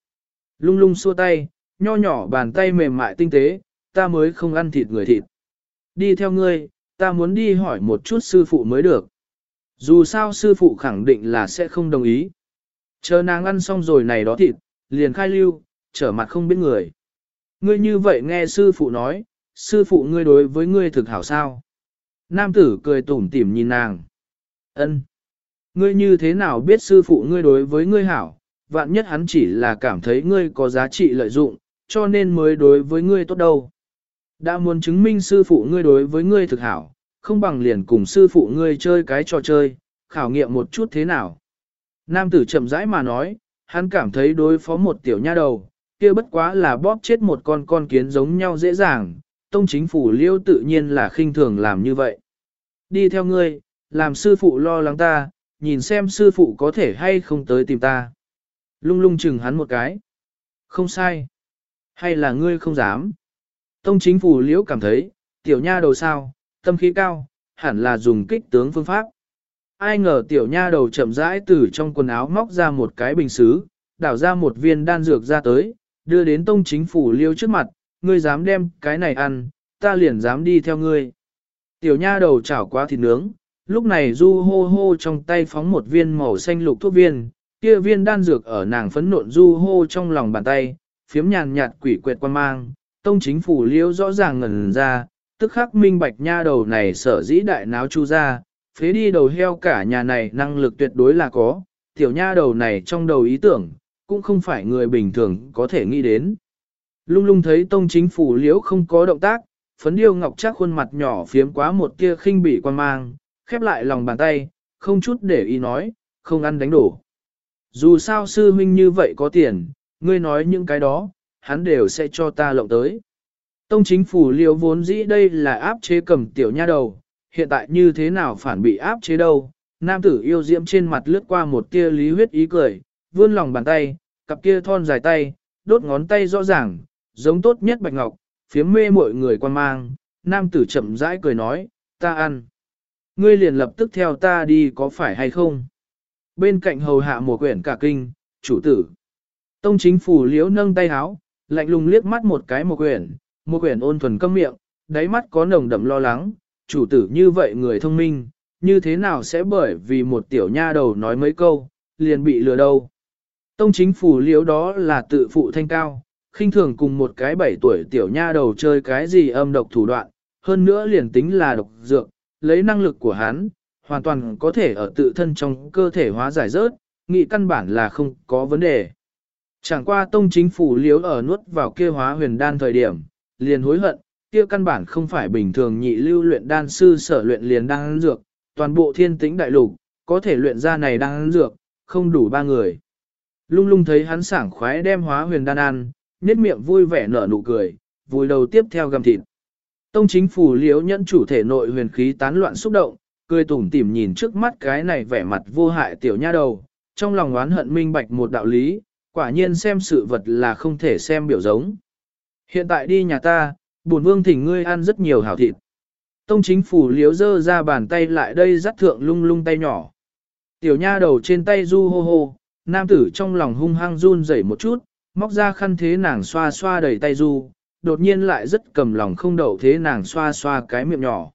A: Lung lung xua tay, nho nhỏ bàn tay mềm mại tinh tế, ta mới không ăn thịt người thịt. Đi theo ngươi, ta muốn đi hỏi một chút sư phụ mới được. Dù sao sư phụ khẳng định là sẽ không đồng ý. Chờ nàng ăn xong rồi này đó thịt, liền khai lưu, trở mặt không biết người. Ngươi như vậy nghe sư phụ nói, sư phụ ngươi đối với ngươi thực hảo sao. Nam tử cười tủm tỉm nhìn nàng. ân Ngươi như thế nào biết sư phụ ngươi đối với ngươi hảo, vạn nhất hắn chỉ là cảm thấy ngươi có giá trị lợi dụng, cho nên mới đối với ngươi tốt đâu. Đã muốn chứng minh sư phụ ngươi đối với ngươi thực hảo, không bằng liền cùng sư phụ ngươi chơi cái trò chơi, khảo nghiệm một chút thế nào. Nam tử chậm rãi mà nói, hắn cảm thấy đối phó một tiểu nha đầu, kia bất quá là bóp chết một con con kiến giống nhau dễ dàng, tông chính phủ liêu tự nhiên là khinh thường làm như vậy. Đi theo ngươi, làm sư phụ lo lắng ta, nhìn xem sư phụ có thể hay không tới tìm ta. Lung lung chừng hắn một cái. Không sai. Hay là ngươi không dám. Tông chính phủ liễu cảm thấy, tiểu nha đầu sao, tâm khí cao, hẳn là dùng kích tướng phương pháp. Ai ngờ tiểu nha đầu chậm rãi từ trong quần áo móc ra một cái bình xứ, đảo ra một viên đan dược ra tới, đưa đến tông chính phủ liêu trước mặt, ngươi dám đem cái này ăn, ta liền dám đi theo ngươi. Tiểu nha đầu chảo quá thịt nướng, lúc này du hô hô trong tay phóng một viên màu xanh lục thuốc viên, kia viên đan dược ở nàng phấn nộn du hô trong lòng bàn tay, phiếm nhàn nhạt quỷ quệt quan mang, tông chính phủ liễu rõ ràng ngẩn ra, tức khắc minh bạch nha đầu này sở dĩ đại náo chu ra, phế đi đầu heo cả nhà này năng lực tuyệt đối là có, tiểu nha đầu này trong đầu ý tưởng, cũng không phải người bình thường có thể nghĩ đến. Lung lung thấy tông chính phủ liễu không có động tác, phấn điêu ngọc chắc khuôn mặt nhỏ phiếm quá một tia khinh bị quan mang, khép lại lòng bàn tay, không chút để ý nói, không ăn đánh đổ. Dù sao sư huynh như vậy có tiền, ngươi nói những cái đó, hắn đều sẽ cho ta lộng tới. Tông chính phủ liễu vốn dĩ đây là áp chế cầm tiểu nha đầu, hiện tại như thế nào phản bị áp chế đâu. Nam tử yêu diễm trên mặt lướt qua một tia lý huyết ý cười, vươn lòng bàn tay, cặp kia thon dài tay, đốt ngón tay rõ ràng, giống tốt nhất bạch ngọc, phiếm mê mọi người quan mang, nam tử chậm rãi cười nói, ta ăn. Ngươi liền lập tức theo ta đi có phải hay không? Bên cạnh hầu hạ một quyển cả kinh, chủ tử. Tông chính phủ liễu nâng tay háo, lạnh lùng liếc mắt một cái một quyển, một quyển ôn thuần câm miệng, đáy mắt có nồng đậm lo lắng, chủ tử như vậy người thông minh, như thế nào sẽ bởi vì một tiểu nha đầu nói mấy câu, liền bị lừa đâu. Tông chính phủ liếu đó là tự phụ thanh cao, khinh thường cùng một cái bảy tuổi tiểu nha đầu chơi cái gì âm độc thủ đoạn, hơn nữa liền tính là độc dược, lấy năng lực của hắn, hoàn toàn có thể ở tự thân trong cơ thể hóa giải rớt, nghị căn bản là không có vấn đề. Chẳng qua tông chính phủ liếu ở nuốt vào kia hóa huyền đan thời điểm, liền hối hận, kia căn bản không phải bình thường nhị lưu luyện đan sư sở luyện liền đan dược, toàn bộ thiên tĩnh đại lục, có thể luyện ra này đan dược, không đủ ba người. Lung lung thấy hắn sảng khoái đem hóa huyền đan ăn, nét miệng vui vẻ nở nụ cười, vùi đầu tiếp theo gầm thịt. Tông chính phủ liếu nhẫn chủ thể nội huyền khí tán loạn xúc động, cười tủm tỉm nhìn trước mắt cái này vẻ mặt vô hại tiểu nha đầu, trong lòng oán hận minh bạch một đạo lý, quả nhiên xem sự vật là không thể xem biểu giống. Hiện tại đi nhà ta, bổn vương thỉnh ngươi ăn rất nhiều hảo thịt. Tông chính phủ liếu dơ ra bàn tay lại đây dắt thượng lung lung tay nhỏ. Tiểu nha đầu trên tay du hô hô, nam tử trong lòng hung hăng run rẩy một chút, móc ra khăn thế nàng xoa xoa đầy tay du, đột nhiên lại rất cầm lòng không đậu thế nàng xoa xoa cái miệng nhỏ.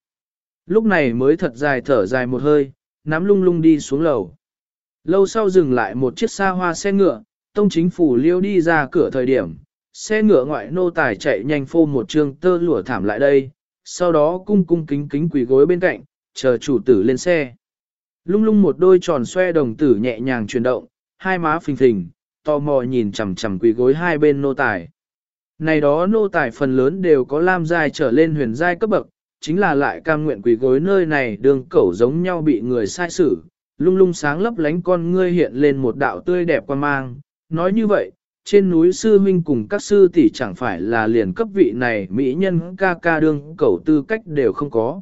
A: Lúc này mới thật dài thở dài một hơi, nắm lung lung đi xuống lầu. Lâu sau dừng lại một chiếc xa hoa xe ngựa, tông chính phủ liêu đi ra cửa thời điểm, xe ngựa ngoại nô tài chạy nhanh phô một trường tơ lụa thảm lại đây, sau đó cung cung kính kính quỳ gối bên cạnh, chờ chủ tử lên xe. Lung lung một đôi tròn xoe đồng tử nhẹ nhàng chuyển động, hai má phình phình, tò mò nhìn chằm chằm quỳ gối hai bên nô tài. Này đó nô tài phần lớn đều có lam giai trở lên huyền giai cấp bậc, chính là lại cam nguyện quỳ gối nơi này đường cẩu giống nhau bị người sai xử, lung lung sáng lấp lánh con ngươi hiện lên một đạo tươi đẹp quan mang. Nói như vậy, trên núi sư huynh cùng các sư tỷ chẳng phải là liền cấp vị này mỹ nhân ca ca đương cầu tư cách đều không có.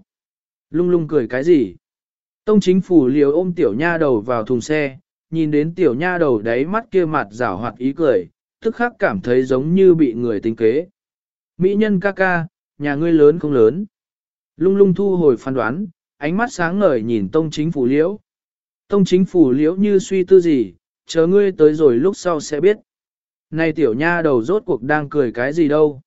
A: Lung lung cười cái gì? Tông chính phủ liều ôm tiểu nha đầu vào thùng xe, nhìn đến tiểu nha đầu đáy mắt kia mặt rảo hoạt ý cười, tức khắc cảm thấy giống như bị người tính kế. Mỹ nhân ca ca, nhà ngươi lớn không lớn. Lung lung thu hồi phán đoán, ánh mắt sáng ngời nhìn tông chính phủ liễu. Tông chính phủ liễu như suy tư gì, chờ ngươi tới rồi lúc sau sẽ biết. Này tiểu nha đầu rốt cuộc đang cười cái gì đâu.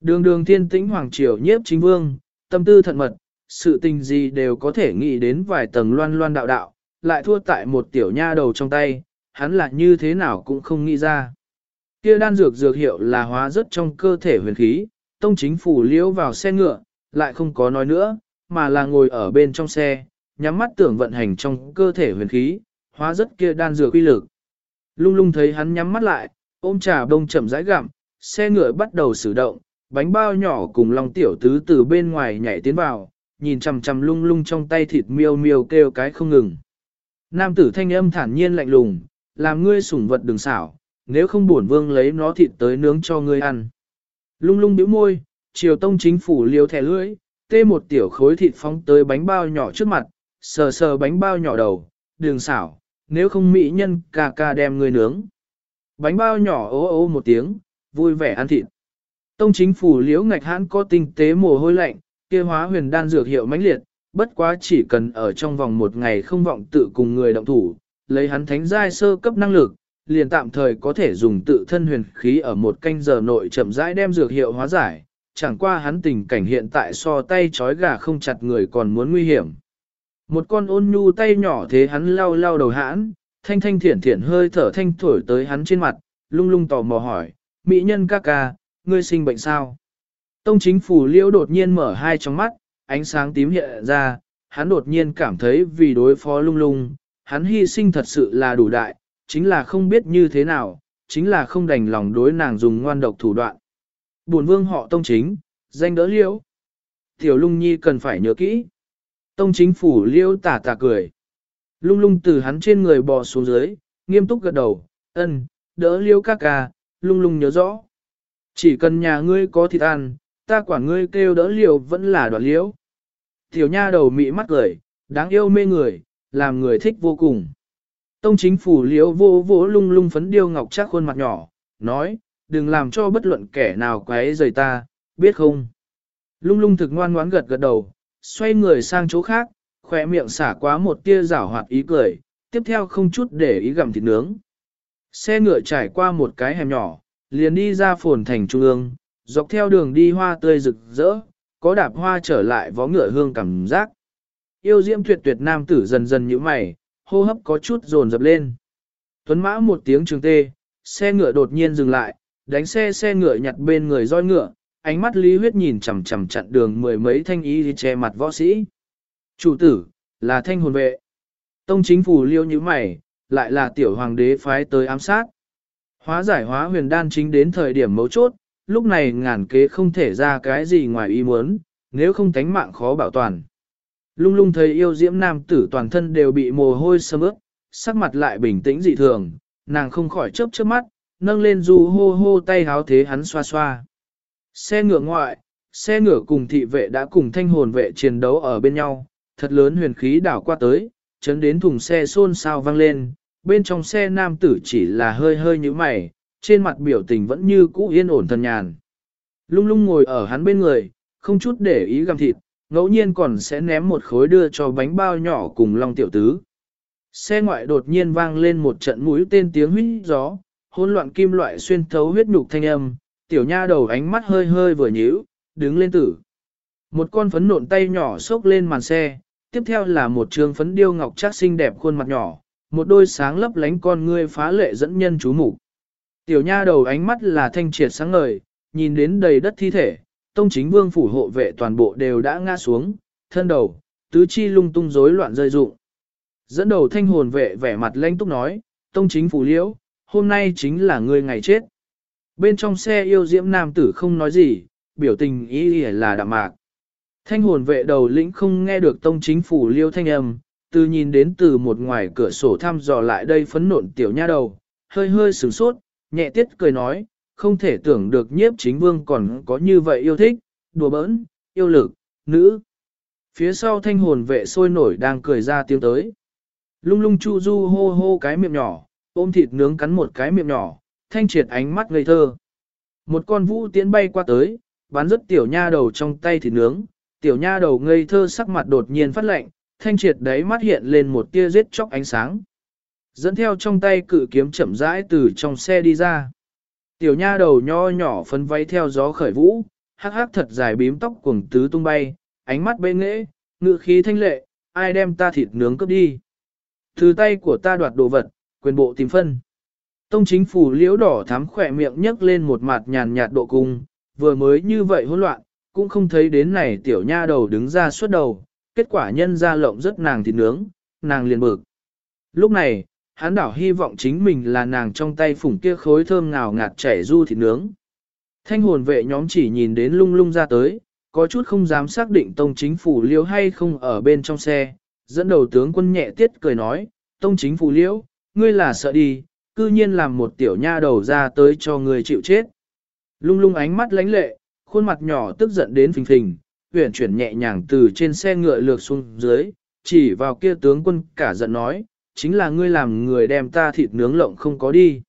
A: Đường đường thiên tĩnh hoàng triều nhiếp chính vương, tâm tư thận mật, sự tình gì đều có thể nghĩ đến vài tầng loan loan đạo đạo, lại thua tại một tiểu nha đầu trong tay, hắn là như thế nào cũng không nghĩ ra. Kia đan dược dược hiệu là hóa rất trong cơ thể huyền khí, tông chính phủ liễu vào xe ngựa, lại không có nói nữa, mà là ngồi ở bên trong xe, nhắm mắt tưởng vận hành trong cơ thể huyền khí, hóa rất kia đan dược quy lực. Lung lung thấy hắn nhắm mắt lại, ôm trà đông chậm rãi gặm, xe ngựa bắt đầu sử động, bánh bao nhỏ cùng lòng tiểu tứ từ bên ngoài nhảy tiến vào, nhìn chằm chằm lung lung trong tay thịt miêu miêu kêu cái không ngừng. Nam tử thanh âm thản nhiên lạnh lùng, làm ngươi sủng vật đừng xảo, nếu không bổn vương lấy nó thịt tới nướng cho ngươi ăn. Lung lung bĩu môi, triều tông chính phủ liều thẻ lưỡi, tê một tiểu khối thịt phóng tới bánh bao nhỏ trước mặt, sờ sờ bánh bao nhỏ đầu, đường xảo, nếu không mỹ nhân ca ca đem ngươi nướng. Bánh bao nhỏ ố ố một tiếng, vui vẻ ăn thịt. Tông chính phủ liễu ngạch hãn có tinh tế mồ hôi lạnh, kia hóa huyền đan dược hiệu mãnh liệt, bất quá chỉ cần ở trong vòng một ngày không vọng tự cùng người động thủ, lấy hắn thánh giai sơ cấp năng lực, liền tạm thời có thể dùng tự thân huyền khí ở một canh giờ nội chậm rãi đem dược hiệu hóa giải, chẳng qua hắn tình cảnh hiện tại so tay chói gà không chặt người còn muốn nguy hiểm. Một con ôn nhu tay nhỏ thế hắn lau lau đầu hãn, thanh thanh thiển thiển hơi thở thanh thổi tới hắn trên mặt, lung lung tò mò hỏi, mỹ nhân ca ca, ngươi sinh bệnh sao? Tông chính phủ liễu đột nhiên mở hai trong mắt, ánh sáng tím hiện ra, hắn đột nhiên cảm thấy vì đối phó lung lung, hắn hy sinh thật sự là đủ đại, chính là không biết như thế nào, chính là không đành lòng đối nàng dùng ngoan độc thủ đoạn. buồn vương họ tông chính, danh đỡ liễu. Tiểu lung nhi cần phải nhớ kỹ. Tông chính phủ liễu tả tả cười. Lung lung từ hắn trên người bò xuống dưới, nghiêm túc gật đầu, ân, đỡ liễu ca ca, lung lung nhớ rõ. Chỉ cần nhà ngươi có thịt ăn, ta quản ngươi kêu đỡ liễu vẫn là đoạn liễu. Tiểu nha đầu mị mắt cười, đáng yêu mê người, làm người thích vô cùng. Tông chính phủ liễu vô vô lung lung phấn điêu ngọc chắc khuôn mặt nhỏ, nói, đừng làm cho bất luận kẻ nào quấy rầy ta, biết không? Lung lung thực ngoan ngoãn gật gật đầu, xoay người sang chỗ khác, khỏe miệng xả quá một tia rảo hoạt ý cười, tiếp theo không chút để ý gặm thịt nướng. Xe ngựa trải qua một cái hẻm nhỏ, liền đi ra phồn thành trung ương, dọc theo đường đi hoa tươi rực rỡ, có đạp hoa trở lại vó ngựa hương cảm giác. Yêu diễm tuyệt tuyệt nam tử dần dần như mày, hô hấp có chút dồn dập lên. Tuấn mã một tiếng trường tê, xe ngựa đột nhiên dừng lại, đánh xe xe ngựa nhặt bên người roi ngựa, ánh mắt lý huyết nhìn chằm chằm chặn đường mười mấy thanh y che mặt võ sĩ. Chủ tử, là thanh hồn vệ. Tông chính phủ liêu như mày, lại là tiểu hoàng đế phái tới ám sát. Hóa giải hóa huyền đan chính đến thời điểm mấu chốt, lúc này ngàn kế không thể ra cái gì ngoài ý muốn, nếu không tánh mạng khó bảo toàn. Lung lung thấy yêu diễm nam tử toàn thân đều bị mồ hôi sâm ướt, sắc mặt lại bình tĩnh dị thường, nàng không khỏi chớp chớp mắt, nâng lên du hô hô tay háo thế hắn xoa xoa. Xe ngựa ngoại, xe ngựa cùng thị vệ đã cùng thanh hồn vệ chiến đấu ở bên nhau, thật lớn huyền khí đảo qua tới, chấn đến thùng xe xôn xao vang lên, bên trong xe nam tử chỉ là hơi hơi như mày, trên mặt biểu tình vẫn như cũ yên ổn thần nhàn. Lung lung ngồi ở hắn bên người, không chút để ý găm thịt, ngẫu nhiên còn sẽ ném một khối đưa cho bánh bao nhỏ cùng long tiểu tứ. Xe ngoại đột nhiên vang lên một trận mũi tên tiếng huyết gió, hỗn loạn kim loại xuyên thấu huyết nhục thanh âm, tiểu nha đầu ánh mắt hơi hơi vừa nhíu, đứng lên tử. Một con phấn nộn tay nhỏ xốc lên màn xe, tiếp theo là một trường phấn điêu ngọc chắc xinh đẹp khuôn mặt nhỏ, một đôi sáng lấp lánh con ngươi phá lệ dẫn nhân chú mục. Tiểu nha đầu ánh mắt là thanh triệt sáng ngời, nhìn đến đầy đất thi thể, tông chính vương phủ hộ vệ toàn bộ đều đã ngã xuống, thân đầu, tứ chi lung tung rối loạn rơi rụng. Dẫn đầu thanh hồn vệ vẻ mặt lãnh túc nói, tông chính phủ liễu, hôm nay chính là ngươi ngày chết. Bên trong xe yêu diễm nam tử không nói gì, biểu tình ý là đạm mạc. Thanh hồn vệ đầu lĩnh không nghe được tông chính phủ liêu thanh âm, từ nhìn đến từ một ngoài cửa sổ thăm dò lại đây phấn nộn tiểu nha đầu, hơi hơi sửng sốt, nhẹ tiết cười nói, không thể tưởng được nhiếp chính vương còn có như vậy yêu thích, đùa bỡn, yêu lực, nữ. Phía sau thanh hồn vệ sôi nổi đang cười ra tiếng tới. Lung lung chu du hô hô cái miệng nhỏ, ôm thịt nướng cắn một cái miệng nhỏ, thanh triệt ánh mắt ngây thơ. Một con vũ tiến bay qua tới, bắn rất tiểu nha đầu trong tay thịt nướng, tiểu nha đầu ngây thơ sắc mặt đột nhiên phát lạnh, thanh triệt đấy mắt hiện lên một tia giết chóc ánh sáng. Dẫn theo trong tay cự kiếm chậm rãi từ trong xe đi ra. Tiểu nha đầu nho nhỏ phấn váy theo gió khởi vũ, hắc hắc thật dài bím tóc cuồng tứ tung bay, ánh mắt bê nghễ, ngự khí thanh lệ, ai đem ta thịt nướng cướp đi. Từ tay của ta đoạt đồ vật, quyền bộ tìm phân. Tông chính phủ liễu đỏ thắm khỏe miệng nhấc lên một mặt nhàn nhạt độ cung, vừa mới như vậy hỗn loạn, cũng không thấy đến này tiểu nha đầu đứng ra suốt đầu, kết quả nhân ra lộng rất nàng thịt nướng, nàng liền bực. Lúc này, hắn đảo hy vọng chính mình là nàng trong tay phủng kia khối thơm ngào ngạt chảy du thịt nướng. Thanh hồn vệ nhóm chỉ nhìn đến lung lung ra tới, có chút không dám xác định tông chính phủ liễu hay không ở bên trong xe, dẫn đầu tướng quân nhẹ tiết cười nói, tông chính phủ liễu, ngươi là sợ đi, cư nhiên làm một tiểu nha đầu ra tới cho người chịu chết. Lung lung ánh mắt lánh lệ, khuôn mặt nhỏ tức giận đến phình phình, huyển chuyển nhẹ nhàng từ trên xe ngựa lược xuống dưới, chỉ vào kia tướng quân cả giận nói, chính là ngươi làm người đem ta thịt nướng lộng không có đi.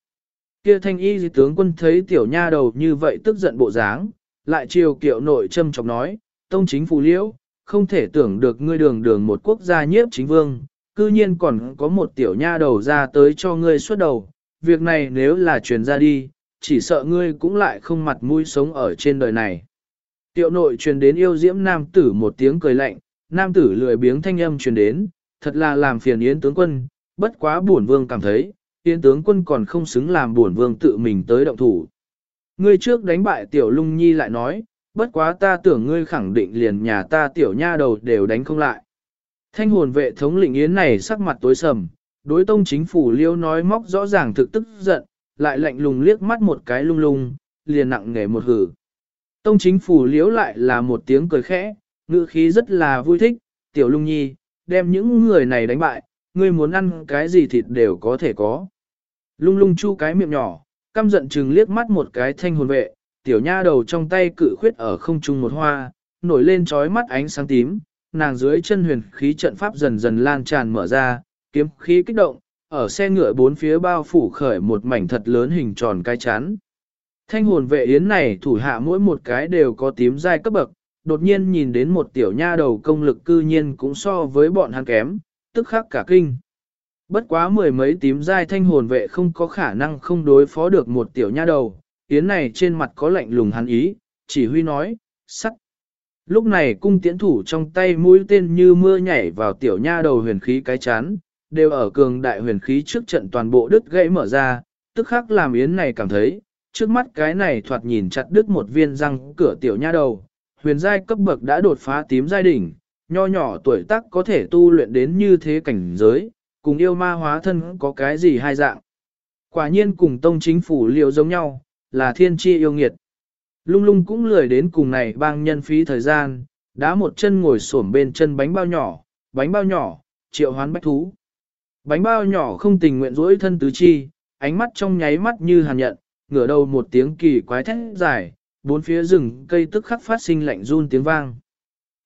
A: Kia thanh y tướng quân thấy tiểu nha đầu như vậy tức giận bộ dáng, lại chiều kiệu nội châm chọc nói, tông chính phù liễu, không thể tưởng được ngươi đường đường một quốc gia nhiếp chính vương, cư nhiên còn có một tiểu nha đầu ra tới cho ngươi xuất đầu, việc này nếu là truyền ra đi, chỉ sợ ngươi cũng lại không mặt mũi sống ở trên đời này. Tiệu nội truyền đến yêu diễm nam tử một tiếng cười lạnh, nam tử lười biếng thanh âm truyền đến, thật là làm phiền yến tướng quân, bất quá bổn vương cảm thấy, yến tướng quân còn không xứng làm bổn vương tự mình tới động thủ. Ngươi trước đánh bại tiểu lung nhi lại nói, bất quá ta tưởng ngươi khẳng định liền nhà ta tiểu nha đầu đều đánh không lại. Thanh hồn vệ thống lĩnh yến này sắc mặt tối sầm, đối tông chính phủ liêu nói móc rõ ràng thực tức giận, lại lạnh lùng liếc mắt một cái lung lung, liền nặng nghề một hử. Tông chính phủ liếu lại là một tiếng cười khẽ, ngữ khí rất là vui thích, tiểu lung nhi, đem những người này đánh bại, ngươi muốn ăn cái gì thịt đều có thể có. Lung lung chu cái miệng nhỏ, căm giận chừng liếc mắt một cái thanh hồn vệ, tiểu nha đầu trong tay cự khuyết ở không trung một hoa, nổi lên trói mắt ánh sáng tím, nàng dưới chân huyền khí trận pháp dần dần lan tràn mở ra, kiếm khí kích động, ở xe ngựa bốn phía bao phủ khởi một mảnh thật lớn hình tròn cái chán. Thanh hồn vệ yến này thủ hạ mỗi một cái đều có tím dai cấp bậc, đột nhiên nhìn đến một tiểu nha đầu công lực cư nhiên cũng so với bọn hắn kém, tức khắc cả kinh. Bất quá mười mấy tím dai thanh hồn vệ không có khả năng không đối phó được một tiểu nha đầu, yến này trên mặt có lạnh lùng hắn ý, chỉ huy nói, sắt. Lúc này cung tiễn thủ trong tay mũi tên như mưa nhảy vào tiểu nha đầu huyền khí cái chán, đều ở cường đại huyền khí trước trận toàn bộ đứt gãy mở ra, tức khắc làm yến này cảm thấy, trước mắt cái này thoạt nhìn chặt đứt một viên răng cửa tiểu nha đầu, huyền giai cấp bậc đã đột phá tím giai đỉnh, nho nhỏ tuổi tác có thể tu luyện đến như thế cảnh giới, cùng yêu ma hóa thân có cái gì hai dạng. Quả nhiên cùng tông chính phủ liệu giống nhau, là thiên tri yêu nghiệt. Lung lung cũng lười đến cùng này bang nhân phí thời gian, đá một chân ngồi xổm bên chân bánh bao nhỏ, bánh bao nhỏ, triệu hoán bách thú. Bánh bao nhỏ không tình nguyện rỗi thân tứ chi, ánh mắt trong nháy mắt như hàn nhận, ngửa đầu một tiếng kỳ quái thét dài, bốn phía rừng cây tức khắc phát sinh lạnh run tiếng vang.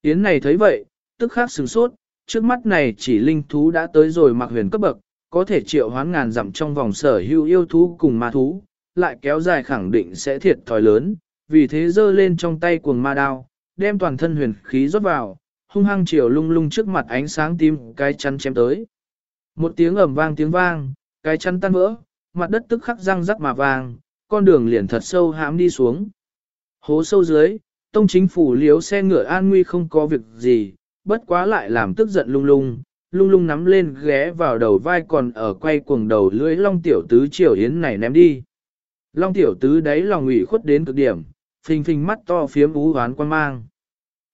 A: Yến này thấy vậy, tức khắc sửng sốt, trước mắt này chỉ linh thú đã tới rồi mặc huyền cấp bậc, có thể triệu hoán ngàn dặm trong vòng sở hữu yêu thú cùng ma thú, lại kéo dài khẳng định sẽ thiệt thòi lớn, vì thế giơ lên trong tay cuồng ma đao, đem toàn thân huyền khí rót vào, hung hăng chiều lung lung trước mặt ánh sáng tím cái chắn chém tới. Một tiếng ầm vang tiếng vang, cái chắn tan vỡ, mặt đất tức khắc răng rắc mà vàng, con đường liền thật sâu hãm đi xuống. Hố sâu dưới, tông chính phủ liếu xe ngựa an nguy không có việc gì, bất quá lại làm tức giận lung lung, lung lung nắm lên ghé vào đầu vai còn ở quay cuồng đầu lưỡi long tiểu tứ triều yến này ném đi. Long tiểu tứ đáy lòng ủy khuất đến cực điểm, phình phình mắt to phiếm ú hoán quan mang.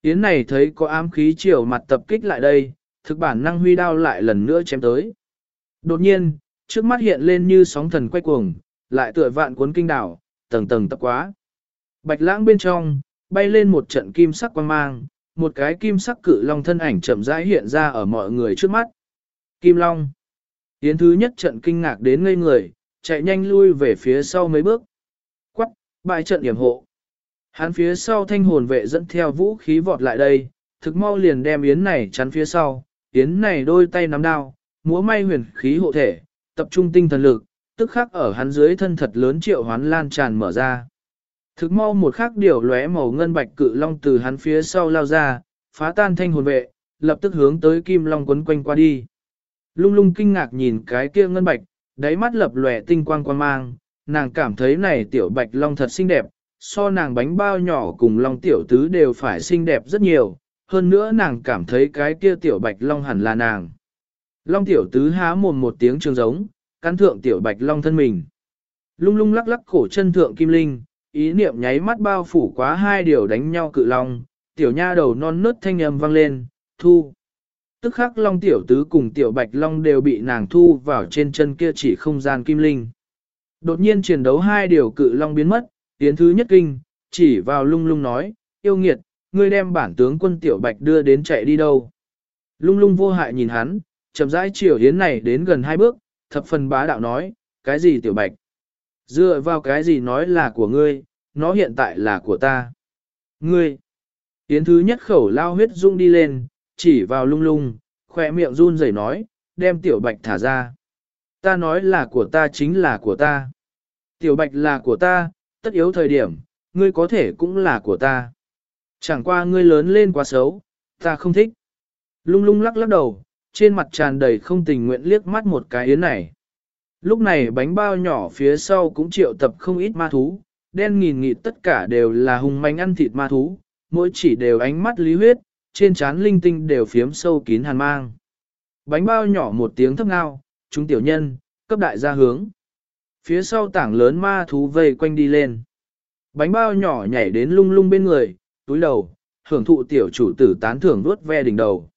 A: Yến này thấy có ám khí chiều mặt tập kích lại đây, thực bản năng huy đao lại lần nữa chém tới. Đột nhiên, trước mắt hiện lên như sóng thần quay cuồng, lại tựa vạn cuốn kinh đảo, tầng tầng tập quá. Bạch lãng bên trong, bay lên một trận kim sắc quang mang, một cái kim sắc cự long thân ảnh chậm rãi hiện ra ở mọi người trước mắt. Kim long. yến thứ nhất trận kinh ngạc đến ngây người, chạy nhanh lui về phía sau mấy bước. Quắc, bại trận điểm hộ. Hắn phía sau thanh hồn vệ dẫn theo vũ khí vọt lại đây, thực mau liền đem yến này chắn phía sau, yến này đôi tay nắm đao, múa may huyền khí hộ thể, tập trung tinh thần lực, tức khắc ở hắn dưới thân thật lớn triệu hoán lan tràn mở ra. Thực mau một khắc điều lóe màu ngân bạch cự long từ hắn phía sau lao ra, phá tan thanh hồn vệ, lập tức hướng tới kim long quấn quanh qua đi. Lung lung kinh ngạc nhìn cái kia ngân bạch, đáy mắt lập lòe tinh quang quang mang, nàng cảm thấy này tiểu bạch long thật xinh đẹp, so nàng bánh bao nhỏ cùng long tiểu tứ đều phải xinh đẹp rất nhiều, hơn nữa nàng cảm thấy cái kia tiểu bạch long hẳn là nàng. Long tiểu tứ há mồm một tiếng trường giống, cắn thượng tiểu bạch long thân mình. Lung lung lắc lắc cổ chân thượng kim linh, ý niệm nháy mắt bao phủ quá hai điều đánh nhau cự long, tiểu nha đầu non nớt thanh âm vang lên, thu. Tức khắc long tiểu tứ cùng tiểu bạch long đều bị nàng thu vào trên chân kia chỉ không gian kim linh. Đột nhiên chiến đấu hai điều cự long biến mất, tiến thứ nhất kinh, chỉ vào lung lung nói, yêu nghiệt, ngươi đem bản tướng quân tiểu bạch đưa đến chạy đi đâu. Lung lung vô hại nhìn hắn, chậm rãi chiều hiến này đến gần hai bước, thập phần bá đạo nói, cái gì tiểu bạch? Dựa vào cái gì nói là của ngươi, nó hiện tại là của ta. Ngươi! Yến thứ nhất khẩu lao huyết dung đi lên, chỉ vào lung lung, khỏe miệng run rẩy nói, đem tiểu bạch thả ra. Ta nói là của ta chính là của ta. Tiểu bạch là của ta, tất yếu thời điểm, ngươi có thể cũng là của ta. Chẳng qua ngươi lớn lên quá xấu, ta không thích. Lung lung lắc lắc đầu, trên mặt tràn đầy không tình nguyện liếc mắt một cái yến này. Lúc này bánh bao nhỏ phía sau cũng triệu tập không ít ma thú, đen nghìn nghịt tất cả đều là hùng manh ăn thịt ma thú, mỗi chỉ đều ánh mắt lý huyết, trên trán linh tinh đều phiếm sâu kín hàn mang. Bánh bao nhỏ một tiếng thấp ngao, chúng tiểu nhân, cấp đại gia hướng. Phía sau tảng lớn ma thú vây quanh đi lên. Bánh bao nhỏ nhảy đến lung lung bên người, túi đầu, hưởng thụ tiểu chủ tử tán thưởng vuốt ve đỉnh đầu.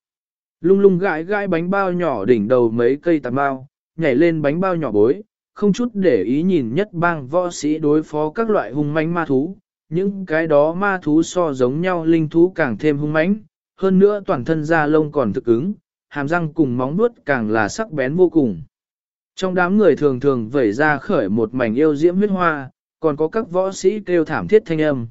A: Lung lung gãi gãi bánh bao nhỏ đỉnh đầu mấy cây tàn bao, nhảy lên bánh bao nhỏ bối, không chút để ý nhìn nhất bang võ sĩ đối phó các loại hung manh ma thú. Những cái đó ma thú so giống nhau linh thú càng thêm hung mãnh, hơn nữa toàn thân da lông còn thực ứng, hàm răng cùng móng vuốt càng là sắc bén vô cùng. Trong đám người thường thường vẩy ra khởi một mảnh yêu diễm huyết hoa, còn có các võ sĩ kêu thảm thiết thanh âm.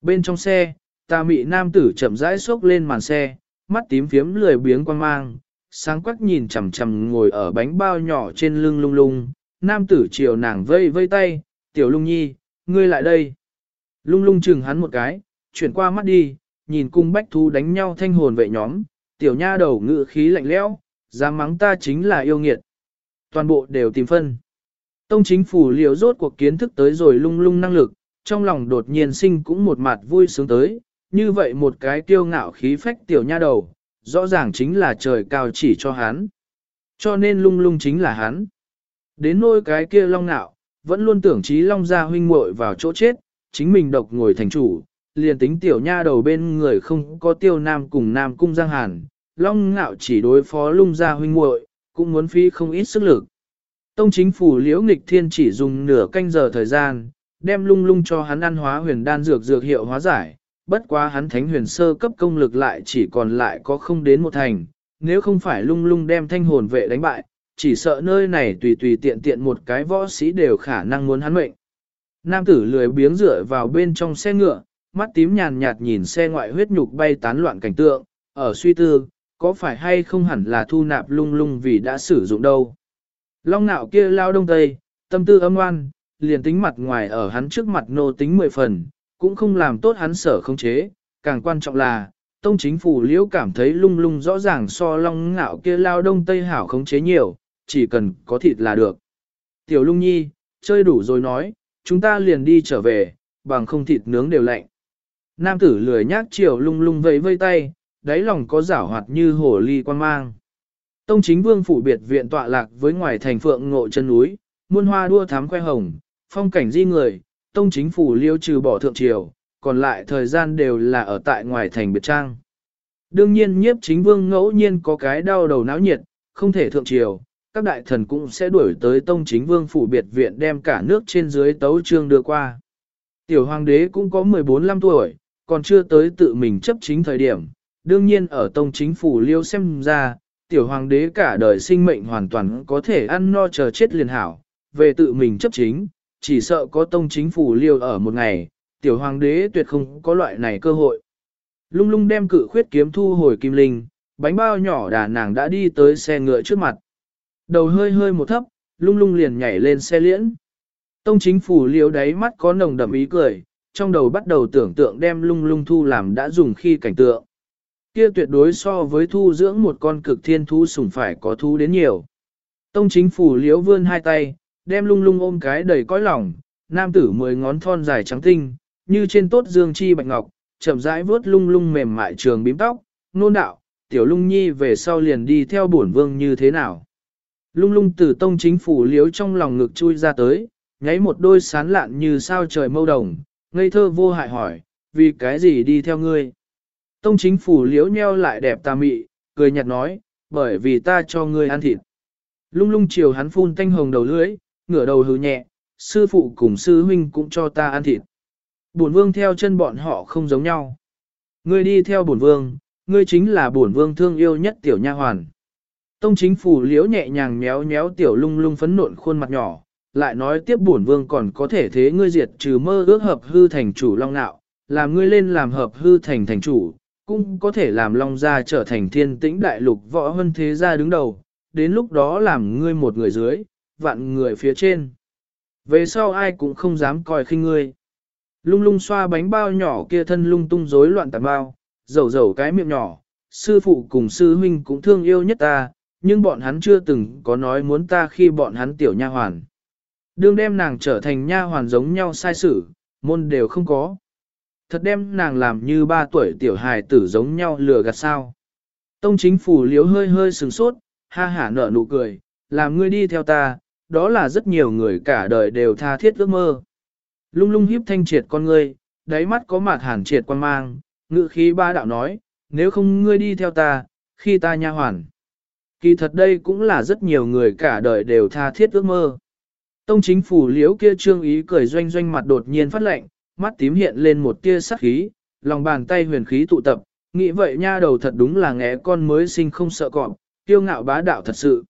A: Bên trong xe, Ta mị nam tử chậm rãi xốc lên màn xe, mắt tím phiếm lười biếng quan mang, sáng quắc nhìn chằm chằm ngồi ở bánh bao nhỏ trên lưng lung lung, nam tử chiều nàng vây vây tay, tiểu lung nhi, ngươi lại đây. Lung lung chừng hắn một cái, chuyển qua mắt đi, nhìn cung bách thú đánh nhau thanh hồn vệ nhóm, tiểu nha đầu ngự khí lạnh lẽo, dám mắng ta chính là yêu nghiệt. Toàn bộ đều tìm phân. Tông chính phủ liều rốt cuộc kiến thức tới rồi lung lung năng lực, trong lòng đột nhiên sinh cũng một mặt vui sướng tới, như vậy một cái kiêu ngạo khí phách tiểu nha đầu, rõ ràng chính là trời cao chỉ cho hắn. Cho nên lung lung chính là hắn. Đến nôi cái kia long nạo, vẫn luôn tưởng trí long gia huynh muội vào chỗ chết, chính mình độc ngồi thành chủ, liền tính tiểu nha đầu bên người không có tiêu nam cùng nam cung giang hàn, long ngạo chỉ đối phó lung gia huynh muội cũng muốn phí không ít sức lực. Tông chính phủ liễu nghịch thiên chỉ dùng nửa canh giờ thời gian, đem lung lung cho hắn ăn hóa huyền đan dược dược hiệu hóa giải, bất quá hắn thánh huyền sơ cấp công lực lại chỉ còn lại có không đến một thành, nếu không phải lung lung đem thanh hồn vệ đánh bại, chỉ sợ nơi này tùy tùy tiện tiện một cái võ sĩ đều khả năng muốn hắn mệnh. Nam tử lười biếng dựa vào bên trong xe ngựa, mắt tím nhàn nhạt nhìn xe ngoại huyết nhục bay tán loạn cảnh tượng, ở suy tư, có phải hay không hẳn là thu nạp lung lung vì đã sử dụng đâu. Long nạo kia lao đông tây, tâm tư âm oan, liền tính mặt ngoài ở hắn trước mặt nô tính mười phần, cũng không làm tốt hắn sở không chế, càng quan trọng là, tông chính phủ liễu cảm thấy lung lung rõ ràng so long ngạo kia lao đông tây hảo không chế nhiều, chỉ cần có thịt là được. Tiểu lung nhi, chơi đủ rồi nói, chúng ta liền đi trở về, bằng không thịt nướng đều lạnh. Nam tử lười nhác chiều lung lung vẫy vây tay, đáy lòng có giảo hoạt như hồ ly quan mang. Tông chính vương phủ biệt viện tọa lạc với ngoài thành phượng ngộ chân núi, muôn hoa đua thám khoe hồng, phong cảnh di người, tông chính phủ liêu trừ bỏ thượng triều, còn lại thời gian đều là ở tại ngoài thành biệt trang. Đương nhiên nhiếp chính vương ngẫu nhiên có cái đau đầu náo nhiệt, không thể thượng triều, các đại thần cũng sẽ đuổi tới tông chính vương phủ biệt viện đem cả nước trên dưới tấu trương đưa qua. Tiểu hoàng đế cũng có 14-15 tuổi, còn chưa tới tự mình chấp chính thời điểm, đương nhiên ở tông chính phủ liêu xem ra, tiểu hoàng đế cả đời sinh mệnh hoàn toàn có thể ăn no chờ chết liền hảo, về tự mình chấp chính, chỉ sợ có tông chính phủ liêu ở một ngày, tiểu hoàng đế tuyệt không có loại này cơ hội. Lung lung đem cự khuyết kiếm thu hồi kim linh, bánh bao nhỏ đà nàng đã đi tới xe ngựa trước mặt. Đầu hơi hơi một thấp, lung lung liền nhảy lên xe liễn. Tông chính phủ liêu đáy mắt có nồng đậm ý cười, trong đầu bắt đầu tưởng tượng đem lung lung thu làm đã dùng khi cảnh tượng. Kia tuyệt đối so với thu dưỡng một con cực thiên thú sủng phải có thu đến nhiều. Tông chính phủ liễu vươn hai tay, đem lung lung ôm cái đầy cõi lòng, nam tử mười ngón thon dài trắng tinh, như trên tốt dương chi bạch ngọc, chậm rãi vuốt lung lung mềm mại trường bím tóc, nôn đạo, tiểu lung nhi về sau liền đi theo bổn vương như thế nào. Lung lung từ tông chính phủ liếu trong lòng ngực chui ra tới, nháy một đôi sán lạn như sao trời mâu đồng, ngây thơ vô hại hỏi, vì cái gì đi theo ngươi? Tông chính phủ liếu nheo lại đẹp tà mị, cười nhạt nói, bởi vì ta cho ngươi ăn thịt. Lung lung chiều hắn phun tanh hồng đầu lưỡi, ngửa đầu hứ nhẹ, sư phụ cùng sư huynh cũng cho ta ăn thịt. Bổn vương theo chân bọn họ không giống nhau. Ngươi đi theo bổn vương, ngươi chính là bổn vương thương yêu nhất tiểu nha hoàn. Tông chính phủ liễu nhẹ nhàng méo méo tiểu lung lung phấn nộn khuôn mặt nhỏ, lại nói tiếp bổn vương còn có thể thế ngươi diệt trừ mơ ước hợp hư thành chủ long nạo, làm ngươi lên làm hợp hư thành thành chủ, cũng có thể làm long gia trở thành thiên tĩnh đại lục võ hân thế gia đứng đầu, đến lúc đó làm ngươi một người dưới, vạn người phía trên. Về sau ai cũng không dám coi khinh ngươi. Lung lung xoa bánh bao nhỏ kia thân lung tung rối loạn tàn bao, dầu dầu cái miệng nhỏ, sư phụ cùng sư huynh cũng thương yêu nhất ta, nhưng bọn hắn chưa từng có nói muốn ta khi bọn hắn tiểu nha hoàn. Đương đem nàng trở thành nha hoàn giống nhau sai sử, môn đều không có. Thật đem nàng làm như ba tuổi tiểu hài tử giống nhau lừa gạt sao. Tông chính phủ liếu hơi hơi sừng sốt, ha hả nở nụ cười, làm ngươi đi theo ta, đó là rất nhiều người cả đời đều tha thiết ước mơ. Lung lung hiếp thanh triệt con ngươi, đáy mắt có mặt hàn triệt quan mang, ngự khí ba đạo nói, nếu không ngươi đi theo ta, khi ta nha hoàn. Kỳ thật đây cũng là rất nhiều người cả đời đều tha thiết ước mơ. Tông chính phủ liếu kia trương ý cười doanh doanh mặt đột nhiên phát lệnh, mắt tím hiện lên một tia sắc khí, lòng bàn tay huyền khí tụ tập, nghĩ vậy nha đầu thật đúng là ngẽ con mới sinh không sợ cọp, kiêu ngạo bá đạo thật sự.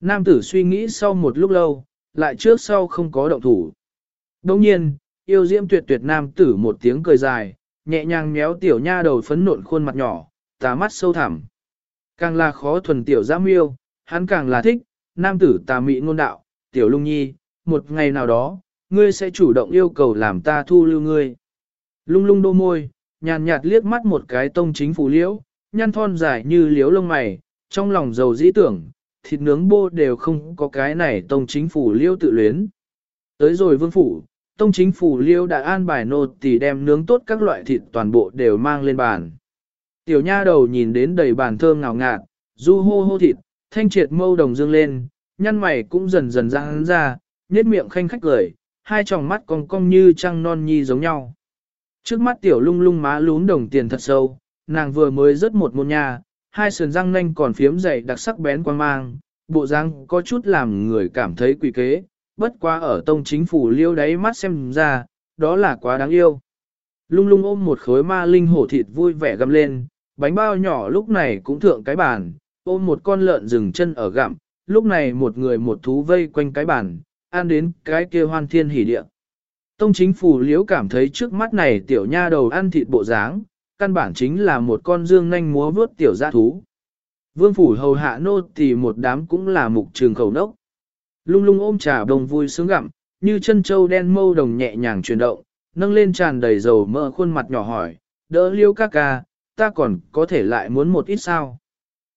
A: Nam tử suy nghĩ sau một lúc lâu, lại trước sau không có động thủ. Đồng nhiên, yêu diễm tuyệt tuyệt nam tử một tiếng cười dài, nhẹ nhàng méo tiểu nha đầu phấn nộn khuôn mặt nhỏ, tà mắt sâu thẳm. Càng là khó thuần tiểu giam yêu, hắn càng là thích, nam tử tà mị ngôn đạo, tiểu lung nhi, một ngày nào đó, ngươi sẽ chủ động yêu cầu làm ta thu lưu ngươi. Lung lung đô môi, nhàn nhạt liếc mắt một cái tông chính phủ liễu, nhăn thon dài như liễu lông mày, trong lòng giàu dĩ tưởng, thịt nướng bô đều không có cái này tông chính phủ liêu tự luyến. Tới rồi vương phủ, tông chính phủ liêu đã an bài nô tỳ đem nướng tốt các loại thịt toàn bộ đều mang lên bàn. Tiểu nha đầu nhìn đến đầy bàn thơm ngào ngạt, du hô hô thịt, thanh triệt mâu đồng dương lên, nhăn mày cũng dần dần ra hắn ra, nết miệng khanh khách cười, hai tròng mắt cong cong như trăng non nhi giống nhau. Trước mắt tiểu lung lung má lún đồng tiền thật sâu, nàng vừa mới rớt một môn nhà hai sườn răng nanh còn phiếm dày đặc sắc bén quang mang, bộ răng có chút làm người cảm thấy quỷ kế, bất quá ở tông chính phủ liêu đáy mắt xem ra, đó là quá đáng yêu. Lung lung ôm một khối ma linh hổ thịt vui vẻ găm lên, bánh bao nhỏ lúc này cũng thượng cái bàn, ôm một con lợn rừng chân ở gặm, lúc này một người một thú vây quanh cái bàn, ăn đến cái kia hoan thiên hỉ địa. Tông chính phủ liễu cảm thấy trước mắt này tiểu nha đầu ăn thịt bộ dáng, căn bản chính là một con dương nanh múa vớt tiểu gia thú. Vương phủ hầu hạ nô thì một đám cũng là mục trường khẩu nốc. Lung lung ôm trà đồng vui sướng gặm, như chân châu đen mâu đồng nhẹ nhàng chuyển động, nâng lên tràn đầy dầu mỡ khuôn mặt nhỏ hỏi, đỡ liêu ca ca, ta còn có thể lại muốn một ít sao.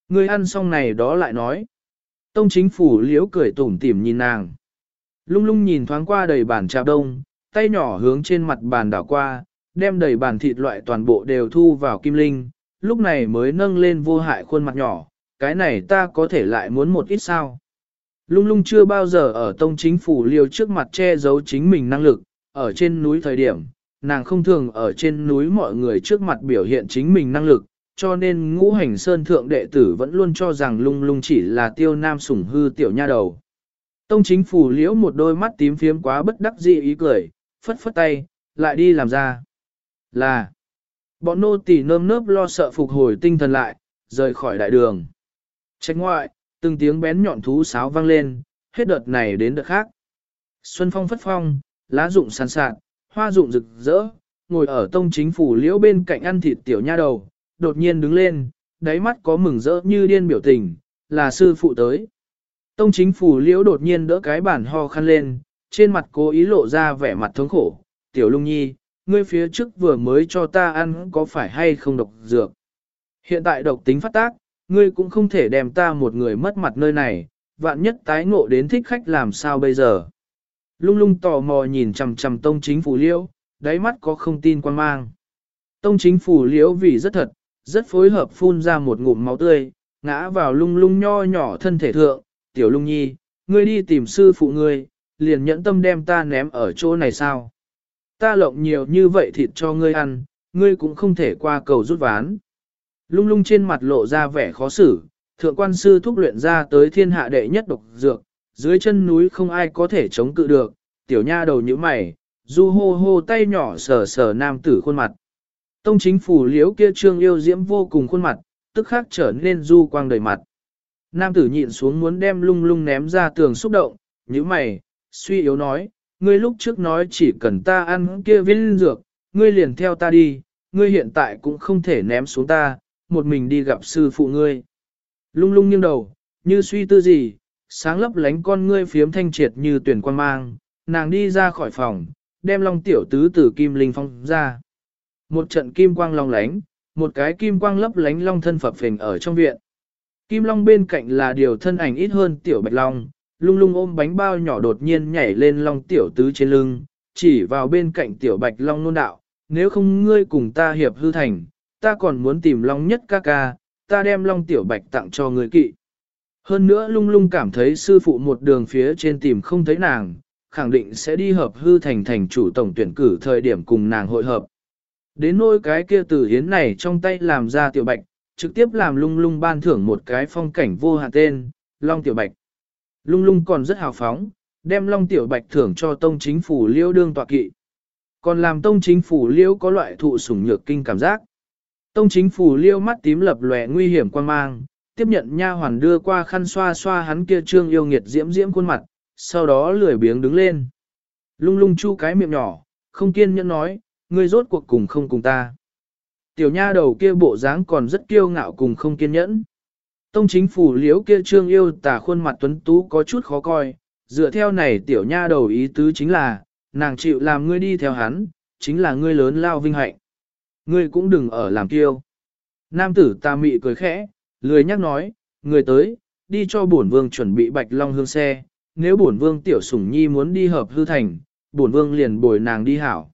A: Người ăn xong này đó lại nói. Tông chính phủ liễu cười tủm tỉm nhìn nàng. Lung lung nhìn thoáng qua đầy bàn trà đông, tay nhỏ hướng trên mặt bàn đảo qua, đem đầy bàn thịt loại toàn bộ đều thu vào kim linh, lúc này mới nâng lên vô hại khuôn mặt nhỏ, cái này ta có thể lại muốn một ít sao. Lung lung chưa bao giờ ở tông chính phủ liều trước mặt che giấu chính mình năng lực, ở trên núi thời điểm, nàng không thường ở trên núi mọi người trước mặt biểu hiện chính mình năng lực, cho nên ngũ hành sơn thượng đệ tử vẫn luôn cho rằng lung lung chỉ là tiêu nam sủng hư tiểu nha đầu. Tông chính phủ liễu một đôi mắt tím phiếm quá bất đắc dĩ ý cười, phất phất tay, lại đi làm ra. Là, bọn nô tỳ nơm nớp lo sợ phục hồi tinh thần lại, rời khỏi đại đường. Trách ngoại, từng tiếng bén nhọn thú sáo vang lên, hết đợt này đến đợt khác. Xuân phong phất phong, lá rụng sàn sạt, hoa rụng rực rỡ, ngồi ở tông chính phủ liễu bên cạnh ăn thịt tiểu nha đầu, đột nhiên đứng lên, đáy mắt có mừng rỡ như điên biểu tình, là sư phụ tới. Tông chính phủ liễu đột nhiên đỡ cái bản ho khăn lên, trên mặt cố ý lộ ra vẻ mặt thống khổ. Tiểu lung nhi, ngươi phía trước vừa mới cho ta ăn có phải hay không độc dược. Hiện tại độc tính phát tác, ngươi cũng không thể đem ta một người mất mặt nơi này, vạn nhất tái ngộ đến thích khách làm sao bây giờ. Lung lung tò mò nhìn chằm chằm tông chính phủ liễu, đáy mắt có không tin quan mang. Tông chính phủ liễu vì rất thật, rất phối hợp phun ra một ngụm máu tươi, ngã vào lung lung nho nhỏ thân thể thượng, tiểu lung nhi, ngươi đi tìm sư phụ ngươi, liền nhẫn tâm đem ta ném ở chỗ này sao? Ta lộng nhiều như vậy thịt cho ngươi ăn, ngươi cũng không thể qua cầu rút ván. Lung lung trên mặt lộ ra vẻ khó xử, thượng quan sư thúc luyện ra tới thiên hạ đệ nhất độc dược, dưới chân núi không ai có thể chống cự được, tiểu nha đầu như mày, du hô hô tay nhỏ sờ sờ nam tử khuôn mặt. Tông chính phủ liễu kia trương yêu diễm vô cùng khuôn mặt, tức khắc trở nên du quang đầy mặt. Nam tử nhịn xuống muốn đem lung lung ném ra tường xúc động, như mày, suy yếu nói, ngươi lúc trước nói chỉ cần ta ăn kia viên dược, ngươi liền theo ta đi, ngươi hiện tại cũng không thể ném xuống ta, một mình đi gặp sư phụ ngươi. Lung lung nghiêng đầu, như suy tư gì, sáng lấp lánh con ngươi phiếm thanh triệt như tuyển quan mang, nàng đi ra khỏi phòng, đem long tiểu tứ tử kim linh phong ra. Một trận kim quang long lánh, một cái kim quang lấp lánh long thân phập phình ở trong viện. Kim long bên cạnh là điều thân ảnh ít hơn tiểu bạch long, lung lung ôm bánh bao nhỏ đột nhiên nhảy lên long tiểu tứ trên lưng, chỉ vào bên cạnh tiểu bạch long nôn đạo, nếu không ngươi cùng ta hiệp hư thành, ta còn muốn tìm long nhất ca ca, ta đem long tiểu bạch tặng cho ngươi kỵ. Hơn nữa lung lung cảm thấy sư phụ một đường phía trên tìm không thấy nàng, khẳng định sẽ đi hợp hư thành thành chủ tổng tuyển cử thời điểm cùng nàng hội hợp. Đến nỗi cái kia tử hiến này trong tay làm ra tiểu bạch, trực tiếp làm lung lung ban thưởng một cái phong cảnh vô hạn tên, Long Tiểu Bạch. Lung lung còn rất hào phóng, đem Long Tiểu Bạch thưởng cho tông chính phủ liêu đương tọa kỵ. Còn làm tông chính phủ liêu có loại thụ sủng nhược kinh cảm giác. Tông chính phủ liêu mắt tím lập lòe nguy hiểm quan mang, tiếp nhận nha hoàn đưa qua khăn xoa xoa hắn kia trương yêu nghiệt diễm diễm khuôn mặt, sau đó lười biếng đứng lên. Lung lung chu cái miệng nhỏ, không kiên nhẫn nói, ngươi rốt cuộc cùng không cùng ta. Tiểu nha đầu kia bộ dáng còn rất kiêu ngạo cùng không kiên nhẫn. Tông chính phủ liễu kia trương yêu tả khuôn mặt tuấn tú có chút khó coi, dựa theo này tiểu nha đầu ý tứ chính là, nàng chịu làm ngươi đi theo hắn, chính là ngươi lớn lao vinh hạnh. Ngươi cũng đừng ở làm kiêu. Nam tử ta mị cười khẽ, lười nhắc nói, người tới, đi cho bổn vương chuẩn bị bạch long hương xe, nếu bổn vương tiểu sủng nhi muốn đi hợp hư thành, bổn vương liền bồi nàng đi hảo.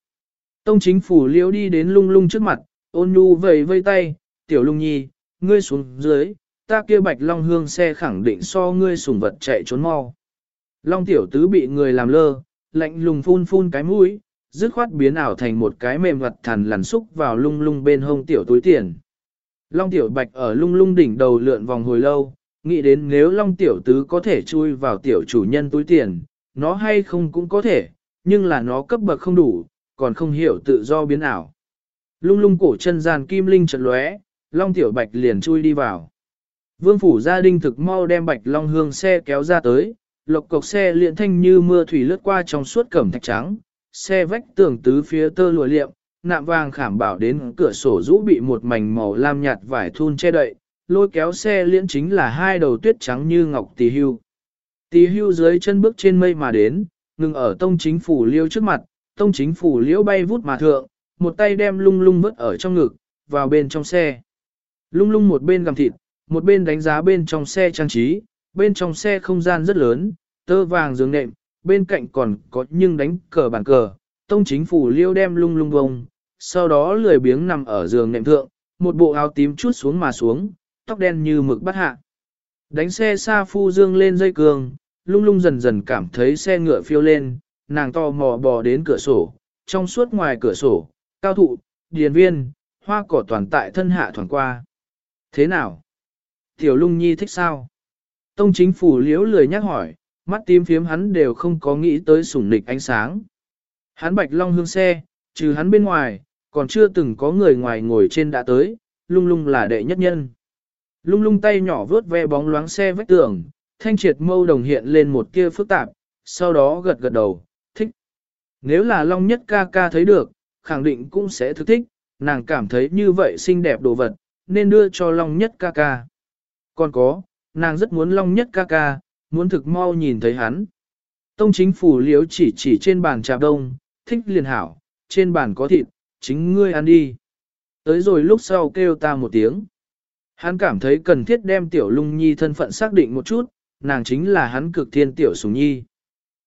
A: Tông chính phủ liễu đi đến lung lung trước mặt, ôn nhu vầy vây tay, tiểu lung nhi, ngươi xuống dưới, ta kia bạch long hương xe khẳng định so ngươi sùng vật chạy trốn mau. Long tiểu tứ bị người làm lơ, lạnh lùng phun phun cái mũi, dứt khoát biến ảo thành một cái mềm vật thằn lằn xúc vào lung lung bên hông tiểu túi tiền. Long tiểu bạch ở lung lung đỉnh đầu lượn vòng hồi lâu, nghĩ đến nếu long tiểu tứ có thể chui vào tiểu chủ nhân túi tiền, nó hay không cũng có thể, nhưng là nó cấp bậc không đủ, còn không hiểu tự do biến ảo. Lung lung cổ chân gian kim linh chợt lóe, long tiểu bạch liền chui đi vào. Vương phủ gia đình thực mau đem bạch long hương xe kéo ra tới, lộc cộc xe liện thanh như mưa thủy lướt qua trong suốt cẩm thạch trắng, xe vách tường tứ phía tơ lụa liệm, nạm vàng khảm bảo đến cửa sổ rũ bị một mảnh màu lam nhạt vải thun che đậy, lôi kéo xe liễn chính là hai đầu tuyết trắng như ngọc tỳ hưu. Tỳ hưu dưới chân bước trên mây mà đến, ngừng ở tông chính phủ liêu trước mặt, tông chính phủ liễu bay vút mà thượng, một tay đem lung lung vứt ở trong ngực, vào bên trong xe. Lung lung một bên gầm thịt, một bên đánh giá bên trong xe trang trí, bên trong xe không gian rất lớn, tơ vàng giường nệm, bên cạnh còn có nhưng đánh cờ bàn cờ. Tông chính phủ liêu đem lung lung bông, sau đó lười biếng nằm ở giường nệm thượng, một bộ áo tím chút xuống mà xuống, tóc đen như mực bắt hạ. Đánh xe xa phu dương lên dây cường, lung lung dần dần cảm thấy xe ngựa phiêu lên, nàng to mò bò đến cửa sổ, trong suốt ngoài cửa sổ, cao thụ, điền viên, hoa cỏ toàn tại thân hạ thoảng qua. Thế nào? Tiểu lung nhi thích sao? Tông chính phủ liếu lười nhắc hỏi, mắt tím phiếm hắn đều không có nghĩ tới sủng nịch ánh sáng. Hắn bạch long hương xe, trừ hắn bên ngoài, còn chưa từng có người ngoài ngồi trên đã tới, lung lung là đệ nhất nhân. Lung lung tay nhỏ vớt ve bóng loáng xe vách tường, thanh triệt mâu đồng hiện lên một kia phức tạp, sau đó gật gật đầu, thích. Nếu là long nhất ca ca thấy được, khẳng định cũng sẽ thức thích, nàng cảm thấy như vậy xinh đẹp đồ vật, nên đưa cho long nhất ca ca. Còn có, nàng rất muốn long nhất ca ca, muốn thực mau nhìn thấy hắn. Tông chính phủ liếu chỉ chỉ trên bàn trà đông, thích liền hảo, trên bàn có thịt, chính ngươi ăn đi. Tới rồi lúc sau kêu ta một tiếng. Hắn cảm thấy cần thiết đem tiểu lung nhi thân phận xác định một chút, nàng chính là hắn cực thiên tiểu sùng nhi.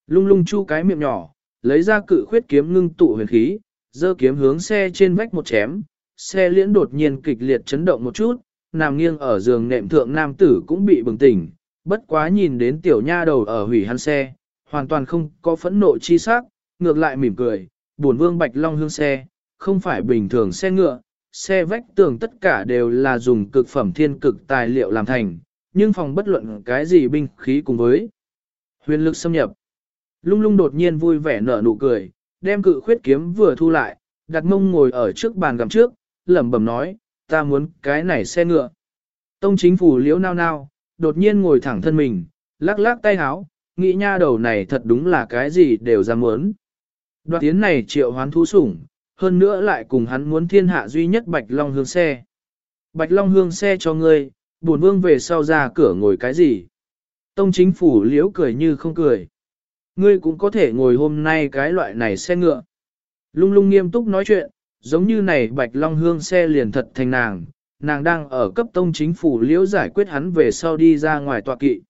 A: Lung lung chu cái miệng nhỏ, lấy ra cự khuyết kiếm ngưng tụ huyền khí, dơ kiếm hướng xe trên vách một chém, xe liễn đột nhiên kịch liệt chấn động một chút, nằm nghiêng ở giường nệm thượng nam tử cũng bị bừng tỉnh, bất quá nhìn đến tiểu nha đầu ở hủy hắn xe, hoàn toàn không có phẫn nộ chi sắc, ngược lại mỉm cười, buồn vương bạch long hương xe, không phải bình thường xe ngựa, xe vách tường tất cả đều là dùng cực phẩm thiên cực tài liệu làm thành, nhưng phòng bất luận cái gì binh khí cùng với huyền lực xâm nhập. Lung lung đột nhiên vui vẻ nở nụ cười, đem cự khuyết kiếm vừa thu lại, đặt mông ngồi ở trước bàn gầm trước, lẩm bẩm nói, ta muốn cái này xe ngựa. Tông chính phủ liễu nao nao, đột nhiên ngồi thẳng thân mình, lắc lắc tay háo, nghĩ nha đầu này thật đúng là cái gì đều dám muốn. Đoạn tiến này triệu hoán thú sủng, hơn nữa lại cùng hắn muốn thiên hạ duy nhất Bạch Long Hương xe. Bạch Long Hương xe cho ngươi, buồn vương về sau ra cửa ngồi cái gì? Tông chính phủ liễu cười như không cười. Ngươi cũng có thể ngồi hôm nay cái loại này xe ngựa. Lung lung nghiêm túc nói chuyện, giống như này Bạch Long Hương xe liền thật thành nàng, nàng đang ở cấp tông chính phủ liễu giải quyết hắn về sau đi ra ngoài tọa kỵ.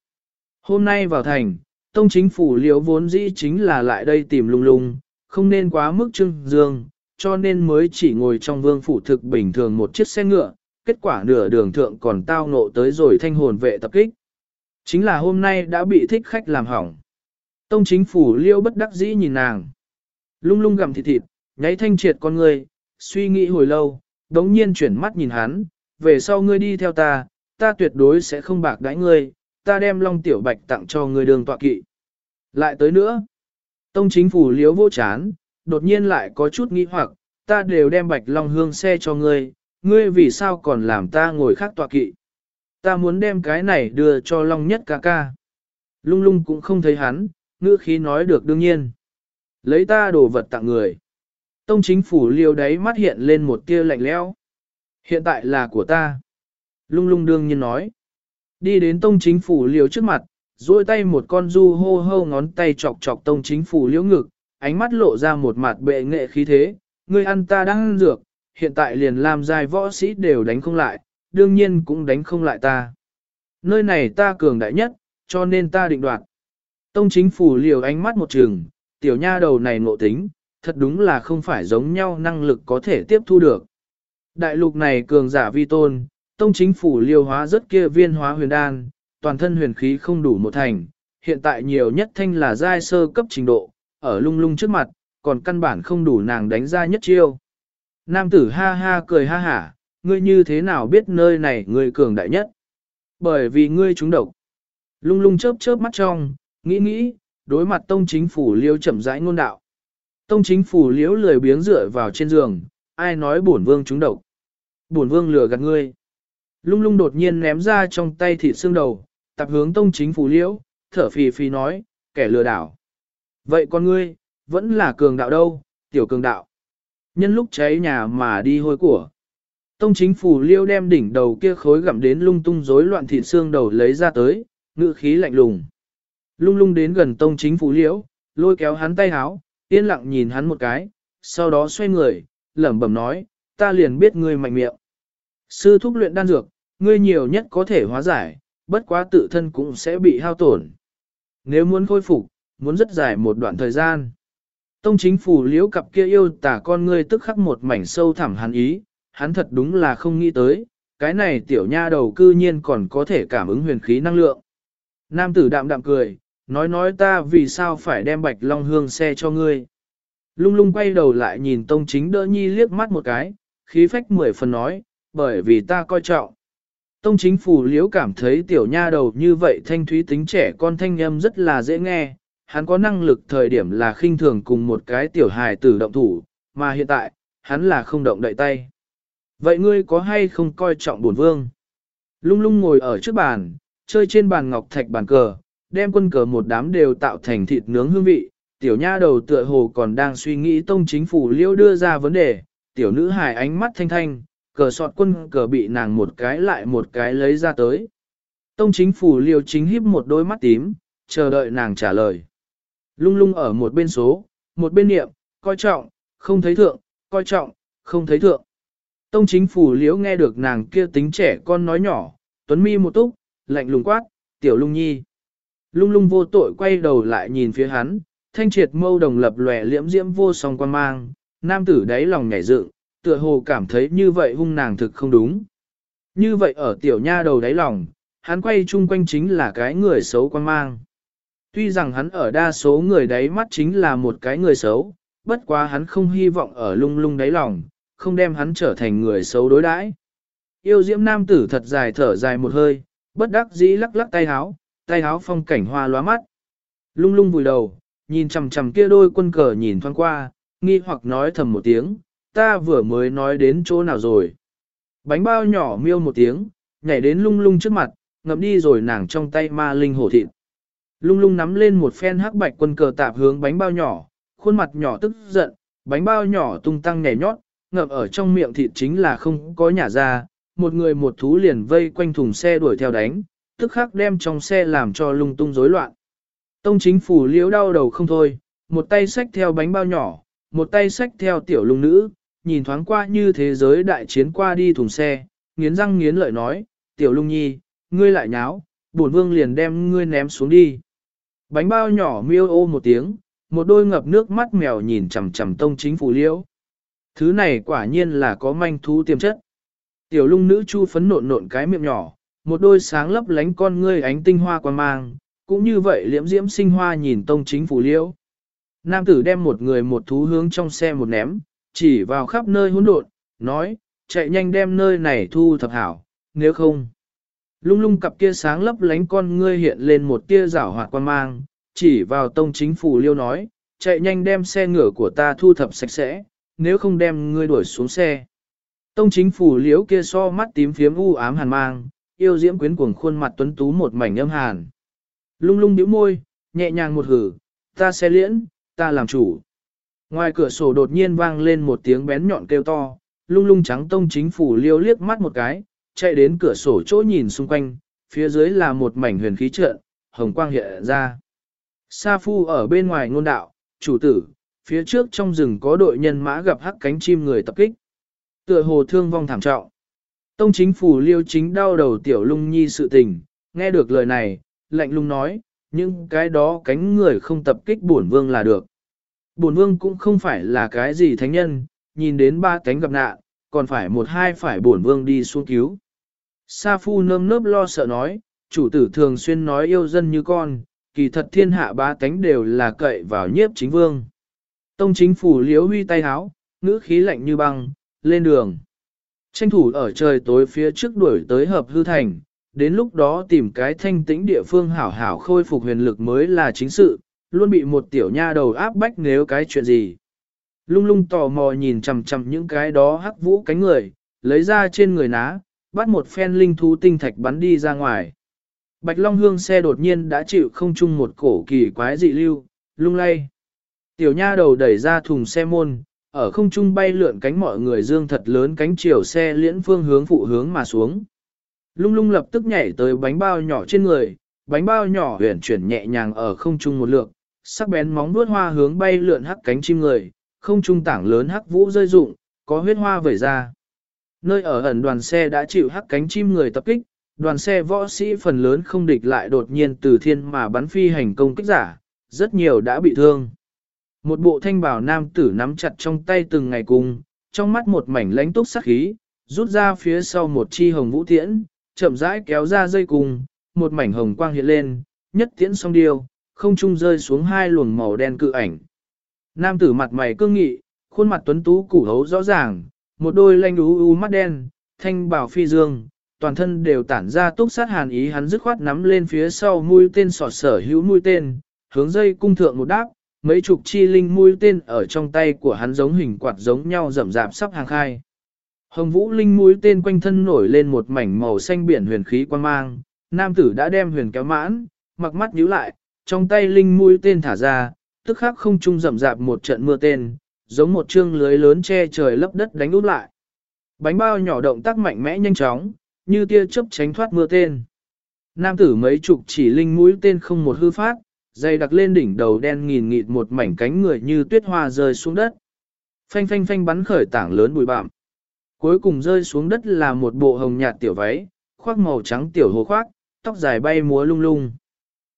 A: Hôm nay vào thành, tông chính phủ liễu vốn dĩ chính là lại đây tìm lung lung, không nên quá mức trưng dương, cho nên mới chỉ ngồi trong vương phủ thực bình thường một chiếc xe ngựa, kết quả nửa đường thượng còn tao ngộ tới rồi thanh hồn vệ tập kích. Chính là hôm nay đã bị thích khách làm hỏng. Tông chính phủ liêu bất đắc dĩ nhìn nàng. Lung lung gặm thịt thịt, nháy thanh triệt con người, suy nghĩ hồi lâu, đống nhiên chuyển mắt nhìn hắn, về sau ngươi đi theo ta, ta tuyệt đối sẽ không bạc đãi ngươi, ta đem long tiểu bạch tặng cho ngươi đường tọa kỵ. Lại tới nữa, tông chính phủ liếu vô chán, đột nhiên lại có chút nghĩ hoặc, ta đều đem bạch long hương xe cho ngươi, ngươi vì sao còn làm ta ngồi khác tọa kỵ. Ta muốn đem cái này đưa cho long nhất ca ca. Lung lung cũng không thấy hắn, ngữ khí nói được đương nhiên. Lấy ta đồ vật tặng người. Tông chính phủ liêu đáy mắt hiện lên một tia lạnh lẽo. Hiện tại là của ta. Lung lung đương nhiên nói. Đi đến tông chính phủ liêu trước mặt, duỗi tay một con du hô hô ngón tay chọc chọc tông chính phủ liễu ngực, ánh mắt lộ ra một mặt bệ nghệ khí thế, ngươi ăn ta đang ăn dược, hiện tại liền làm dài võ sĩ đều đánh không lại, đương nhiên cũng đánh không lại ta. Nơi này ta cường đại nhất, cho nên ta định đoạt. Tông chính phủ liều ánh mắt một trường, tiểu nha đầu này ngộ tính, thật đúng là không phải giống nhau năng lực có thể tiếp thu được. Đại lục này cường giả vi tôn, tông chính phủ liêu hóa rất kia viên hóa huyền đan, toàn thân huyền khí không đủ một thành, hiện tại nhiều nhất thanh là giai sơ cấp trình độ, ở lung lung trước mặt, còn căn bản không đủ nàng đánh ra nhất chiêu. Nam tử ha ha cười ha hả, ngươi như thế nào biết nơi này ngươi cường đại nhất? Bởi vì ngươi trúng độc. Lung lung chớp chớp mắt trong, nghĩ nghĩ, đối mặt tông chính phủ liêu chậm rãi ngôn đạo. Tông chính phủ liễu lười biếng dựa vào trên giường, ai nói bổn vương trúng độc. Bổn vương lừa gạt ngươi. Lung lung đột nhiên ném ra trong tay thịt xương đầu, tập hướng tông chính phủ liễu, thở phì phì nói, kẻ lừa đảo. Vậy con ngươi, vẫn là cường đạo đâu, tiểu cường đạo. Nhân lúc cháy nhà mà đi hôi của. Tông chính phủ liêu đem đỉnh đầu kia khối gặm đến lung tung rối loạn thịt xương đầu lấy ra tới, ngự khí lạnh lùng. Lung lung đến gần tông chính phủ liễu, lôi kéo hắn tay háo, yên lặng nhìn hắn một cái, sau đó xoay người, lẩm bẩm nói, ta liền biết ngươi mạnh miệng. Sư thúc luyện đan dược, ngươi nhiều nhất có thể hóa giải, bất quá tự thân cũng sẽ bị hao tổn. Nếu muốn khôi phục, muốn rất dài một đoạn thời gian. Tông chính phủ liễu cặp kia yêu tả con ngươi tức khắc một mảnh sâu thẳm hắn ý, hắn thật đúng là không nghĩ tới, cái này tiểu nha đầu cư nhiên còn có thể cảm ứng huyền khí năng lượng. Nam tử đạm đạm cười, nói nói ta vì sao phải đem bạch long hương xe cho ngươi. Lung lung quay đầu lại nhìn tông chính đỡ nhi liếc mắt một cái, khí phách mười phần nói, bởi vì ta coi trọng. Tông chính phủ liễu cảm thấy tiểu nha đầu như vậy thanh thúy tính trẻ con thanh âm rất là dễ nghe, hắn có năng lực thời điểm là khinh thường cùng một cái tiểu hài tử động thủ, mà hiện tại, hắn là không động đậy tay. Vậy ngươi có hay không coi trọng bổn vương? Lung lung ngồi ở trước bàn, chơi trên bàn ngọc thạch bàn cờ, đem quân cờ một đám đều tạo thành thịt nướng hương vị. Tiểu nha đầu tựa hồ còn đang suy nghĩ tông chính phủ liêu đưa ra vấn đề, tiểu nữ hài ánh mắt thanh thanh, cờ sọt quân cờ bị nàng một cái lại một cái lấy ra tới. Tông chính phủ liêu chính híp một đôi mắt tím, chờ đợi nàng trả lời. Lung lung ở một bên số, một bên niệm, coi trọng, không thấy thượng, coi trọng, không thấy thượng. Tông chính phủ liễu nghe được nàng kia tính trẻ con nói nhỏ, tuấn mi một túc, lạnh lùng quát, tiểu lung nhi. Lung lung vô tội quay đầu lại nhìn phía hắn, thanh triệt mâu đồng lập lòe liễm diễm vô song quan mang, nam tử đáy lòng nhảy dựng, tựa hồ cảm thấy như vậy hung nàng thực không đúng. Như vậy ở tiểu nha đầu đáy lòng, hắn quay chung quanh chính là cái người xấu quan mang. Tuy rằng hắn ở đa số người đáy mắt chính là một cái người xấu, bất quá hắn không hy vọng ở lung lung đáy lòng, không đem hắn trở thành người xấu đối đãi. Yêu diễm nam tử thật dài thở dài một hơi, bất đắc dĩ lắc lắc tay háo, tay háo phong cảnh hoa lóa mắt. Lung lung vùi đầu, nhìn chằm chằm kia đôi quân cờ nhìn thoáng qua, nghi hoặc nói thầm một tiếng, ta vừa mới nói đến chỗ nào rồi. Bánh bao nhỏ miêu một tiếng, nhảy đến lung lung trước mặt, ngậm đi rồi nàng trong tay ma linh hổ thịt. Lung lung nắm lên một phen hắc bạch quân cờ tạp hướng bánh bao nhỏ, khuôn mặt nhỏ tức giận, bánh bao nhỏ tung tăng nhảy nhót, ngậm ở trong miệng thịt chính là không có nhả ra, một người một thú liền vây quanh thùng xe đuổi theo đánh, tức khắc đem trong xe làm cho lung tung rối loạn. Tông chính phủ liễu đau đầu không thôi, một tay xách theo bánh bao nhỏ, một tay xách theo tiểu lung nữ, nhìn thoáng qua như thế giới đại chiến qua đi thùng xe, nghiến răng nghiến lợi nói, tiểu lung nhi, ngươi lại nháo, bổn vương liền đem ngươi ném xuống đi. Bánh bao nhỏ miêu ô một tiếng, một đôi ngập nước mắt mèo nhìn chằm chằm tông chính phủ liễu. Thứ này quả nhiên là có manh thú tiềm chất. Tiểu lung nữ chu phấn nộn nộn cái miệng nhỏ, một đôi sáng lấp lánh con ngươi ánh tinh hoa quan mang, cũng như vậy liễm diễm sinh hoa nhìn tông chính phủ liễu. Nam tử đem một người một thú hướng trong xe một ném, chỉ vào khắp nơi hỗn độn, nói, chạy nhanh đem nơi này thu thập hảo, nếu không. Lung lung cặp kia sáng lấp lánh con ngươi hiện lên một tia rảo hoạt quan mang, chỉ vào tông chính phủ liêu nói, chạy nhanh đem xe ngựa của ta thu thập sạch sẽ, nếu không đem ngươi đuổi xuống xe. Tông chính phủ liễu kia so mắt tím phiếm u ám hàn mang, yêu diễm quyến cuồng khuôn mặt tuấn tú một mảnh âm hàn. Lung lung bĩu môi, nhẹ nhàng một hử, ta xe liễn, ta làm chủ. Ngoài cửa sổ đột nhiên vang lên một tiếng bén nhọn kêu to, lung lung trắng tông chính phủ liêu liếc mắt một cái, chạy đến cửa sổ chỗ nhìn xung quanh, phía dưới là một mảnh huyền khí trận, hồng quang hiện ra. Sa phu ở bên ngoài ngôn đạo, chủ tử, phía trước trong rừng có đội nhân mã gặp hắc cánh chim người tập kích. Tựa hồ thương vong thảm trọng. Tông chính phủ liêu chính đau đầu tiểu lung nhi sự tình, nghe được lời này, lạnh lung nói, nhưng cái đó cánh người không tập kích bổn vương là được. Bổn vương cũng không phải là cái gì thánh nhân, nhìn đến ba cánh gặp nạn, còn phải một hai phải bổn vương đi xuống cứu. Sa phu nơm nớp lo sợ nói, chủ tử thường xuyên nói yêu dân như con, kỳ thật thiên hạ ba cánh đều là cậy vào nhiếp chính vương. Tông chính phủ liếu huy tay háo, ngữ khí lạnh như băng, lên đường. Tranh thủ ở trời tối phía trước đuổi tới hợp hư thành, đến lúc đó tìm cái thanh tĩnh địa phương hảo hảo khôi phục huyền lực mới là chính sự, luôn bị một tiểu nha đầu áp bách nếu cái chuyện gì. Lung lung tò mò nhìn chằm chằm những cái đó hắc vũ cánh người, lấy ra trên người ná, bắt một phen linh thú tinh thạch bắn đi ra ngoài. Bạch Long Hương xe đột nhiên đã chịu không chung một cổ kỳ quái dị lưu, lung lay. Tiểu nha đầu đẩy ra thùng xe môn, ở không trung bay lượn cánh mọi người dương thật lớn cánh chiều xe liễn phương hướng phụ hướng mà xuống. Lung lung lập tức nhảy tới bánh bao nhỏ trên người, bánh bao nhỏ huyền chuyển nhẹ nhàng ở không trung một lượng, sắc bén móng vuốt hoa hướng bay lượn hắc cánh chim người, không trung tảng lớn hắc vũ rơi rụng, có huyết hoa vẩy ra. Nơi ở ẩn đoàn xe đã chịu hắc cánh chim người tập kích, đoàn xe võ sĩ phần lớn không địch lại đột nhiên từ thiên mà bắn phi hành công kích giả, rất nhiều đã bị thương. Một bộ thanh bảo nam tử nắm chặt trong tay từng ngày cùng, trong mắt một mảnh lánh túc sắc khí, rút ra phía sau một chi hồng vũ tiễn, chậm rãi kéo ra dây cùng, một mảnh hồng quang hiện lên, nhất tiễn song điêu, không trung rơi xuống hai luồng màu đen cự ảnh. Nam tử mặt mày cương nghị, khuôn mặt tuấn tú củ hấu rõ ràng, một đôi lanh đú u mắt đen, thanh bảo phi dương, toàn thân đều tản ra túc sát hàn ý hắn dứt khoát nắm lên phía sau mũi tên sọt sở hữu mũi tên, hướng dây cung thượng một đáp, mấy chục chi linh mũi tên ở trong tay của hắn giống hình quạt giống nhau rậm rạp sắp hàng khai. Hồng vũ linh mũi tên quanh thân nổi lên một mảnh màu xanh biển huyền khí quan mang, nam tử đã đem huyền kéo mãn, mặc mắt nhíu lại, trong tay linh mũi tên thả ra, tức khắc không trung rậm rạp một trận mưa tên, giống một chương lưới lớn che trời lấp đất đánh út lại. Bánh bao nhỏ động tác mạnh mẽ nhanh chóng, như tia chớp tránh thoát mưa tên. Nam tử mấy chục chỉ linh mũi tên không một hư phát, dây đặc lên đỉnh đầu đen nghìn nghịt một mảnh cánh người như tuyết hoa rơi xuống đất. Phanh phanh phanh bắn khởi tảng lớn bụi bạm. Cuối cùng rơi xuống đất là một bộ hồng nhạt tiểu váy, khoác màu trắng tiểu hồ khoác, tóc dài bay múa lung lung.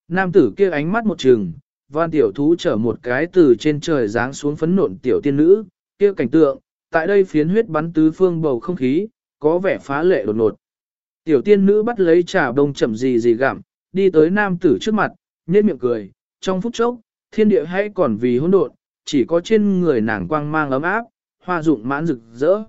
A: Nam tử kia ánh mắt một trừng, van tiểu thú chở một cái từ trên trời giáng xuống phấn nộn tiểu tiên nữ, kia cảnh tượng, tại đây phiến huyết bắn tứ phương bầu không khí, có vẻ phá lệ đột nột. Tiểu tiên nữ bắt lấy trà bông chậm gì gì gặm, đi tới nam tử trước mặt, nhếch miệng cười, trong phút chốc, thiên địa hay còn vì hỗn độn, chỉ có trên người nàng quang mang ấm áp, hoa dụng mãn rực rỡ.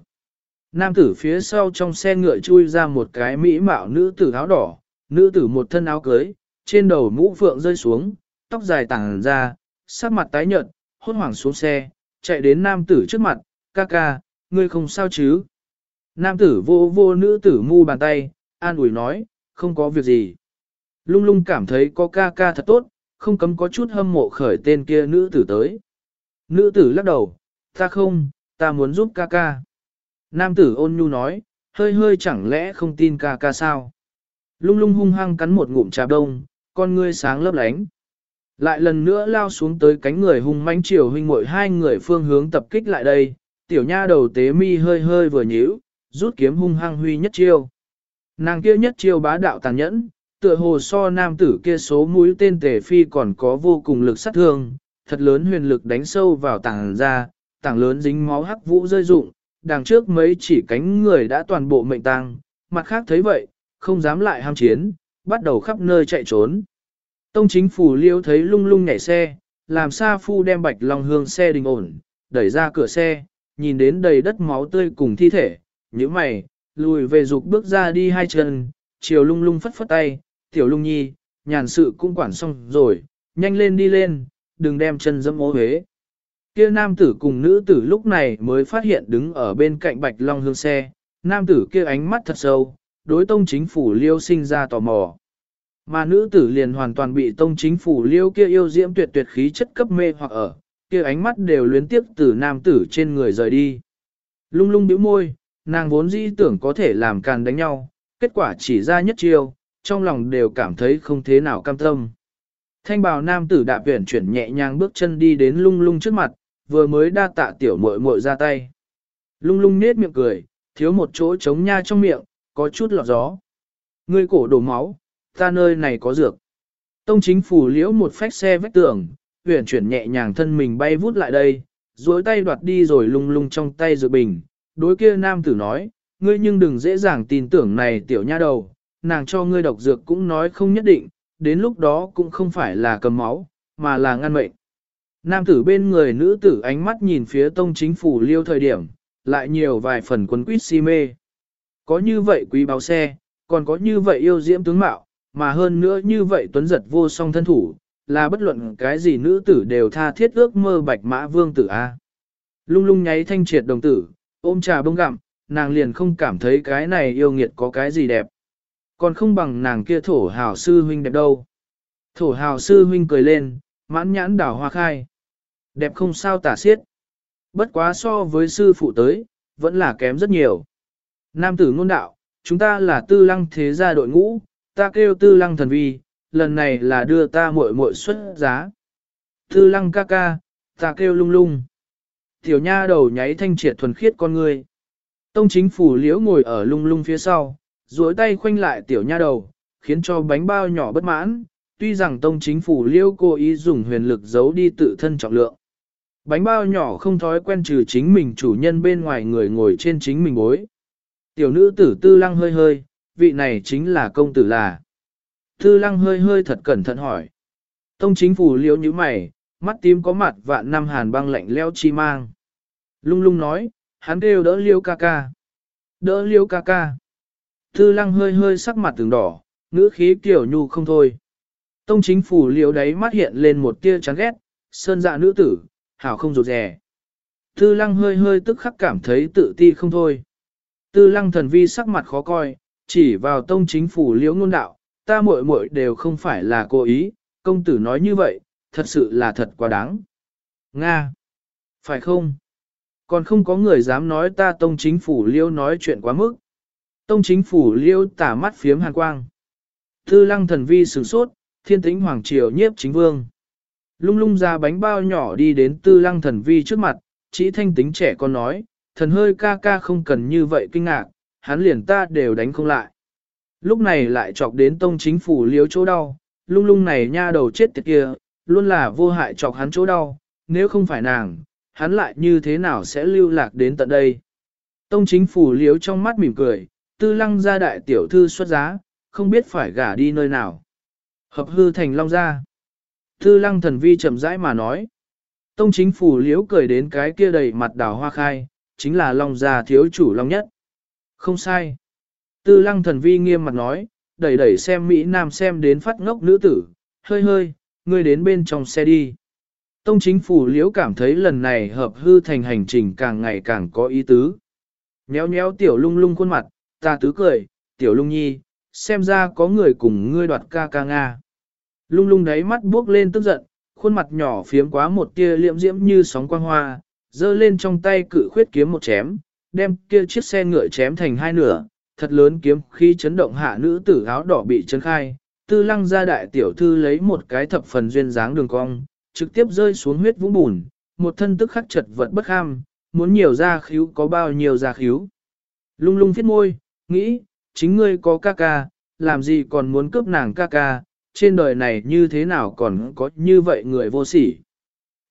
A: Nam tử phía sau trong xe ngựa chui ra một cái mỹ mạo nữ tử áo đỏ, nữ tử một thân áo cưới, trên đầu mũ phượng rơi xuống, tóc dài tàng ra, sắc mặt tái nhợt, hốt hoảng xuống xe, chạy đến nam tử trước mặt, ca ca, ngươi không sao chứ? Nam tử vô vô nữ tử mu bàn tay, an ủi nói, không có việc gì. Lung lung cảm thấy có ca ca thật tốt, không cấm có chút hâm mộ khởi tên kia nữ tử tới. Nữ tử lắc đầu, ta không, ta muốn giúp ca ca. Nam tử ôn nhu nói, hơi hơi chẳng lẽ không tin ca ca sao. Lung lung hung hăng cắn một ngụm trà đông, con ngươi sáng lấp lánh. Lại lần nữa lao xuống tới cánh người hung mãnh chiều huynh muội hai người phương hướng tập kích lại đây, tiểu nha đầu tế mi hơi hơi vừa nhíu, rút kiếm hung hăng huy nhất chiêu. Nàng kia nhất chiêu bá đạo tàn nhẫn, tựa hồ so nam tử kia số mũi tên tề phi còn có vô cùng lực sát thương, thật lớn huyền lực đánh sâu vào tảng ra, tảng lớn dính máu hắc vũ rơi rụng, đằng trước mấy chỉ cánh người đã toàn bộ mệnh tăng, mặt khác thấy vậy, không dám lại ham chiến, bắt đầu khắp nơi chạy trốn. Tông chính phủ liêu thấy lung lung nhảy xe, làm xa phu đem bạch long hương xe đình ổn, đẩy ra cửa xe, nhìn đến đầy đất máu tươi cùng thi thể, như mày, lùi về dục bước ra đi hai chân, chiều lung lung phất phất tay, tiểu lung nhi, nhàn sự cũng quản xong rồi, nhanh lên đi lên, đừng đem chân dẫm ố huế. Kia nam tử cùng nữ tử lúc này mới phát hiện đứng ở bên cạnh bạch long hương xe, nam tử kia ánh mắt thật sâu, đối tông chính phủ liêu sinh ra tò mò. Mà nữ tử liền hoàn toàn bị tông chính phủ liêu kia yêu diễm tuyệt tuyệt khí chất cấp mê hoặc ở, kia ánh mắt đều luyến tiếp từ nam tử trên người rời đi. Lung lung bĩu môi, nàng vốn dĩ tưởng có thể làm càn đánh nhau, kết quả chỉ ra nhất chiêu, trong lòng đều cảm thấy không thế nào cam tâm. Thanh bào nam tử đạp viện chuyển nhẹ nhàng bước chân đi đến lung lung trước mặt, vừa mới đa tạ tiểu muội muội ra tay. Lung lung nết miệng cười, thiếu một chỗ trống nha trong miệng, có chút lọt gió. Ngươi cổ đổ máu, ta nơi này có dược. Tông chính phủ liễu một phách xe vách tường, huyển chuyển nhẹ nhàng thân mình bay vút lại đây, duỗi tay đoạt đi rồi lung lung trong tay dược bình. Đối kia nam tử nói, ngươi nhưng đừng dễ dàng tin tưởng này tiểu nha đầu, nàng cho ngươi độc dược cũng nói không nhất định, đến lúc đó cũng không phải là cầm máu, mà là ngăn mệnh. Nam tử bên người nữ tử ánh mắt nhìn phía tông chính phủ liêu thời điểm, lại nhiều vài phần quấn quýt si mê. Có như vậy quý báo xe, còn có như vậy yêu diễm tướng mạo, mà hơn nữa như vậy tuấn giật vô song thân thủ, là bất luận cái gì nữ tử đều tha thiết ước mơ bạch mã vương tử A. Lung lung nháy thanh triệt đồng tử, ôm trà bông gặm, nàng liền không cảm thấy cái này yêu nghiệt có cái gì đẹp. Còn không bằng nàng kia thổ hào sư huynh đẹp đâu. Thổ hào sư huynh cười lên, mãn nhãn đảo hoa khai. Đẹp không sao tả xiết. Bất quá so với sư phụ tới, vẫn là kém rất nhiều. Nam tử ngôn đạo, chúng ta là tư lăng thế gia đội ngũ, ta kêu tư lăng thần vi, lần này là đưa ta muội muội xuất giá. Tư lăng ca ca, ta kêu lung lung. Tiểu nha đầu nháy thanh triệt thuần khiết con người. Tông chính phủ liễu ngồi ở lung lung phía sau, duỗi tay khoanh lại tiểu nha đầu, khiến cho bánh bao nhỏ bất mãn, tuy rằng tông chính phủ liêu cố ý dùng huyền lực giấu đi tự thân trọng lượng. Bánh bao nhỏ không thói quen trừ chính mình chủ nhân bên ngoài người ngồi trên chính mình bối. Tiểu nữ tử tư lăng hơi hơi, vị này chính là công tử là. Tư lăng hơi hơi thật cẩn thận hỏi. Tông chính phủ liễu như mày, mắt tím có mặt vạn năm hàn băng lạnh leo chi mang. Lung lung nói, hắn kêu đỡ liêu ca ca. Đỡ liêu ca ca. Tư lăng hơi hơi sắc mặt từng đỏ, ngữ khí kiểu nhu không thôi. Tông chính phủ liễu đấy mắt hiện lên một tia chán ghét, sơn dạ nữ tử, hảo không rụt rè. Tư lăng hơi hơi tức khắc cảm thấy tự ti không thôi. Tư lăng thần vi sắc mặt khó coi, chỉ vào tông chính phủ liễu ngôn đạo, ta muội muội đều không phải là cố ý, công tử nói như vậy, thật sự là thật quá đáng. Nga! Phải không? Còn không có người dám nói ta tông chính phủ liễu nói chuyện quá mức. Tông chính phủ liễu tả mắt phiếm hàn quang. Tư lăng thần vi sửng sốt, thiên tĩnh hoàng triều nhiếp chính vương. Lung lung ra bánh bao nhỏ đi đến tư lăng thần vi trước mặt, chỉ thanh tính trẻ con nói, thần hơi ca ca không cần như vậy kinh ngạc, hắn liền ta đều đánh không lại. Lúc này lại chọc đến tông chính phủ liếu chỗ đau, lung lung này nha đầu chết tiệt kia, luôn là vô hại chọc hắn chỗ đau, nếu không phải nàng, hắn lại như thế nào sẽ lưu lạc đến tận đây. Tông chính phủ liếu trong mắt mỉm cười, tư lăng gia đại tiểu thư xuất giá, không biết phải gả đi nơi nào. Hợp hư thành long gia. Tư lăng thần vi chậm rãi mà nói. Tông chính phủ liếu cười đến cái kia đầy mặt đào hoa khai, chính là long gia thiếu chủ long nhất. Không sai. Tư lăng thần vi nghiêm mặt nói, đẩy đẩy xem Mỹ Nam xem đến phát ngốc nữ tử, hơi hơi, ngươi đến bên trong xe đi. Tông chính phủ liễu cảm thấy lần này hợp hư thành hành trình càng ngày càng có ý tứ. Nhéo nhéo tiểu lung lung khuôn mặt, ta tứ cười, tiểu lung nhi, xem ra có người cùng ngươi đoạt ca ca Nga. Lung lung đáy mắt buốc lên tức giận, khuôn mặt nhỏ phiếm quá một tia liệm diễm như sóng quang hoa, giơ lên trong tay cự khuyết kiếm một chém, đem kia chiếc xe ngựa chém thành hai nửa, thật lớn kiếm khi chấn động hạ nữ tử áo đỏ bị chấn khai, tư lăng ra đại tiểu thư lấy một cái thập phần duyên dáng đường cong, trực tiếp rơi xuống huyết vũng bùn, một thân tức khắc chật vật bất ham, muốn nhiều ra khíu có bao nhiêu ra khíu. Lung lung thiết môi, nghĩ, chính ngươi có ca ca, làm gì còn muốn cướp nàng ca ca, trên đời này như thế nào còn có như vậy người vô sỉ.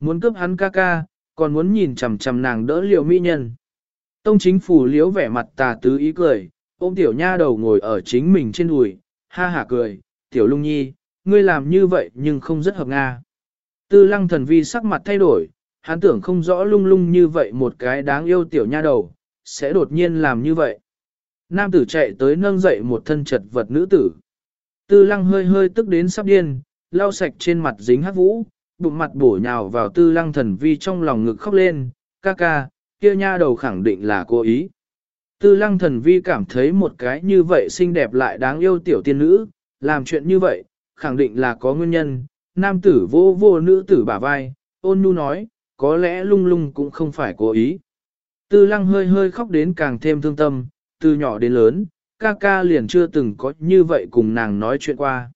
A: Muốn cướp hắn ca ca, còn muốn nhìn chằm chằm nàng đỡ liều mỹ nhân. Tông chính phủ liếu vẻ mặt tà tứ ý cười, ôm tiểu nha đầu ngồi ở chính mình trên đùi, ha hả cười, tiểu lung nhi, ngươi làm như vậy nhưng không rất hợp Nga. Tư lăng thần vi sắc mặt thay đổi, hắn tưởng không rõ lung lung như vậy một cái đáng yêu tiểu nha đầu, sẽ đột nhiên làm như vậy. Nam tử chạy tới nâng dậy một thân chật vật nữ tử. Tư lăng hơi hơi tức đến sắp điên, lau sạch trên mặt dính hát vũ, bụng mặt bổ nhào vào tư lăng thần vi trong lòng ngực khóc lên, ca ca, kia nha đầu khẳng định là cố ý. Tư lăng thần vi cảm thấy một cái như vậy xinh đẹp lại đáng yêu tiểu tiên nữ, làm chuyện như vậy, khẳng định là có nguyên nhân, nam tử vô vô nữ tử bả vai, ôn nhu nói, có lẽ lung lung cũng không phải cố ý. Tư lăng hơi hơi khóc đến càng thêm thương tâm, từ nhỏ đến lớn, ca ca liền chưa từng có như vậy cùng nàng nói chuyện qua.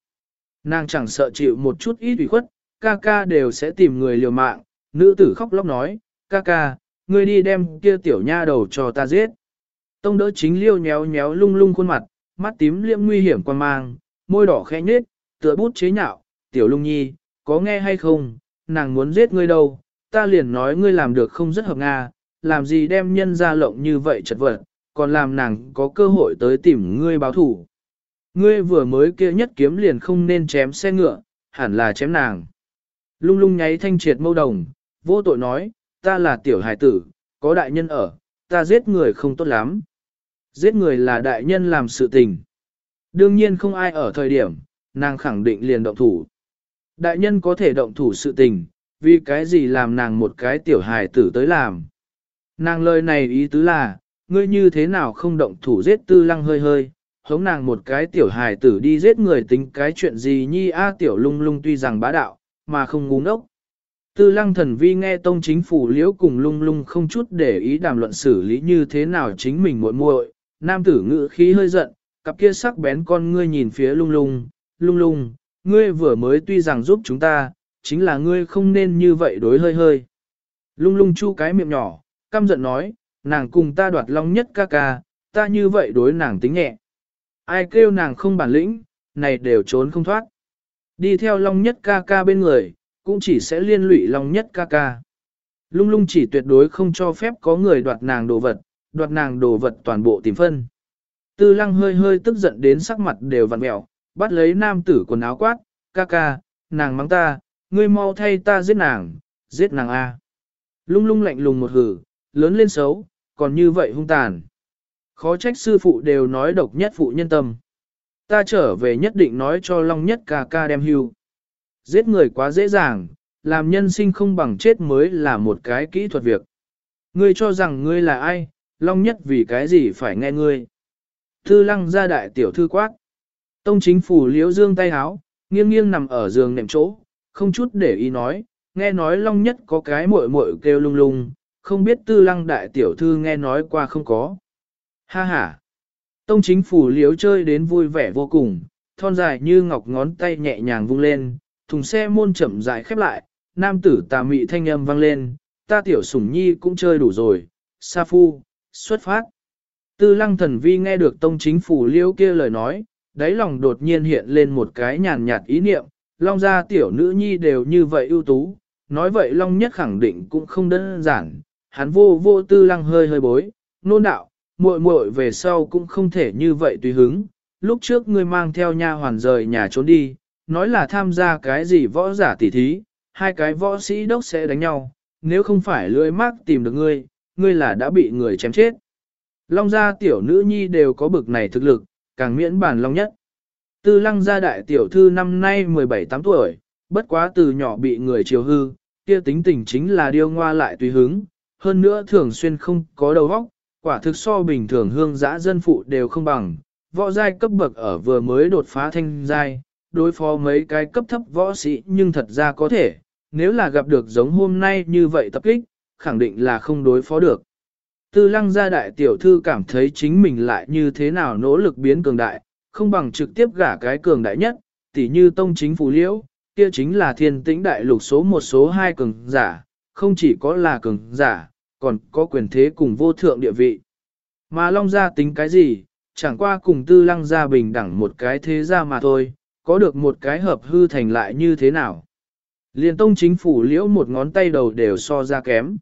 A: Nàng chẳng sợ chịu một chút ít ủy khuất, ca ca đều sẽ tìm người liều mạng, nữ tử khóc lóc nói, ca ca, ngươi đi đem kia tiểu nha đầu cho ta giết. Tông đỡ chính liêu nhéo nhéo lung lung khuôn mặt, mắt tím liễm nguy hiểm quan mang, môi đỏ khẽ nhếch, tựa bút chế nhạo, tiểu lung nhi, có nghe hay không, nàng muốn giết ngươi đâu, ta liền nói ngươi làm được không rất hợp Nga, làm gì đem nhân ra lộng như vậy chật vật, còn làm nàng có cơ hội tới tìm ngươi báo thủ. Ngươi vừa mới kia nhất kiếm liền không nên chém xe ngựa, hẳn là chém nàng. Lung lung nháy thanh triệt mâu đồng, vô tội nói, ta là tiểu hải tử, có đại nhân ở, ta giết người không tốt lắm. Giết người là đại nhân làm sự tình. Đương nhiên không ai ở thời điểm, nàng khẳng định liền động thủ. Đại nhân có thể động thủ sự tình, vì cái gì làm nàng một cái tiểu hài tử tới làm. Nàng lời này ý tứ là, ngươi như thế nào không động thủ giết tư lăng hơi hơi, hống nàng một cái tiểu hài tử đi giết người tính cái chuyện gì nhi a tiểu lung lung tuy rằng bá đạo, mà không ngu ngốc. Tư lăng thần vi nghe tông chính phủ liễu cùng lung lung không chút để ý đàm luận xử lý như thế nào chính mình muội muội nam tử ngữ khí hơi giận, cặp kia sắc bén con ngươi nhìn phía lung lung, lung lung, ngươi vừa mới tuy rằng giúp chúng ta, chính là ngươi không nên như vậy đối hơi hơi. Lung lung chu cái miệng nhỏ, căm giận nói, nàng cùng ta đoạt long nhất ca ca, ta như vậy đối nàng tính nhẹ. Ai kêu nàng không bản lĩnh, này đều trốn không thoát. Đi theo long nhất ca ca bên người, cũng chỉ sẽ liên lụy long nhất ca ca. Lung lung chỉ tuyệt đối không cho phép có người đoạt nàng đồ vật, đoạt nàng đồ vật toàn bộ tìm phân. Tư lăng hơi hơi tức giận đến sắc mặt đều vặn mẹo, bắt lấy nam tử quần áo quát, ca ca, nàng mắng ta, ngươi mau thay ta giết nàng, giết nàng A. Lung lung lạnh lùng một hử, lớn lên xấu, còn như vậy hung tàn. Khó trách sư phụ đều nói độc nhất phụ nhân tâm. Ta trở về nhất định nói cho Long nhất ca ca đem hưu. Giết người quá dễ dàng, làm nhân sinh không bằng chết mới là một cái kỹ thuật việc. Ngươi cho rằng ngươi là ai, Long nhất vì cái gì phải nghe ngươi. Thư lăng ra đại tiểu thư quát. Tông chính phủ liễu dương tay háo, nghiêng nghiêng nằm ở giường nệm chỗ, không chút để ý nói, nghe nói long nhất có cái muội muội kêu lung lung, không biết tư lăng đại tiểu thư nghe nói qua không có. Ha ha! Tông chính phủ liếu chơi đến vui vẻ vô cùng, thon dài như ngọc ngón tay nhẹ nhàng vung lên, thùng xe môn chậm dài khép lại, nam tử tà mị thanh âm vang lên, ta tiểu sủng nhi cũng chơi đủ rồi, sa phu, xuất phát. Tư lăng thần vi nghe được tông chính phủ liêu kia lời nói, đáy lòng đột nhiên hiện lên một cái nhàn nhạt ý niệm, long gia tiểu nữ nhi đều như vậy ưu tú, nói vậy long nhất khẳng định cũng không đơn giản, hắn vô vô tư lăng hơi hơi bối, nôn đạo, muội muội về sau cũng không thể như vậy tùy hứng, lúc trước ngươi mang theo nha hoàn rời nhà trốn đi, nói là tham gia cái gì võ giả tỉ thí, hai cái võ sĩ đốc sẽ đánh nhau, nếu không phải lưỡi mắc tìm được ngươi, ngươi là đã bị người chém chết. Long gia tiểu nữ nhi đều có bực này thực lực, càng miễn bản long nhất. Tư lăng gia đại tiểu thư năm nay 17-8 tuổi, bất quá từ nhỏ bị người chiều hư, kia tính tình chính là điêu ngoa lại tùy hứng, hơn nữa thường xuyên không có đầu óc, quả thực so bình thường hương giã dân phụ đều không bằng, võ giai cấp bậc ở vừa mới đột phá thanh giai, đối phó mấy cái cấp thấp võ sĩ nhưng thật ra có thể, nếu là gặp được giống hôm nay như vậy tập kích, khẳng định là không đối phó được. Tư lăng gia đại tiểu thư cảm thấy chính mình lại như thế nào nỗ lực biến cường đại, không bằng trực tiếp gả cái cường đại nhất, tỉ như tông chính phủ liễu, kia chính là thiên tĩnh đại lục số một số hai cường giả, không chỉ có là cường giả, còn có quyền thế cùng vô thượng địa vị. Mà Long gia tính cái gì, chẳng qua cùng tư lăng gia bình đẳng một cái thế gia mà thôi, có được một cái hợp hư thành lại như thế nào. Liên tông chính phủ liễu một ngón tay đầu đều so ra kém.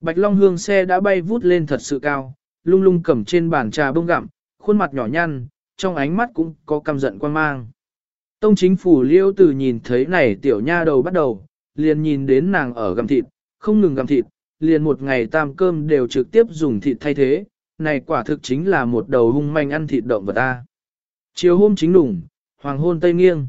A: Bạch Long hương xe đã bay vút lên thật sự cao, lung lung cầm trên bàn trà bông gặm, khuôn mặt nhỏ nhăn, trong ánh mắt cũng có căm giận quan mang. Tông chính phủ liễu từ nhìn thấy này tiểu nha đầu bắt đầu, liền nhìn đến nàng ở gặm thịt, không ngừng gặm thịt, liền một ngày tam cơm đều trực tiếp dùng thịt thay thế, này quả thực chính là một đầu hung manh ăn thịt động vật ta. Chiều hôm chính đủng, hoàng hôn tây nghiêng.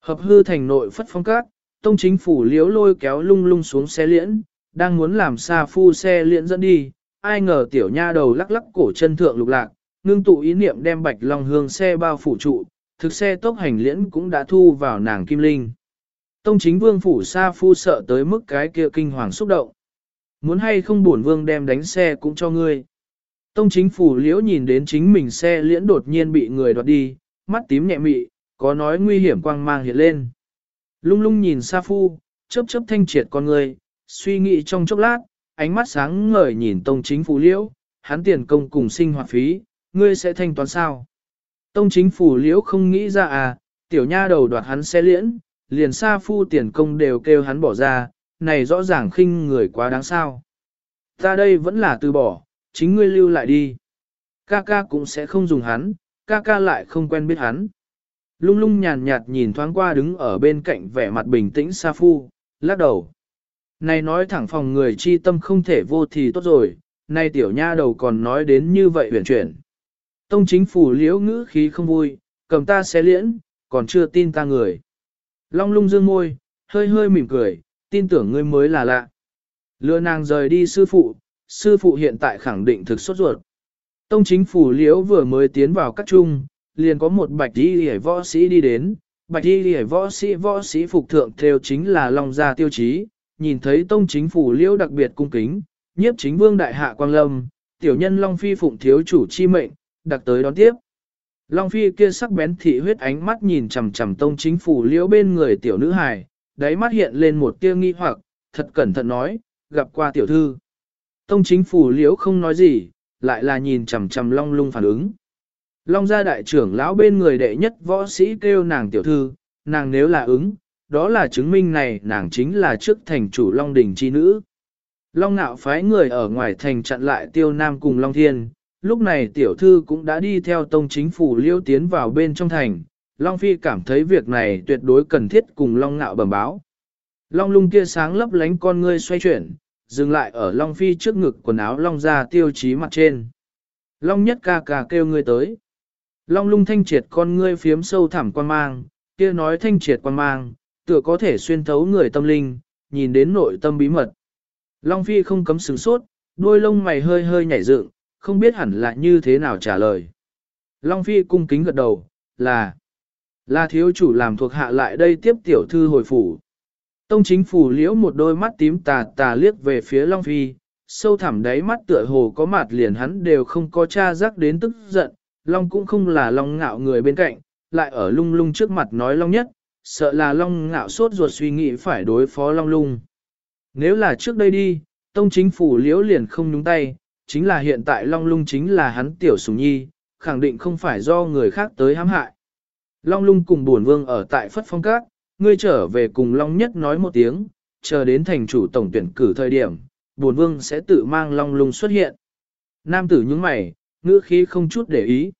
A: Hợp hư thành nội phất phong cát, tông chính phủ liếu lôi kéo lung lung xuống xe liễn, đang muốn làm xa phu xe liễn dẫn đi, ai ngờ tiểu nha đầu lắc lắc cổ chân thượng lục lạc, ngưng tụ ý niệm đem bạch long hương xe bao phủ trụ, thực xe tốc hành liễn cũng đã thu vào nàng kim linh. Tông chính vương phủ xa phu sợ tới mức cái kia kinh hoàng xúc động. Muốn hay không bổn vương đem đánh xe cũng cho ngươi. Tông chính phủ liễu nhìn đến chính mình xe liễn đột nhiên bị người đoạt đi, mắt tím nhẹ mị, có nói nguy hiểm quang mang hiện lên. Lung lung nhìn Sa Phu, chớp chớp thanh triệt con người, suy nghĩ trong chốc lát, ánh mắt sáng ngời nhìn tông chính phủ liễu, hắn tiền công cùng sinh hoạt phí, ngươi sẽ thanh toán sao? Tông chính phủ liễu không nghĩ ra à, tiểu nha đầu đoạt hắn xe liễn, liền Sa Phu tiền công đều kêu hắn bỏ ra, này rõ ràng khinh người quá đáng sao. Ta đây vẫn là từ bỏ, chính ngươi lưu lại đi. Ca ca cũng sẽ không dùng hắn, ca ca lại không quen biết hắn. Lung lung nhàn nhạt nhìn thoáng qua đứng ở bên cạnh vẻ mặt bình tĩnh Sa Phu, lắc đầu. Này nói thẳng phòng người chi tâm không thể vô thì tốt rồi, nay tiểu nha đầu còn nói đến như vậy huyền chuyển. Tông chính phủ liễu ngữ khí không vui, cầm ta xé liễn, còn chưa tin ta người. Long lung dương môi, hơi hơi mỉm cười, tin tưởng ngươi mới là lạ. Lừa nàng rời đi sư phụ, sư phụ hiện tại khẳng định thực sốt ruột. Tông chính phủ liễu vừa mới tiến vào các trung, liền có một bạch đi hề võ sĩ đi đến, bạch đi hề võ sĩ võ sĩ phục thượng theo chính là Long Gia tiêu chí, nhìn thấy tông chính phủ liễu đặc biệt cung kính, nhiếp chính vương đại hạ quang lâm, tiểu nhân Long Phi phụng thiếu chủ chi mệnh, đặc tới đón tiếp. Long Phi kia sắc bén thị huyết ánh mắt nhìn chằm chằm tông chính phủ liễu bên người tiểu nữ hài, đáy mắt hiện lên một tia nghi hoặc, thật cẩn thận nói, gặp qua tiểu thư. Tông chính phủ liễu không nói gì, lại là nhìn chằm chằm long lung phản ứng. Long gia đại trưởng lão bên người đệ nhất võ sĩ kêu nàng tiểu thư, nàng nếu là ứng, đó là chứng minh này nàng chính là trước thành chủ Long Đình chi nữ. Long nạo phái người ở ngoài thành chặn lại tiêu nam cùng Long Thiên, lúc này tiểu thư cũng đã đi theo tông chính phủ liêu tiến vào bên trong thành, Long Phi cảm thấy việc này tuyệt đối cần thiết cùng Long nạo bẩm báo. Long lung kia sáng lấp lánh con ngươi xoay chuyển, dừng lại ở Long Phi trước ngực quần áo Long ra tiêu chí mặt trên. Long nhất ca ca kêu ngươi tới. Long lung thanh triệt con ngươi phiếm sâu thẳm quan mang, kia nói thanh triệt quan mang, tựa có thể xuyên thấu người tâm linh, nhìn đến nội tâm bí mật. Long Phi không cấm sửng sốt, đôi lông mày hơi hơi nhảy dựng, không biết hẳn là như thế nào trả lời. Long Phi cung kính gật đầu, là, là thiếu chủ làm thuộc hạ lại đây tiếp tiểu thư hồi phủ. Tông chính phủ liễu một đôi mắt tím tà tà liếc về phía Long Phi, sâu thẳm đáy mắt tựa hồ có mặt liền hắn đều không có tra giác đến tức giận, Long cũng không là Long ngạo người bên cạnh, lại ở lung lung trước mặt nói Long nhất, sợ là Long ngạo sốt ruột suy nghĩ phải đối phó Long lung. Nếu là trước đây đi, tông chính phủ liễu liền không nhúng tay, chính là hiện tại Long lung chính là hắn tiểu sùng nhi, khẳng định không phải do người khác tới hãm hại. Long lung cùng buồn vương ở tại Phất Phong Các, ngươi trở về cùng Long nhất nói một tiếng, chờ đến thành chủ tổng tuyển cử thời điểm, buồn vương sẽ tự mang Long lung xuất hiện. Nam tử nhướng mày, ngữ khí không chút để ý.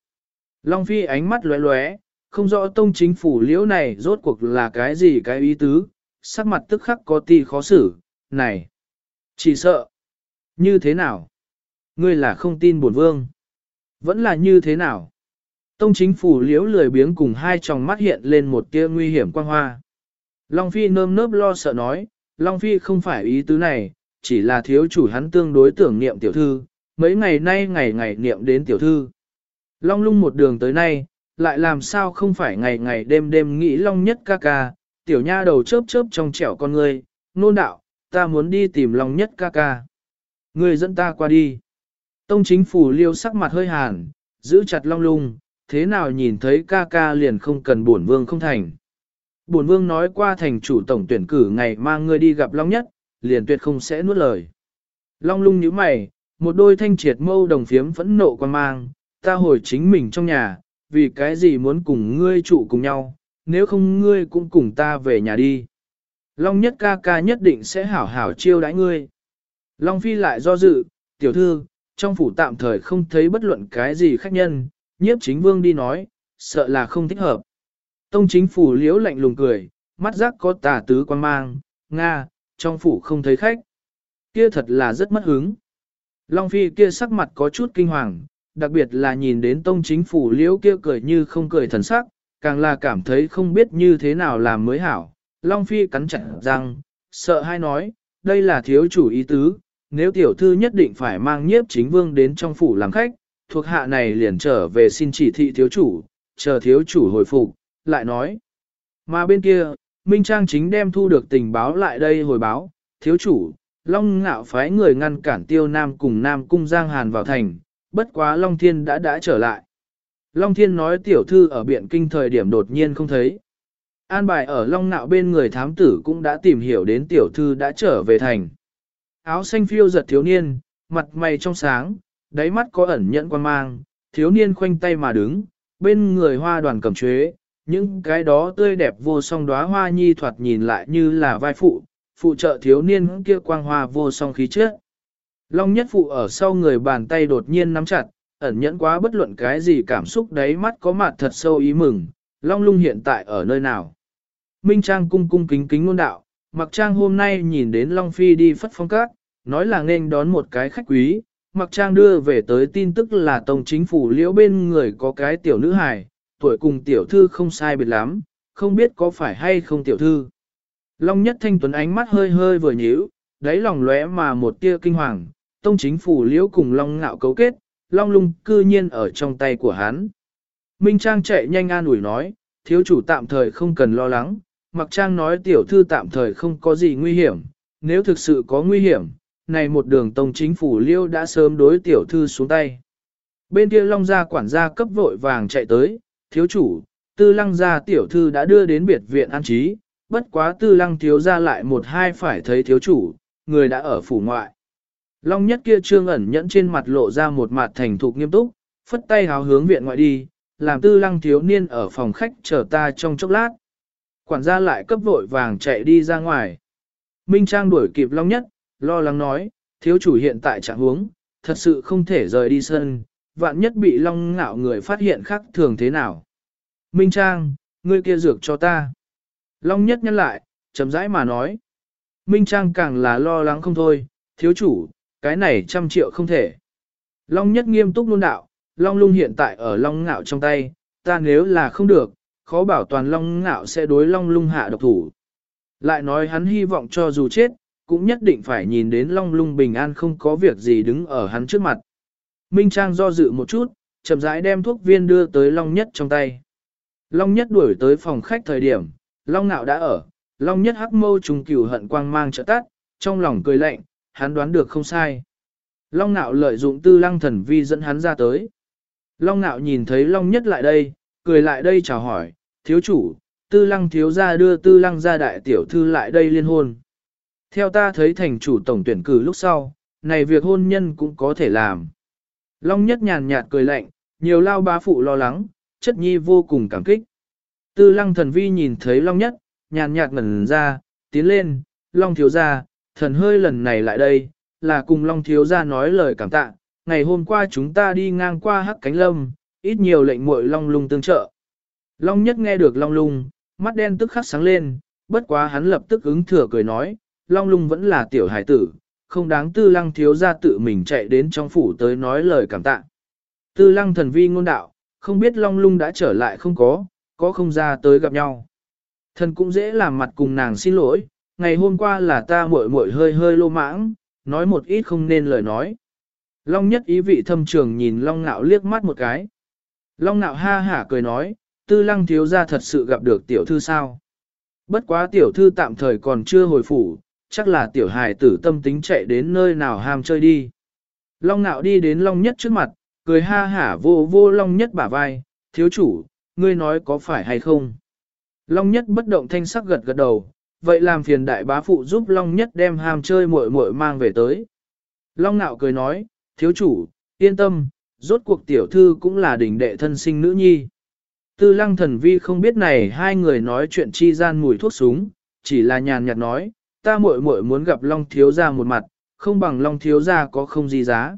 A: Long Phi ánh mắt lóe lóe, không rõ tông chính phủ liễu này rốt cuộc là cái gì cái ý tứ, sắc mặt tức khắc có ti khó xử, này, chỉ sợ, như thế nào? Ngươi là không tin bổn vương, vẫn là như thế nào? Tông chính phủ liễu lười biếng cùng hai tròng mắt hiện lên một tia nguy hiểm quang hoa. Long Phi nơm nớp lo sợ nói, Long Phi không phải ý tứ này, chỉ là thiếu chủ hắn tương đối tưởng niệm tiểu thư, mấy ngày nay ngày ngày niệm đến tiểu thư. Long lung một đường tới nay, lại làm sao không phải ngày ngày đêm đêm nghĩ long nhất ca ca, tiểu nha đầu chớp chớp trong trẻo con ngươi, nôn đạo, ta muốn đi tìm long nhất ca ca. Người dẫn ta qua đi. Tông chính phủ liêu sắc mặt hơi hàn, giữ chặt long lung, thế nào nhìn thấy ca ca liền không cần bổn vương không thành. Bổn vương nói qua thành chủ tổng tuyển cử ngày mang ngươi đi gặp long nhất, liền tuyệt không sẽ nuốt lời. Long lung nhíu mày, một đôi thanh triệt mâu đồng phiếm phẫn nộ quan mang, ta hồi chính mình trong nhà, vì cái gì muốn cùng ngươi trụ cùng nhau, nếu không ngươi cũng cùng ta về nhà đi. Long nhất ca ca nhất định sẽ hảo hảo chiêu đãi ngươi. Long phi lại do dự, tiểu thư, trong phủ tạm thời không thấy bất luận cái gì khách nhân, nhiếp chính vương đi nói, sợ là không thích hợp. Tông chính phủ liễu lạnh lùng cười, mắt giác có tà tứ quan mang, Nga, trong phủ không thấy khách. Kia thật là rất mất hứng. Long Phi kia sắc mặt có chút kinh hoàng, đặc biệt là nhìn đến tông chính phủ liễu kia cười như không cười thần sắc, càng là cảm thấy không biết như thế nào làm mới hảo. Long Phi cắn chặt răng, sợ hai nói, đây là thiếu chủ ý tứ, nếu tiểu thư nhất định phải mang nhiếp chính vương đến trong phủ làm khách, thuộc hạ này liền trở về xin chỉ thị thiếu chủ, chờ thiếu chủ hồi phục, lại nói. Mà bên kia, Minh Trang chính đem thu được tình báo lại đây hồi báo, thiếu chủ, Long ngạo phái người ngăn cản tiêu Nam cùng Nam cung Giang Hàn vào thành, bất quá Long Thiên đã đã trở lại. Long Thiên nói tiểu thư ở biện kinh thời điểm đột nhiên không thấy. An bài ở Long ngạo bên người thám tử cũng đã tìm hiểu đến tiểu thư đã trở về thành. Áo xanh phiêu giật thiếu niên, mặt mày trong sáng, đáy mắt có ẩn nhận quan mang, thiếu niên khoanh tay mà đứng, bên người hoa đoàn cầm chuế, những cái đó tươi đẹp vô song đóa hoa nhi thoạt nhìn lại như là vai phụ, phụ trợ thiếu niên kia quang hoa vô song khí trước. Long nhất phụ ở sau người bàn tay đột nhiên nắm chặt, ẩn nhẫn quá bất luận cái gì cảm xúc đáy mắt có mặt thật sâu ý mừng, Long lung hiện tại ở nơi nào. Minh Trang cung cung kính kính ngôn đạo, Mặc Trang hôm nay nhìn đến Long Phi đi phất phong cát, nói là nên đón một cái khách quý, Mặc Trang đưa về tới tin tức là Tổng chính phủ liễu bên người có cái tiểu nữ hài, tuổi cùng tiểu thư không sai biệt lắm, không biết có phải hay không tiểu thư. Long Nhất Thanh Tuấn ánh mắt hơi hơi vừa nhíu, đáy lòng lóe mà một tia kinh hoàng, tông chính phủ liễu cùng Long ngạo cấu kết, Long lung cư nhiên ở trong tay của hắn. Minh Trang chạy nhanh an ủi nói, thiếu chủ tạm thời không cần lo lắng, Mặc Trang nói tiểu thư tạm thời không có gì nguy hiểm, nếu thực sự có nguy hiểm, này một đường tông chính phủ liêu đã sớm đối tiểu thư xuống tay. Bên kia Long gia quản gia cấp vội vàng chạy tới, thiếu chủ, tư lăng gia tiểu thư đã đưa đến biệt viện an trí, bất quá tư lăng thiếu gia lại một hai phải thấy thiếu chủ, người đã ở phủ ngoại. Long nhất kia trương ẩn nhẫn trên mặt lộ ra một mặt thành thục nghiêm túc, phất tay háo hướng viện ngoại đi, làm tư lăng thiếu niên ở phòng khách chờ ta trong chốc lát. Quản gia lại cấp vội vàng chạy đi ra ngoài. Minh Trang đuổi kịp Long nhất, lo lắng nói, thiếu chủ hiện tại trạng huống, thật sự không thể rời đi sân, vạn nhất bị Long ngạo người phát hiện khác thường thế nào. Minh Trang, ngươi kia dược cho ta. Long nhất nhắc lại, chấm rãi mà nói. Minh Trang càng là lo lắng không thôi, thiếu chủ, cái này trăm triệu không thể. Long nhất nghiêm túc luôn đạo, Long lung hiện tại ở Long ngạo trong tay, ta nếu là không được, khó bảo toàn Long ngạo sẽ đối Long lung hạ độc thủ. Lại nói hắn hy vọng cho dù chết, cũng nhất định phải nhìn đến Long lung bình an không có việc gì đứng ở hắn trước mặt. Minh Trang do dự một chút, chậm rãi đem thuốc viên đưa tới Long nhất trong tay. Long nhất đuổi tới phòng khách thời điểm, Long ngạo đã ở, Long nhất hắc mâu trùng cửu hận quang mang trợ tắt, trong lòng cười lạnh, hắn đoán được không sai. Long ngạo lợi dụng tư lăng thần vi dẫn hắn ra tới. Long ngạo nhìn thấy Long nhất lại đây, cười lại đây chào hỏi, thiếu chủ, tư lăng thiếu gia đưa tư lăng gia đại tiểu thư lại đây liên hôn. Theo ta thấy thành chủ tổng tuyển cử lúc sau, này việc hôn nhân cũng có thể làm. Long nhất nhàn nhạt cười lạnh, nhiều lao bá phụ lo lắng, chất nhi vô cùng cảm kích. Tư lăng thần vi nhìn thấy Long nhất, nhàn nhạt ngẩn ra, tiến lên, Long thiếu gia, thần hơi lần này lại đây, là cùng Long thiếu gia nói lời cảm tạ. Ngày hôm qua chúng ta đi ngang qua hắc cánh lâm, ít nhiều lệnh muội Long lung tương trợ. Long nhất nghe được Long lung, mắt đen tức khắc sáng lên, bất quá hắn lập tức ứng thừa cười nói, Long lung vẫn là tiểu hải tử, không đáng tư lăng thiếu gia tự mình chạy đến trong phủ tới nói lời cảm tạ. Tư lăng thần vi ngôn đạo, không biết Long lung đã trở lại không có, có không ra tới gặp nhau. Thần cũng dễ làm mặt cùng nàng xin lỗi, ngày hôm qua là ta muội muội hơi hơi lô mãng, nói một ít không nên lời nói. Long nhất ý vị thâm trường nhìn Long Nạo liếc mắt một cái. Long nạo ha hả cười nói, tư lăng thiếu gia thật sự gặp được tiểu thư sao. Bất quá tiểu thư tạm thời còn chưa hồi phủ, chắc là tiểu hài tử tâm tính chạy đến nơi nào ham chơi đi. Long nạo đi đến Long Nhất trước mặt, cười ha hả vô vô Long Nhất bả vai, thiếu chủ, ngươi nói có phải hay không? Long Nhất bất động thanh sắc gật gật đầu, vậy làm phiền đại bá phụ giúp Long Nhất đem ham chơi muội muội mang về tới. Long nạo cười nói, thiếu chủ, yên tâm, rốt cuộc tiểu thư cũng là đỉnh đệ thân sinh nữ nhi. Tư lăng thần vi không biết này hai người nói chuyện chi gian mùi thuốc súng, chỉ là nhàn nhạt nói, ta muội muội muốn gặp Long thiếu gia một mặt, không bằng Long thiếu gia có không gì giá.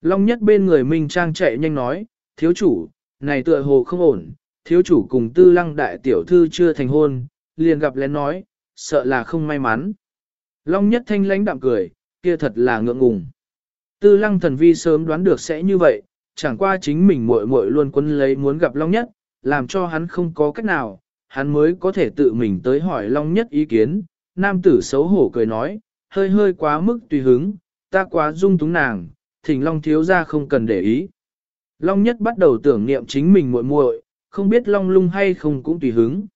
A: Long nhất bên người Minh Trang chạy nhanh nói, thiếu chủ, này tựa hồ không ổn, thiếu chủ cùng tư lăng đại tiểu thư chưa thành hôn, liền gặp lén nói, sợ là không may mắn. Long nhất thanh lãnh đạm cười, kia thật là ngượng ngùng. Tư lăng thần vi sớm đoán được sẽ như vậy, chẳng qua chính mình muội muội luôn quấn lấy muốn gặp Long nhất, làm cho hắn không có cách nào, hắn mới có thể tự mình tới hỏi Long nhất ý kiến. Nam tử xấu hổ cười nói, hơi hơi quá mức tùy hứng, ta quá dung túng nàng, thỉnh Long thiếu ra không cần để ý. Long nhất bắt đầu tưởng niệm chính mình muội muội, không biết Long lung hay không cũng tùy hứng.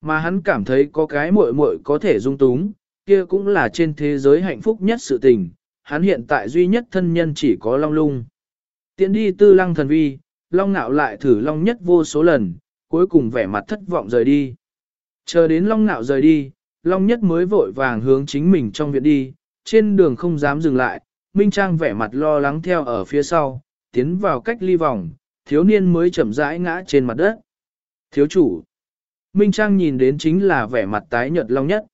A: Mà hắn cảm thấy có cái muội muội có thể dung túng, kia cũng là trên thế giới hạnh phúc nhất sự tình, hắn hiện tại duy nhất thân nhân chỉ có Long lung. Tiến đi tư lăng thần vi, Long nạo lại thử Long nhất vô số lần, cuối cùng vẻ mặt thất vọng rời đi. Chờ đến Long nạo rời đi, Long nhất mới vội vàng hướng chính mình trong viện đi, trên đường không dám dừng lại, Minh Trang vẻ mặt lo lắng theo ở phía sau, tiến vào cách ly vòng, thiếu niên mới chậm rãi ngã trên mặt đất. Thiếu chủ. Minh Trang nhìn đến chính là vẻ mặt tái nhợt Long Nhất.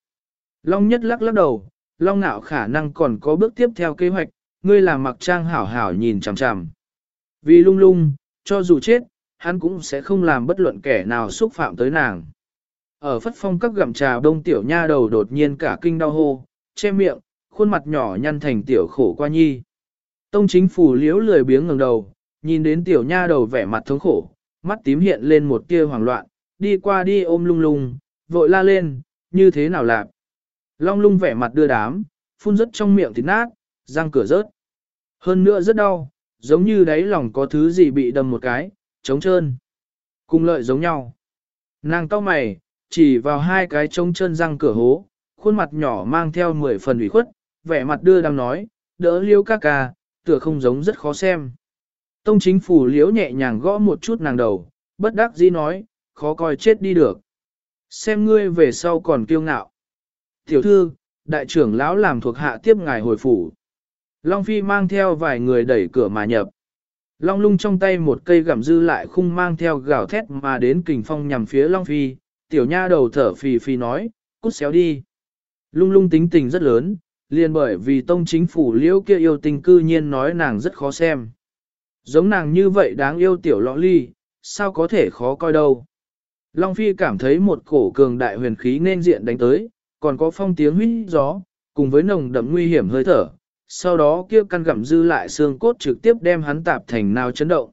A: Long Nhất lắc lắc đầu, Long Nạo khả năng còn có bước tiếp theo kế hoạch, ngươi làm mặc Trang hảo hảo nhìn chằm chằm. Vì lung lung, cho dù chết, hắn cũng sẽ không làm bất luận kẻ nào xúc phạm tới nàng. Ở phất phong các gặm trà đông tiểu nha đầu đột nhiên cả kinh đau hô, che miệng, khuôn mặt nhỏ nhăn thành tiểu khổ qua nhi. Tông chính phủ liếu lười biếng ngẩng đầu, nhìn đến tiểu nha đầu vẻ mặt thống khổ, mắt tím hiện lên một tia hoảng loạn, đi qua đi ôm lung lung, vội la lên, như thế nào lạc. Long lung vẻ mặt đưa đám, phun rất trong miệng thịt nát, răng cửa rớt. Hơn nữa rất đau, giống như đáy lòng có thứ gì bị đâm một cái, trống trơn. Cùng lợi giống nhau. Nàng cau mày, chỉ vào hai cái trống trơn răng cửa hố, khuôn mặt nhỏ mang theo mười phần ủy khuất, vẻ mặt đưa đang nói, đỡ liêu ca ca, tựa không giống rất khó xem. Tông chính phủ liễu nhẹ nhàng gõ một chút nàng đầu, bất đắc dĩ nói, khó coi chết đi được. Xem ngươi về sau còn kiêu ngạo. Tiểu thư, đại trưởng lão làm thuộc hạ tiếp ngài hồi phủ. Long Phi mang theo vài người đẩy cửa mà nhập. Long lung trong tay một cây gặm dư lại khung mang theo gào thét mà đến kình phong nhằm phía Long Phi, tiểu nha đầu thở phì phì nói, cút xéo đi. Lung lung tính tình rất lớn, liền bởi vì tông chính phủ liễu kia yêu tình cư nhiên nói nàng rất khó xem. Giống nàng như vậy đáng yêu tiểu lọ ly, sao có thể khó coi đâu. Long Phi cảm thấy một cổ cường đại huyền khí nên diện đánh tới, còn có phong tiếng huyết gió, cùng với nồng đậm nguy hiểm hơi thở. Sau đó kia căn gặm dư lại xương cốt trực tiếp đem hắn tạp thành nào chấn động.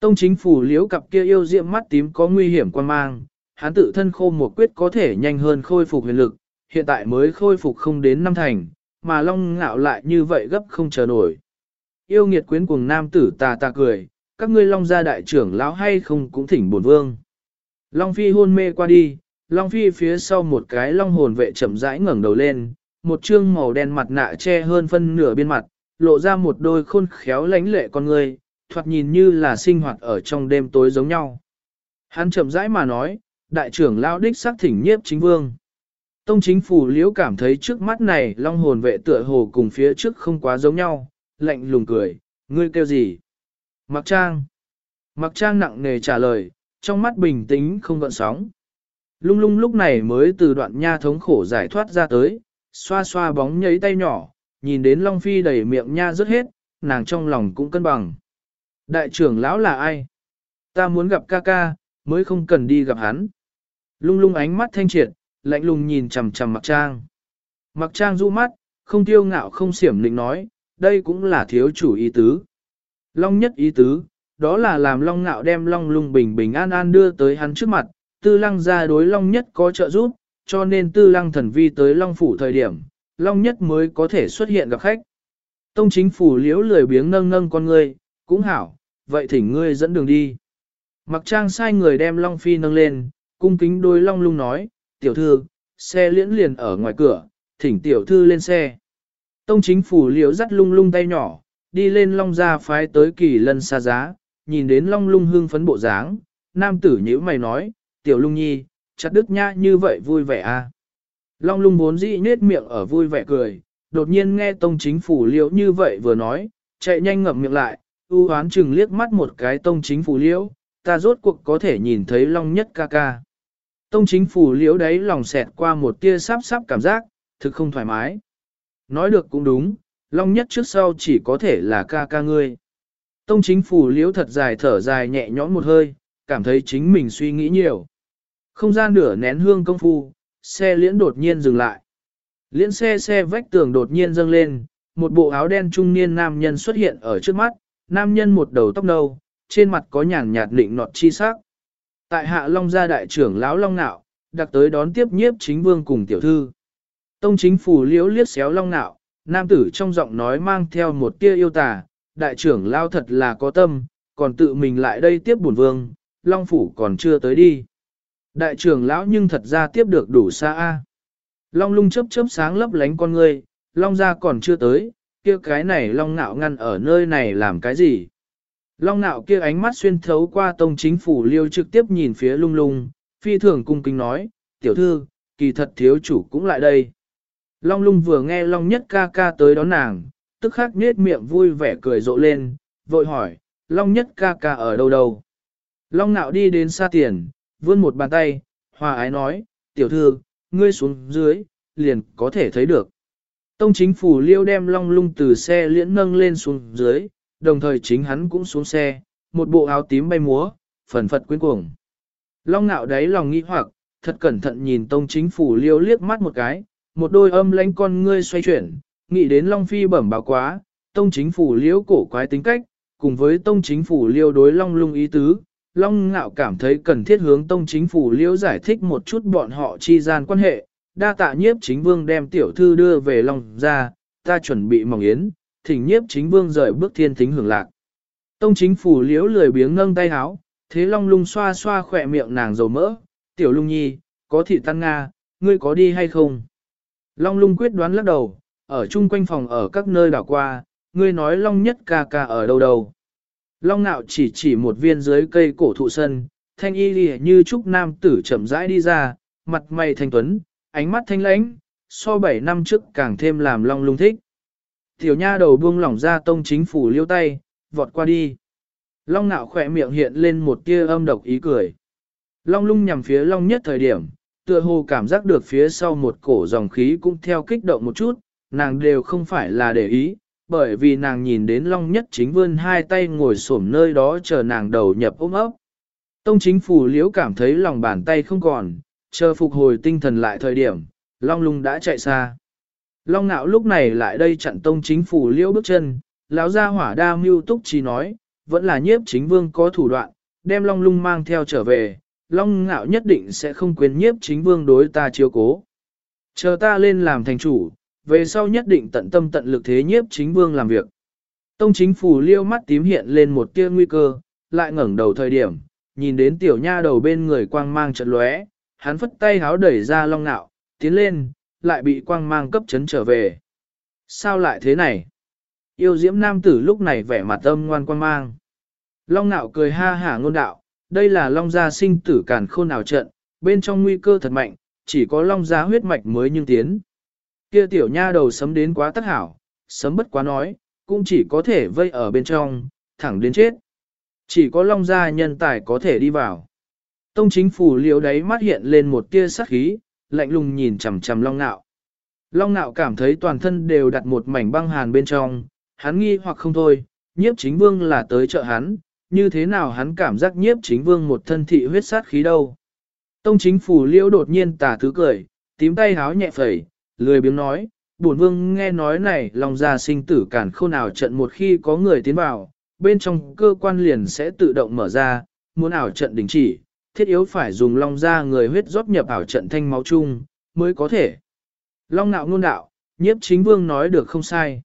A: Tông chính phủ liễu cặp kia yêu diệm mắt tím có nguy hiểm quan mang, hắn tự thân khô một quyết có thể nhanh hơn khôi phục huyền lực, hiện tại mới khôi phục không đến năm thành, mà long ngạo lại như vậy gấp không chờ nổi. Yêu nghiệt quyến cuồng nam tử tà tà cười, các ngươi long gia đại trưởng lão hay không cũng thỉnh bổn vương. Long phi hôn mê qua đi, long phi phía sau một cái long hồn vệ chậm rãi ngẩng đầu lên, một trương màu đen mặt nạ che hơn phân nửa biên mặt, lộ ra một đôi khôn khéo lánh lệ con người, thoạt nhìn như là sinh hoạt ở trong đêm tối giống nhau. Hắn chậm rãi mà nói, đại trưởng lao đích xác thỉnh nhiếp chính vương. Tông chính phủ liễu cảm thấy trước mắt này long hồn vệ tựa hồ cùng phía trước không quá giống nhau, lạnh lùng cười, ngươi kêu gì? Mặc trang. Mặc trang nặng nề trả lời, trong mắt bình tĩnh không gợn sóng. Lung lung lúc này mới từ đoạn nha thống khổ giải thoát ra tới, xoa xoa bóng nhấy tay nhỏ, nhìn đến Long Phi đầy miệng nha rớt hết, nàng trong lòng cũng cân bằng. Đại trưởng lão là ai? Ta muốn gặp ca ca, mới không cần đi gặp hắn. Lung lung ánh mắt thanh triệt, lạnh lùng nhìn chằm chằm mặc trang. Mặc trang du mắt, không tiêu ngạo không xiểm lĩnh nói, đây cũng là thiếu chủ ý tứ. Long nhất ý tứ, đó là làm long ngạo đem long lung bình bình an an đưa tới hắn trước mặt, tư lăng ra đối long nhất có trợ giúp, cho nên tư lăng thần vi tới long phủ thời điểm, long nhất mới có thể xuất hiện gặp khách. Tông chính phủ liễu lười biếng nâng nâng con ngươi, cũng hảo, vậy thỉnh ngươi dẫn đường đi. Mặc trang sai người đem Long Phi nâng lên, cung kính đôi Long lung nói, tiểu thư, xe liễn liền ở ngoài cửa, thỉnh tiểu thư lên xe. Tông chính phủ liễu dắt lung lung tay nhỏ, đi lên Long ra phái tới kỳ lân xa giá, nhìn đến Long lung hương phấn bộ dáng, nam tử nhữ mày nói, tiểu lung nhi, chặt đức nha như vậy vui vẻ à. Long lung bốn dĩ nết miệng ở vui vẻ cười, đột nhiên nghe tông chính phủ liễu như vậy vừa nói, chạy nhanh ngậm miệng lại, u hoán chừng liếc mắt một cái tông chính phủ liễu, ta rốt cuộc có thể nhìn thấy long nhất ca ca. Tông chính phủ liễu đấy lòng xẹt qua một tia sáp sáp cảm giác, thực không thoải mái. Nói được cũng đúng, long nhất trước sau chỉ có thể là ca ca ngươi. Tông chính phủ liễu thật dài thở dài nhẹ nhõm một hơi, cảm thấy chính mình suy nghĩ nhiều. Không gian nửa nén hương công phu, xe liễn đột nhiên dừng lại. Liễn xe xe vách tường đột nhiên dâng lên, một bộ áo đen trung niên nam nhân xuất hiện ở trước mắt, nam nhân một đầu tóc nâu, trên mặt có nhàn nhạt định nọt chi sắc. Tại hạ Long gia đại trưởng lão Long Nạo, đặc tới đón tiếp nhiếp chính vương cùng tiểu thư. Tông chính phủ liễu liếc xéo Long Nạo, nam tử trong giọng nói mang theo một tia yêu tà, đại trưởng lão thật là có tâm, còn tự mình lại đây tiếp bổn vương, Long phủ còn chưa tới đi. Đại trưởng lão nhưng thật ra tiếp được đủ xa a. Long lung chớp chớp sáng lấp lánh con ngươi, Long gia còn chưa tới, kia cái này Long nạo ngăn ở nơi này làm cái gì? Long nạo kia ánh mắt xuyên thấu qua tông chính phủ liêu trực tiếp nhìn phía lung lung, phi thường cung kính nói, tiểu thư, kỳ thật thiếu chủ cũng lại đây. Long lung vừa nghe Long nhất ca ca tới đón nàng, tức khắc nết miệng vui vẻ cười rộ lên, vội hỏi, Long nhất ca ca ở đâu đâu? Long nạo đi đến xa tiền, vươn một bàn tay, hòa ái nói, tiểu thư, ngươi xuống dưới, liền có thể thấy được. Tông chính phủ liêu đem long lung từ xe liễn nâng lên xuống dưới, đồng thời chính hắn cũng xuống xe, một bộ áo tím bay múa, phần phật quyến cuồng. Long ngạo đáy lòng nghi hoặc, thật cẩn thận nhìn tông chính phủ liêu liếc mắt một cái, một đôi âm lánh con ngươi xoay chuyển, nghĩ đến long phi bẩm báo quá, tông chính phủ liêu cổ quái tính cách, cùng với tông chính phủ liêu đối long lung ý tứ, long ngạo cảm thấy cần thiết hướng tông chính phủ Liễu giải thích một chút bọn họ chi gian quan hệ, đa tạ nhiếp chính vương đem tiểu thư đưa về Long ra, ta chuẩn bị mỏng yến, thỉnh nhiếp chính vương rời bước thiên thính hưởng lạc. Tông chính phủ liễu lười biếng nâng tay háo, thế Long lung xoa xoa khỏe miệng nàng dầu mỡ, tiểu lung nhi, có thị tăng Nga, ngươi có đi hay không? Long lung quyết đoán lắc đầu, ở chung quanh phòng ở các nơi đảo qua, ngươi nói Long nhất ca ca ở đâu đâu. Long nạo chỉ chỉ một viên dưới cây cổ thụ sân, thanh y lìa như trúc nam tử chậm rãi đi ra, mặt mày thanh tuấn, ánh mắt thanh lãnh, so 7 năm trước càng thêm làm long lung thích. Tiểu nha đầu buông lỏng ra tông chính phủ liêu tay, vọt qua đi. Long nạo khỏe miệng hiện lên một tia âm độc ý cười. Long lung nhằm phía long nhất thời điểm, tựa hồ cảm giác được phía sau một cổ dòng khí cũng theo kích động một chút, nàng đều không phải là để ý, bởi vì nàng nhìn đến long nhất chính vươn hai tay ngồi xổm nơi đó chờ nàng đầu nhập ôm ấp. Tông chính phủ liễu cảm thấy lòng bàn tay không còn, chờ phục hồi tinh thần lại thời điểm, Long lung đã chạy xa. Long nạo lúc này lại đây chặn tông chính phủ liễu bước chân, lão gia hỏa đa mưu túc chỉ nói, vẫn là nhiếp chính vương có thủ đoạn, đem Long lung mang theo trở về, Long Nạo nhất định sẽ không quên nhiếp chính vương đối ta chiếu cố. Chờ ta lên làm thành chủ, về sau nhất định tận tâm tận lực thế nhiếp chính vương làm việc. Tông chính phủ liêu mắt tím hiện lên một tia nguy cơ, lại ngẩng đầu thời điểm, nhìn đến tiểu nha đầu bên người quang mang trận lóe, hắn phất tay háo đẩy ra long nạo, tiến lên, lại bị quang mang cấp chấn trở về. Sao lại thế này? Yêu diễm nam tử lúc này vẻ mặt âm ngoan quang mang. Long nạo cười ha hả ngôn đạo, đây là long gia sinh tử càn khôn nào trận, bên trong nguy cơ thật mạnh, chỉ có long gia huyết mạch mới nhưng tiến. Kia tiểu nha đầu sấm đến quá tất hảo, sấm bất quá nói, cũng chỉ có thể vây ở bên trong, thẳng đến chết. Chỉ có long gia nhân tài có thể đi vào. Tông chính phủ liễu đáy mắt hiện lên một tia sắc khí, lạnh lùng nhìn chằm chằm long nạo. Long nạo cảm thấy toàn thân đều đặt một mảnh băng hàn bên trong, hắn nghi hoặc không thôi, nhiếp chính vương là tới chợ hắn, như thế nào hắn cảm giác nhiếp chính vương một thân thị huyết sát khí đâu. Tông chính phủ liễu đột nhiên tà thứ cười, tím tay háo nhẹ phẩy, lười biếng nói, bổn vương nghe nói này lòng già sinh tử cản khôn nào trận một khi có người tiến vào, bên trong cơ quan liền sẽ tự động mở ra, muốn ảo trận đình chỉ, thiết yếu phải dùng long ra người huyết rót nhập ảo trận thanh máu chung, mới có thể. Long nạo ngôn đạo, nhiếp chính vương nói được không sai.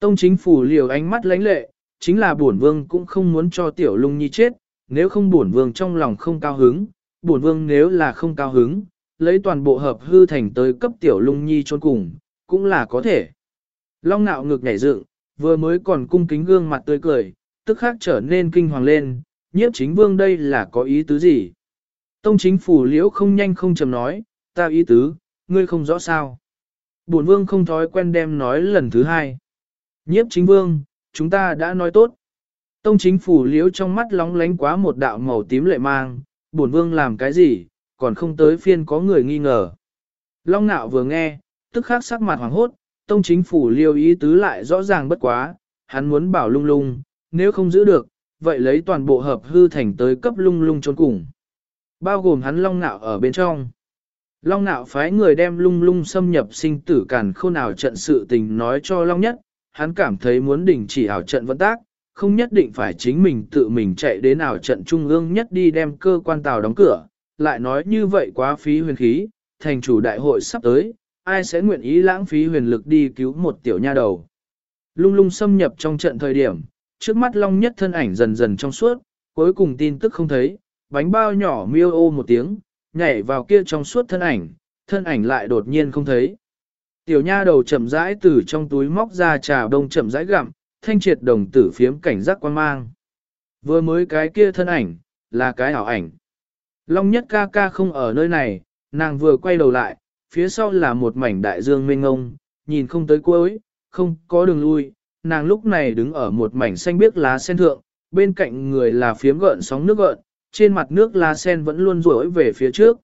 A: Tông chính phủ liều ánh mắt lánh lệ, chính là bổn vương cũng không muốn cho tiểu lung nhi chết, nếu không bổn vương trong lòng không cao hứng, bổn vương nếu là không cao hứng, lấy toàn bộ hợp hư thành tới cấp tiểu lung nhi trốn cùng, cũng là có thể. Long nạo ngực nhảy dựng, vừa mới còn cung kính gương mặt tươi cười, tức khác trở nên kinh hoàng lên, nhiếp chính vương đây là có ý tứ gì? Tông chính phủ liễu không nhanh không chầm nói, ta ý tứ, ngươi không rõ sao. Bổn vương không thói quen đem nói lần thứ hai. Nhiếp chính vương, chúng ta đã nói tốt. Tông chính phủ liễu trong mắt lóng lánh quá một đạo màu tím lệ mang, bổn vương làm cái gì, còn không tới phiên có người nghi ngờ. Long nạo vừa nghe, tức khắc sắc mặt hoàng hốt, tông chính phủ liêu ý tứ lại rõ ràng bất quá, hắn muốn bảo lung lung, nếu không giữ được, vậy lấy toàn bộ hợp hư thành tới cấp lung lung trốn cùng. Bao gồm hắn long nạo ở bên trong. Long nạo phái người đem lung lung xâm nhập sinh tử cản khôn nào trận sự tình nói cho long nhất, hắn cảm thấy muốn đình chỉ ảo trận vận tác, không nhất định phải chính mình tự mình chạy đến ảo trận trung ương nhất đi đem cơ quan tàu đóng cửa, lại nói như vậy quá phí huyền khí, thành chủ đại hội sắp tới, ai sẽ nguyện ý lãng phí huyền lực đi cứu một tiểu nha đầu. Lung lung xâm nhập trong trận thời điểm, trước mắt long nhất thân ảnh dần dần trong suốt, cuối cùng tin tức không thấy, bánh bao nhỏ miêu ô một tiếng, nhảy vào kia trong suốt thân ảnh, thân ảnh lại đột nhiên không thấy. Tiểu nha đầu chậm rãi từ trong túi móc ra trà đông chậm rãi gặm, thanh triệt đồng tử phiếm cảnh giác quan mang. Vừa mới cái kia thân ảnh, là cái ảo ảnh. Long nhất ca ca không ở nơi này, nàng vừa quay đầu lại, phía sau là một mảnh đại dương mênh ngông, nhìn không tới cuối, không có đường lui, nàng lúc này đứng ở một mảnh xanh biếc lá sen thượng, bên cạnh người là phiếm gợn sóng nước gợn, trên mặt nước lá sen vẫn luôn rối về phía trước.